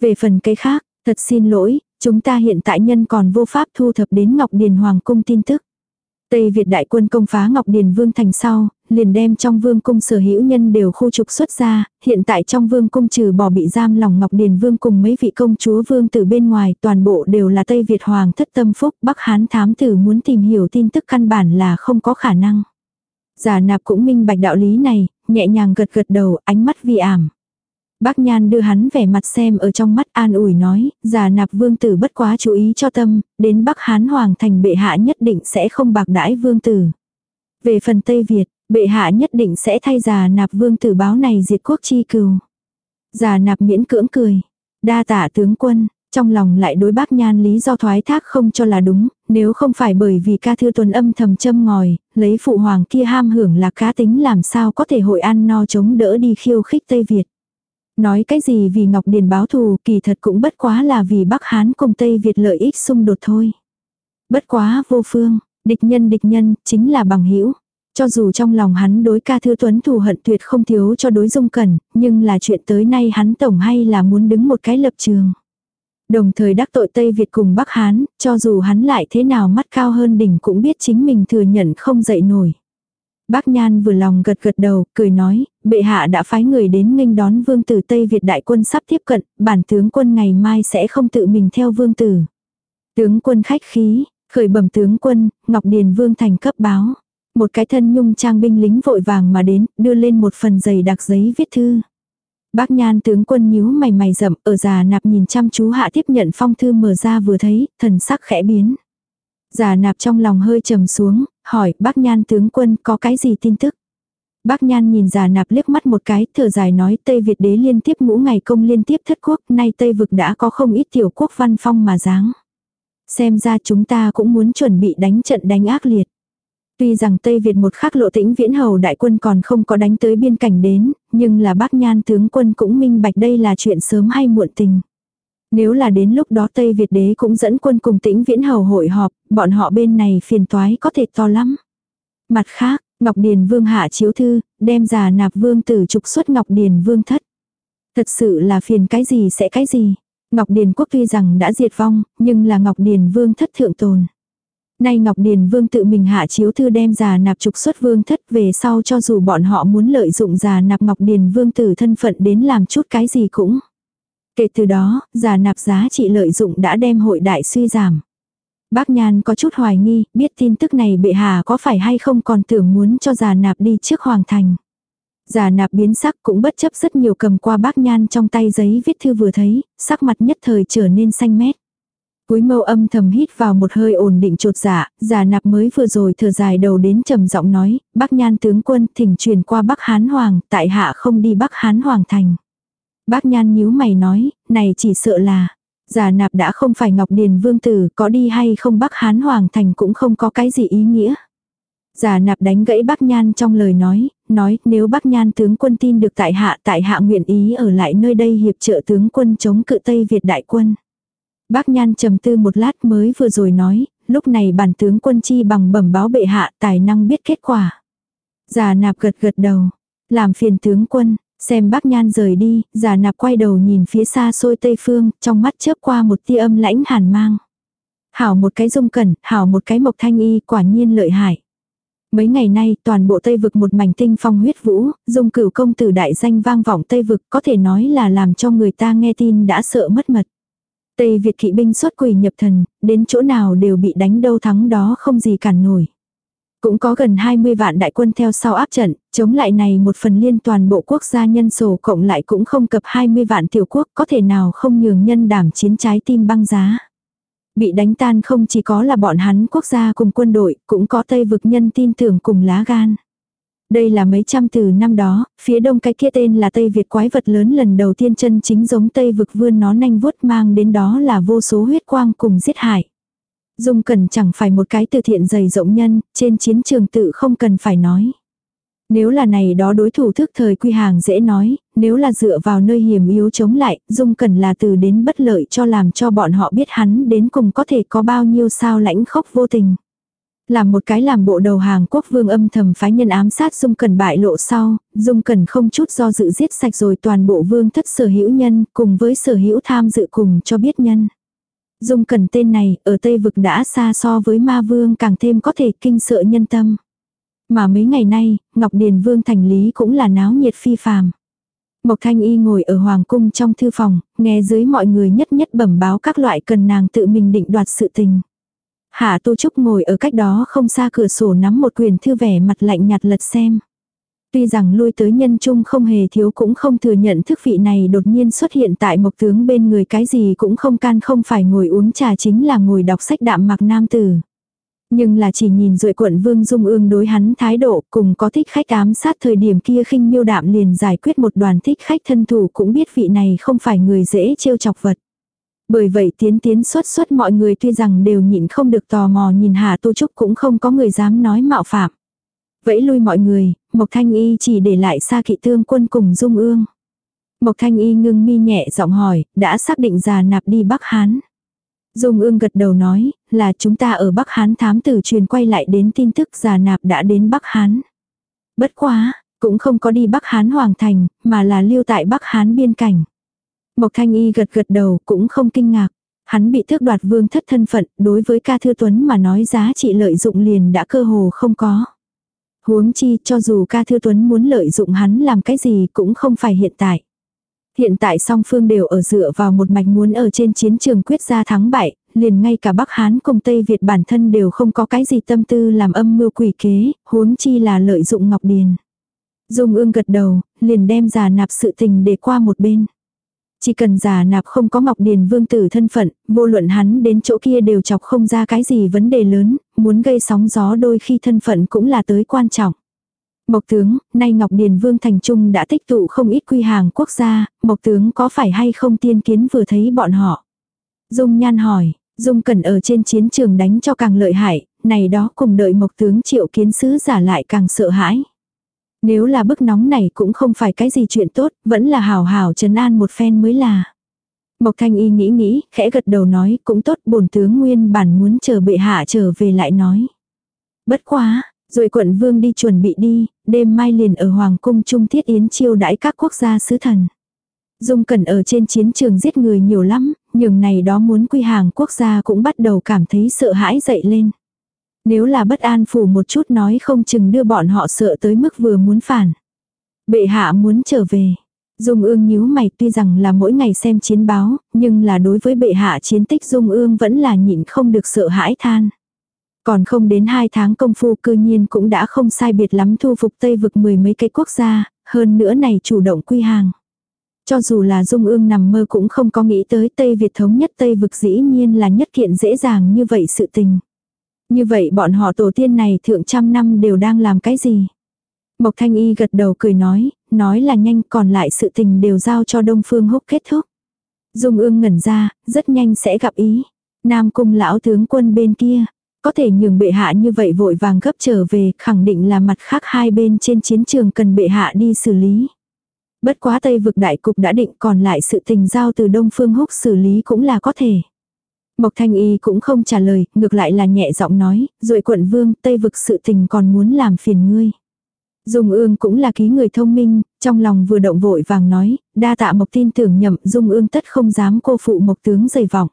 Về phần cái khác, thật xin lỗi, chúng ta hiện tại nhân còn vô pháp thu thập đến Ngọc Điền Hoàng cung tin tức. Tây Việt đại quân công phá Ngọc Điền Vương thành sau, liền đem trong vương cung sở hữu nhân đều khu trục xuất ra, hiện tại trong vương cung trừ bỏ bị giam lòng Ngọc Điền Vương cùng mấy vị công chúa vương từ bên ngoài, toàn bộ đều là Tây Việt Hoàng thất tâm phúc, Bắc Hán thám tử muốn tìm hiểu tin tức căn bản là không có khả năng. Giả nạp cũng minh bạch đạo lý này, nhẹ nhàng gật gật đầu, ánh mắt vi ảm. Bác Nhan đưa hắn vẻ mặt xem ở trong mắt an ủi nói, già nạp vương tử bất quá chú ý cho tâm, đến Bắc Hán Hoàng thành bệ hạ nhất định sẽ không bạc đãi vương tử. Về phần Tây Việt, bệ hạ nhất định sẽ thay già nạp vương tử báo này diệt quốc chi cừu. Già nạp miễn cưỡng cười. Đa tạ tướng quân, trong lòng lại đối bác nhan lý do thoái thác không cho là đúng, nếu không phải bởi vì ca thư tuần âm thầm châm ngòi, lấy phụ hoàng kia ham hưởng là cá tính làm sao có thể hội ăn no chống đỡ đi khiêu khích Tây Việt. Nói cái gì vì Ngọc Điền báo thù kỳ thật cũng bất quá là vì Bắc Hán cùng Tây Việt lợi ích xung đột thôi. Bất quá vô phương, địch nhân địch nhân chính là bằng hữu cho dù trong lòng hắn đối ca thư tuấn thù hận tuyệt không thiếu cho đối dung cẩn, nhưng là chuyện tới nay hắn tổng hay là muốn đứng một cái lập trường. Đồng thời đắc tội Tây Việt cùng Bắc Hán, cho dù hắn lại thế nào mắt cao hơn đỉnh cũng biết chính mình thừa nhận không dậy nổi. Bác Nhan vừa lòng gật gật đầu, cười nói, bệ hạ đã phái người đến nghênh đón vương tử Tây Việt đại quân sắp tiếp cận, bản tướng quân ngày mai sẽ không tự mình theo vương tử. Tướng quân khách khí, khởi bẩm tướng quân, Ngọc Điền vương thành cấp báo. Một cái thân nhung trang binh lính vội vàng mà đến, đưa lên một phần giày đặc giấy viết thư. Bác Nhan tướng quân nhíu mày mày rậm, ở già nạp nhìn chăm chú hạ tiếp nhận phong thư mở ra vừa thấy, thần sắc khẽ biến. Già nạp trong lòng hơi trầm xuống, hỏi bác nhan tướng quân có cái gì tin tức. Bác Nhan nhìn già nạp liếc mắt một cái, thở dài nói Tây Việt đế liên tiếp ngũ ngày công liên tiếp thất quốc, nay Tây vực đã có không ít tiểu quốc văn phong mà dáng. Xem ra chúng ta cũng muốn chuẩn bị đánh trận đánh ác liệt. Tuy rằng Tây Việt một khắc lộ tĩnh viễn hầu đại quân còn không có đánh tới biên cảnh đến, nhưng là bác nhan tướng quân cũng minh bạch đây là chuyện sớm hay muộn tình. Nếu là đến lúc đó Tây Việt đế cũng dẫn quân cùng tĩnh viễn hầu hội họp, bọn họ bên này phiền toái có thể to lắm. Mặt khác, Ngọc Điền Vương hạ chiếu thư, đem già nạp vương tử trục xuất Ngọc Điền Vương thất. Thật sự là phiền cái gì sẽ cái gì. Ngọc Điền quốc tuy rằng đã diệt vong, nhưng là Ngọc Điền Vương thất thượng tồn. Nay Ngọc Điền Vương tự mình hạ chiếu thư đem già nạp trục xuất vương thất về sau cho dù bọn họ muốn lợi dụng già nạp Ngọc Điền Vương tử thân phận đến làm chút cái gì cũng. Kể từ đó, già nạp giá trị lợi dụng đã đem hội đại suy giảm. Bác Nhan có chút hoài nghi, biết tin tức này bệ hạ có phải hay không còn tưởng muốn cho già nạp đi trước hoàng thành. Già nạp biến sắc cũng bất chấp rất nhiều cầm qua bác Nhan trong tay giấy viết thư vừa thấy, sắc mặt nhất thời trở nên xanh mét. Cúi mâu âm thầm hít vào một hơi ổn định trột dạ, già nạp mới vừa rồi thở dài đầu đến trầm giọng nói, "Bắc Nhan tướng quân thỉnh truyền qua Bắc Hán Hoàng, tại hạ không đi Bắc Hán Hoàng thành. Bác Nhan nhíu mày nói, này chỉ sợ là, Giả nạp đã không phải Ngọc Điền Vương Tử, có đi hay không Bắc Hán Hoàng Thành cũng không có cái gì ý nghĩa. Giả nạp đánh gãy Bắc Nhan trong lời nói, nói nếu Bắc Nhan tướng quân tin được tại hạ tại hạ nguyện ý ở lại nơi đây hiệp trợ tướng quân chống cự Tây Việt đại quân. Bác Nhan trầm tư một lát mới vừa rồi nói, lúc này bản tướng quân chi bằng bẩm báo bệ hạ tài năng biết kết quả. Già nạp gật gật đầu, làm phiền tướng quân, Xem bác nhan rời đi, già nạp quay đầu nhìn phía xa xôi tây phương, trong mắt chớp qua một tia âm lãnh hàn mang. Hảo một cái dung cẩn, hảo một cái mộc thanh y, quả nhiên lợi hại. Mấy ngày nay, toàn bộ Tây vực một mảnh tinh phong huyết vũ, dung cửu công tử đại danh vang vọng Tây vực có thể nói là làm cho người ta nghe tin đã sợ mất mật. Tây Việt kỵ binh xuất quỷ nhập thần, đến chỗ nào đều bị đánh đâu thắng đó không gì cản nổi. Cũng có gần 20 vạn đại quân theo sau áp trận, chống lại này một phần liên toàn bộ quốc gia nhân sổ cộng lại cũng không cập 20 vạn tiểu quốc có thể nào không nhường nhân đảm chiến trái tim băng giá. Bị đánh tan không chỉ có là bọn hắn quốc gia cùng quân đội, cũng có Tây vực nhân tin tưởng cùng lá gan. Đây là mấy trăm từ năm đó, phía đông cái kia tên là Tây Việt quái vật lớn lần đầu tiên chân chính giống Tây vực vươn nó nanh vuốt mang đến đó là vô số huyết quang cùng giết hại. Dung cần chẳng phải một cái từ thiện dày rộng nhân, trên chiến trường tự không cần phải nói. Nếu là này đó đối thủ thức thời quy hàng dễ nói, nếu là dựa vào nơi hiểm yếu chống lại, Dung cần là từ đến bất lợi cho làm cho bọn họ biết hắn đến cùng có thể có bao nhiêu sao lãnh khốc vô tình. Làm một cái làm bộ đầu hàng quốc vương âm thầm phái nhân ám sát Dung cần bại lộ sau, Dung cần không chút do dự giết sạch rồi toàn bộ vương thất sở hữu nhân cùng với sở hữu tham dự cùng cho biết nhân. Dung cần tên này ở Tây Vực đã xa so với ma vương càng thêm có thể kinh sợ nhân tâm. Mà mấy ngày nay, Ngọc Điền Vương thành lý cũng là náo nhiệt phi phàm. Mộc Thanh Y ngồi ở Hoàng cung trong thư phòng, nghe dưới mọi người nhất nhất bẩm báo các loại cần nàng tự mình định đoạt sự tình. Hạ Tu Trúc ngồi ở cách đó không xa cửa sổ nắm một quyển thư vẻ mặt lạnh nhạt lật xem. Tuy rằng lui tới nhân trung không hề thiếu cũng không thừa nhận thức vị này đột nhiên xuất hiện tại mộc tướng bên người cái gì cũng không can không phải ngồi uống trà chính là ngồi đọc sách đạm mặc nam tử. Nhưng là chỉ nhìn rội quận vương dung ương đối hắn thái độ cùng có thích khách ám sát thời điểm kia khinh miêu đạm liền giải quyết một đoàn thích khách thân thủ cũng biết vị này không phải người dễ trêu chọc vật. Bởi vậy tiến tiến xuất xuất mọi người tuy rằng đều nhịn không được tò mò nhìn Hà Tu Trúc cũng không có người dám nói mạo phạm. Vẫy lui mọi người, Mộc Thanh Y chỉ để lại xa kỵ tương quân cùng Dung Ương. Mộc Thanh Y ngưng mi nhẹ giọng hỏi, đã xác định già nạp đi Bắc Hán. Dung ương gật đầu nói, là chúng ta ở Bắc Hán thám tử truyền quay lại đến tin tức già nạp đã đến Bắc Hán. Bất quá, cũng không có đi Bắc Hán Hoàng Thành, mà là lưu tại Bắc Hán biên cảnh. Mộc Thanh Y gật gật đầu cũng không kinh ngạc. Hắn bị thước đoạt vương thất thân phận, đối với ca thư tuấn mà nói giá trị lợi dụng liền đã cơ hồ không có. Huống chi cho dù ca thư tuấn muốn lợi dụng hắn làm cái gì cũng không phải hiện tại. Hiện tại song phương đều ở dựa vào một mạch muốn ở trên chiến trường quyết ra thắng bại, liền ngay cả Bắc Hán cùng Tây Việt bản thân đều không có cái gì tâm tư làm âm mưu quỷ kế, huống chi là lợi dụng Ngọc Điền. Dung ương gật đầu, liền đem giả nạp sự tình để qua một bên. Chỉ cần giả nạp không có Ngọc Điền vương tử thân phận, vô luận hắn đến chỗ kia đều chọc không ra cái gì vấn đề lớn, muốn gây sóng gió đôi khi thân phận cũng là tới quan trọng. Mộc tướng, nay Ngọc Điền Vương Thành Trung đã tích tụ không ít quy hàng quốc gia, Mộc tướng có phải hay không tiên kiến vừa thấy bọn họ? Dung Nhan hỏi, Dung cần ở trên chiến trường đánh cho càng lợi hại, này đó cùng đợi Mộc tướng triệu kiến sứ giả lại càng sợ hãi. Nếu là bức nóng này cũng không phải cái gì chuyện tốt, vẫn là hào hào trấn an một phen mới là. Mộc Thanh Y nghĩ nghĩ, khẽ gật đầu nói, cũng tốt, bổn tướng nguyên bản muốn chờ bệ hạ trở về lại nói. Bất quá, rồi quận vương đi chuẩn bị đi, đêm mai liền ở Hoàng cung Trung Thiết Yến chiêu đãi các quốc gia sứ thần. Dung Cẩn ở trên chiến trường giết người nhiều lắm, nhường này đó muốn quy hàng quốc gia cũng bắt đầu cảm thấy sợ hãi dậy lên. Nếu là bất an phủ một chút nói không chừng đưa bọn họ sợ tới mức vừa muốn phản. Bệ hạ muốn trở về. Dung ương nhíu mày tuy rằng là mỗi ngày xem chiến báo, nhưng là đối với bệ hạ chiến tích Dung ương vẫn là nhịn không được sợ hãi than. Còn không đến hai tháng công phu cư nhiên cũng đã không sai biệt lắm thu phục Tây vực mười mấy cái quốc gia, hơn nữa này chủ động quy hàng. Cho dù là Dung ương nằm mơ cũng không có nghĩ tới Tây Việt thống nhất Tây vực dĩ nhiên là nhất kiện dễ dàng như vậy sự tình. Như vậy bọn họ tổ tiên này thượng trăm năm đều đang làm cái gì? Mộc Thanh Y gật đầu cười nói, nói là nhanh còn lại sự tình đều giao cho Đông Phương Húc kết thúc. Dung ương ngẩn ra, rất nhanh sẽ gặp ý. Nam cung lão tướng quân bên kia, có thể nhường bệ hạ như vậy vội vàng gấp trở về, khẳng định là mặt khác hai bên trên chiến trường cần bệ hạ đi xử lý. Bất quá Tây vực đại cục đã định còn lại sự tình giao từ Đông Phương Húc xử lý cũng là có thể. Mộc Thanh Y cũng không trả lời, ngược lại là nhẹ giọng nói, rồi quận vương, Tây vực sự tình còn muốn làm phiền ngươi. Dung ương cũng là ký người thông minh, trong lòng vừa động vội vàng nói, đa tạ Mộc tin tưởng nhậm, Dung ương tất không dám cô phụ Mộc tướng dày vọng.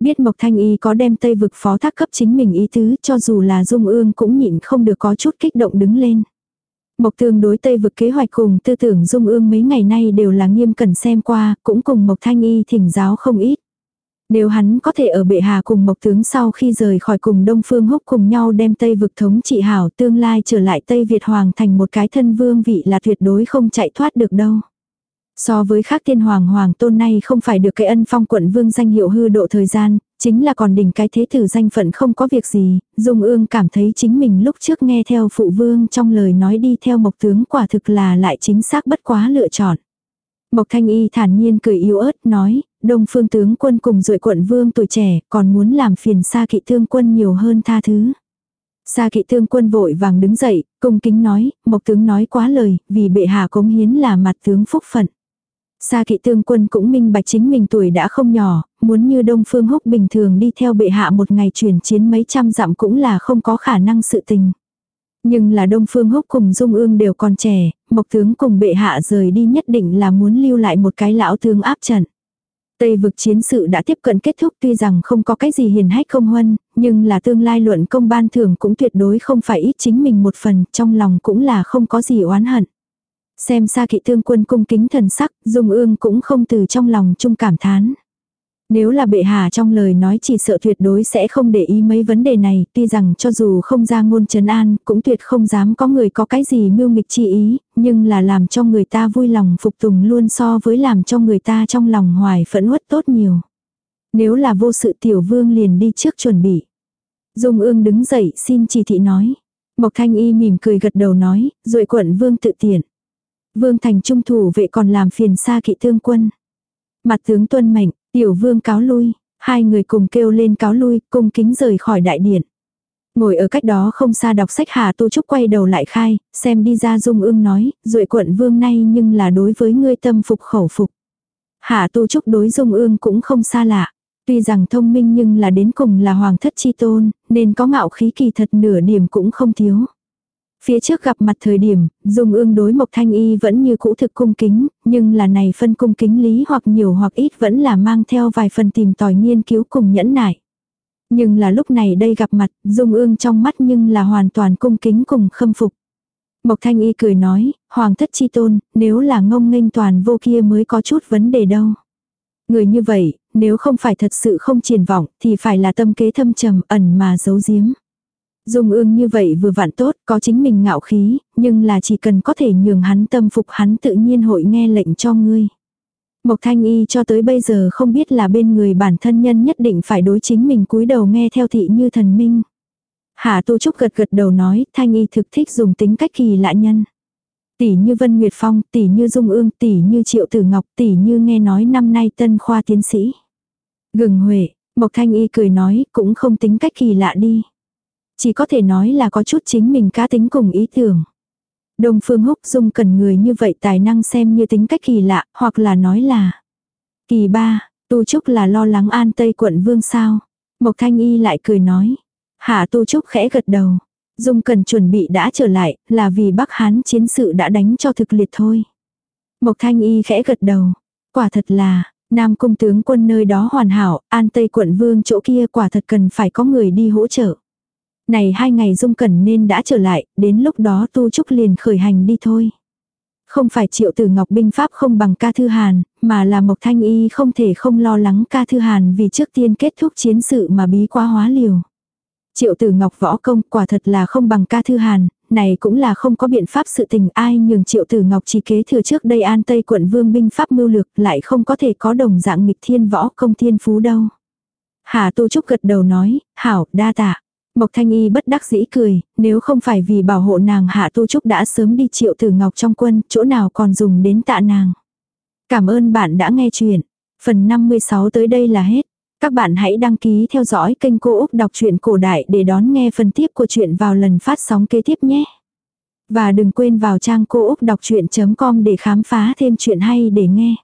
Biết Mộc Thanh Y có đem Tây vực phó thác cấp chính mình ý tứ cho dù là Dung ương cũng nhịn không được có chút kích động đứng lên. Mộc tương đối Tây vực kế hoạch cùng tư tưởng Dung ương mấy ngày nay đều là nghiêm cẩn xem qua, cũng cùng Mộc Thanh Y thỉnh giáo không ít. Nếu hắn có thể ở bệ hạ cùng mộc tướng sau khi rời khỏi cùng Đông Phương Húc cùng nhau đem Tây vực thống trị hảo tương lai trở lại Tây Việt Hoàng thành một cái thân vương vị là tuyệt đối không chạy thoát được đâu. So với khác tiên hoàng hoàng tôn này không phải được cái ân phong quận vương danh hiệu hư độ thời gian, chính là còn đỉnh cái thế tử danh phận không có việc gì, Dung ương cảm thấy chính mình lúc trước nghe theo phụ vương trong lời nói đi theo mộc tướng quả thực là lại chính xác bất quá lựa chọn. Mộc thanh y thản nhiên cười yếu ớt nói, đông phương tướng quân cùng rội quận vương tuổi trẻ còn muốn làm phiền xa kỵ thương quân nhiều hơn tha thứ. Sa kỵ thương quân vội vàng đứng dậy, cung kính nói, mộc tướng nói quá lời, vì bệ hạ cống hiến là mặt tướng phúc phận. Sa kỵ thương quân cũng minh bạch chính mình tuổi đã không nhỏ, muốn như Đông Phương Húc bình thường đi theo bệ hạ một ngày chuyển chiến mấy trăm dặm cũng là không có khả năng sự tình. Nhưng là Đông Phương Húc cùng Dung Ương đều còn trẻ, Mộc tướng cùng bệ hạ rời đi nhất định là muốn lưu lại một cái lão tướng áp trận. Tây vực chiến sự đã tiếp cận kết thúc tuy rằng không có cái gì hiền hách không huân, nhưng là tương lai luận công ban thưởng cũng tuyệt đối không phải ít chính mình một phần, trong lòng cũng là không có gì oán hận. Xem xa kỵ thương quân cung kính thần sắc, dung ương cũng không từ trong lòng chung cảm thán. Nếu là bệ hạ trong lời nói chỉ sợ tuyệt đối sẽ không để ý mấy vấn đề này, tuy rằng cho dù không ra ngôn trấn an, cũng tuyệt không dám có người có cái gì mưu nghịch chi ý, nhưng là làm cho người ta vui lòng phục tùng luôn so với làm cho người ta trong lòng hoài phẫn uất tốt nhiều. Nếu là vô sự tiểu vương liền đi trước chuẩn bị. Dung ương đứng dậy xin chỉ thị nói. Mộc thanh y mỉm cười gật đầu nói, rồi quận vương tự tiện. Vương thành trung thủ vệ còn làm phiền xa kỵ thương quân. Mặt tướng tuân mệnh, tiểu vương cáo lui, hai người cùng kêu lên cáo lui, cung kính rời khỏi đại điện. Ngồi ở cách đó không xa đọc sách Hà Tu Trúc quay đầu lại khai, xem đi ra dung ương nói, duệ quận vương nay nhưng là đối với ngươi tâm phục khẩu phục. Hà Tu Trúc đối dung ương cũng không xa lạ. Tuy rằng thông minh nhưng là đến cùng là hoàng thất chi tôn, nên có ngạo khí kỳ thật nửa điểm cũng không thiếu. Phía trước gặp mặt thời điểm, dùng ương đối Mộc Thanh Y vẫn như cũ thực cung kính, nhưng là này phân cung kính lý hoặc nhiều hoặc ít vẫn là mang theo vài phần tìm tòi nghiên cứu cùng nhẫn nại. Nhưng là lúc này đây gặp mặt, dung ương trong mắt nhưng là hoàn toàn cung kính cùng khâm phục. Mộc Thanh Y cười nói, Hoàng thất chi tôn, nếu là ngông nghênh toàn vô kia mới có chút vấn đề đâu. Người như vậy, nếu không phải thật sự không triển vọng, thì phải là tâm kế thâm trầm ẩn mà giấu giếm. Dung ương như vậy vừa vặn tốt, có chính mình ngạo khí, nhưng là chỉ cần có thể nhường hắn tâm phục hắn tự nhiên hội nghe lệnh cho ngươi. Mộc thanh y cho tới bây giờ không biết là bên người bản thân nhân nhất định phải đối chính mình cúi đầu nghe theo thị như thần minh. Hạ tu trúc gật gật đầu nói, thanh y thực thích dùng tính cách kỳ lạ nhân. Tỷ như Vân Nguyệt Phong, tỷ như Dung Ương, tỷ như Triệu Tử Ngọc, tỷ như nghe nói năm nay tân khoa tiến sĩ. Gừng Huệ, Mộc Thanh Y cười nói, cũng không tính cách kỳ lạ đi. Chỉ có thể nói là có chút chính mình cá tính cùng ý tưởng. Đông Phương Húc Dung cần người như vậy tài năng xem như tính cách kỳ lạ, hoặc là nói là Kỳ ba, Tu Trúc là lo lắng an Tây quận vương sao. Mộc Thanh Y lại cười nói. Hạ Tu Trúc khẽ gật đầu. Dung cần chuẩn bị đã trở lại, là vì Bắc Hán chiến sự đã đánh cho thực liệt thôi. Mộc Thanh Y khẽ gật đầu. Quả thật là, Nam Cung tướng quân nơi đó hoàn hảo, an Tây quận vương chỗ kia quả thật cần phải có người đi hỗ trợ. Này hai ngày Dung Cẩn nên đã trở lại, đến lúc đó Tu Trúc liền khởi hành đi thôi. Không phải triệu tử ngọc binh pháp không bằng ca thư hàn, mà là Mộc Thanh Y không thể không lo lắng ca thư hàn vì trước tiên kết thúc chiến sự mà bí quá hóa liều. Triệu tử ngọc võ công quả thật là không bằng ca thư hàn, này cũng là không có biện pháp sự tình ai nhường triệu tử ngọc chỉ kế thừa trước đây an tây quận vương binh pháp mưu lược lại không có thể có đồng dạng nghịch thiên võ công thiên phú đâu. Hà Tu Trúc gật đầu nói, hảo, đa tạ. Mộc Thanh Y bất đắc dĩ cười, nếu không phải vì bảo hộ nàng Hạ Tu Trúc đã sớm đi triệu tử ngọc trong quân, chỗ nào còn dùng đến tạ nàng. Cảm ơn bạn đã nghe chuyện. Phần 56 tới đây là hết. Các bạn hãy đăng ký theo dõi kênh Cô Úc Đọc truyện Cổ Đại để đón nghe phần tiếp của chuyện vào lần phát sóng kế tiếp nhé. Và đừng quên vào trang cô úc đọc chuyện.com để khám phá thêm chuyện hay để nghe.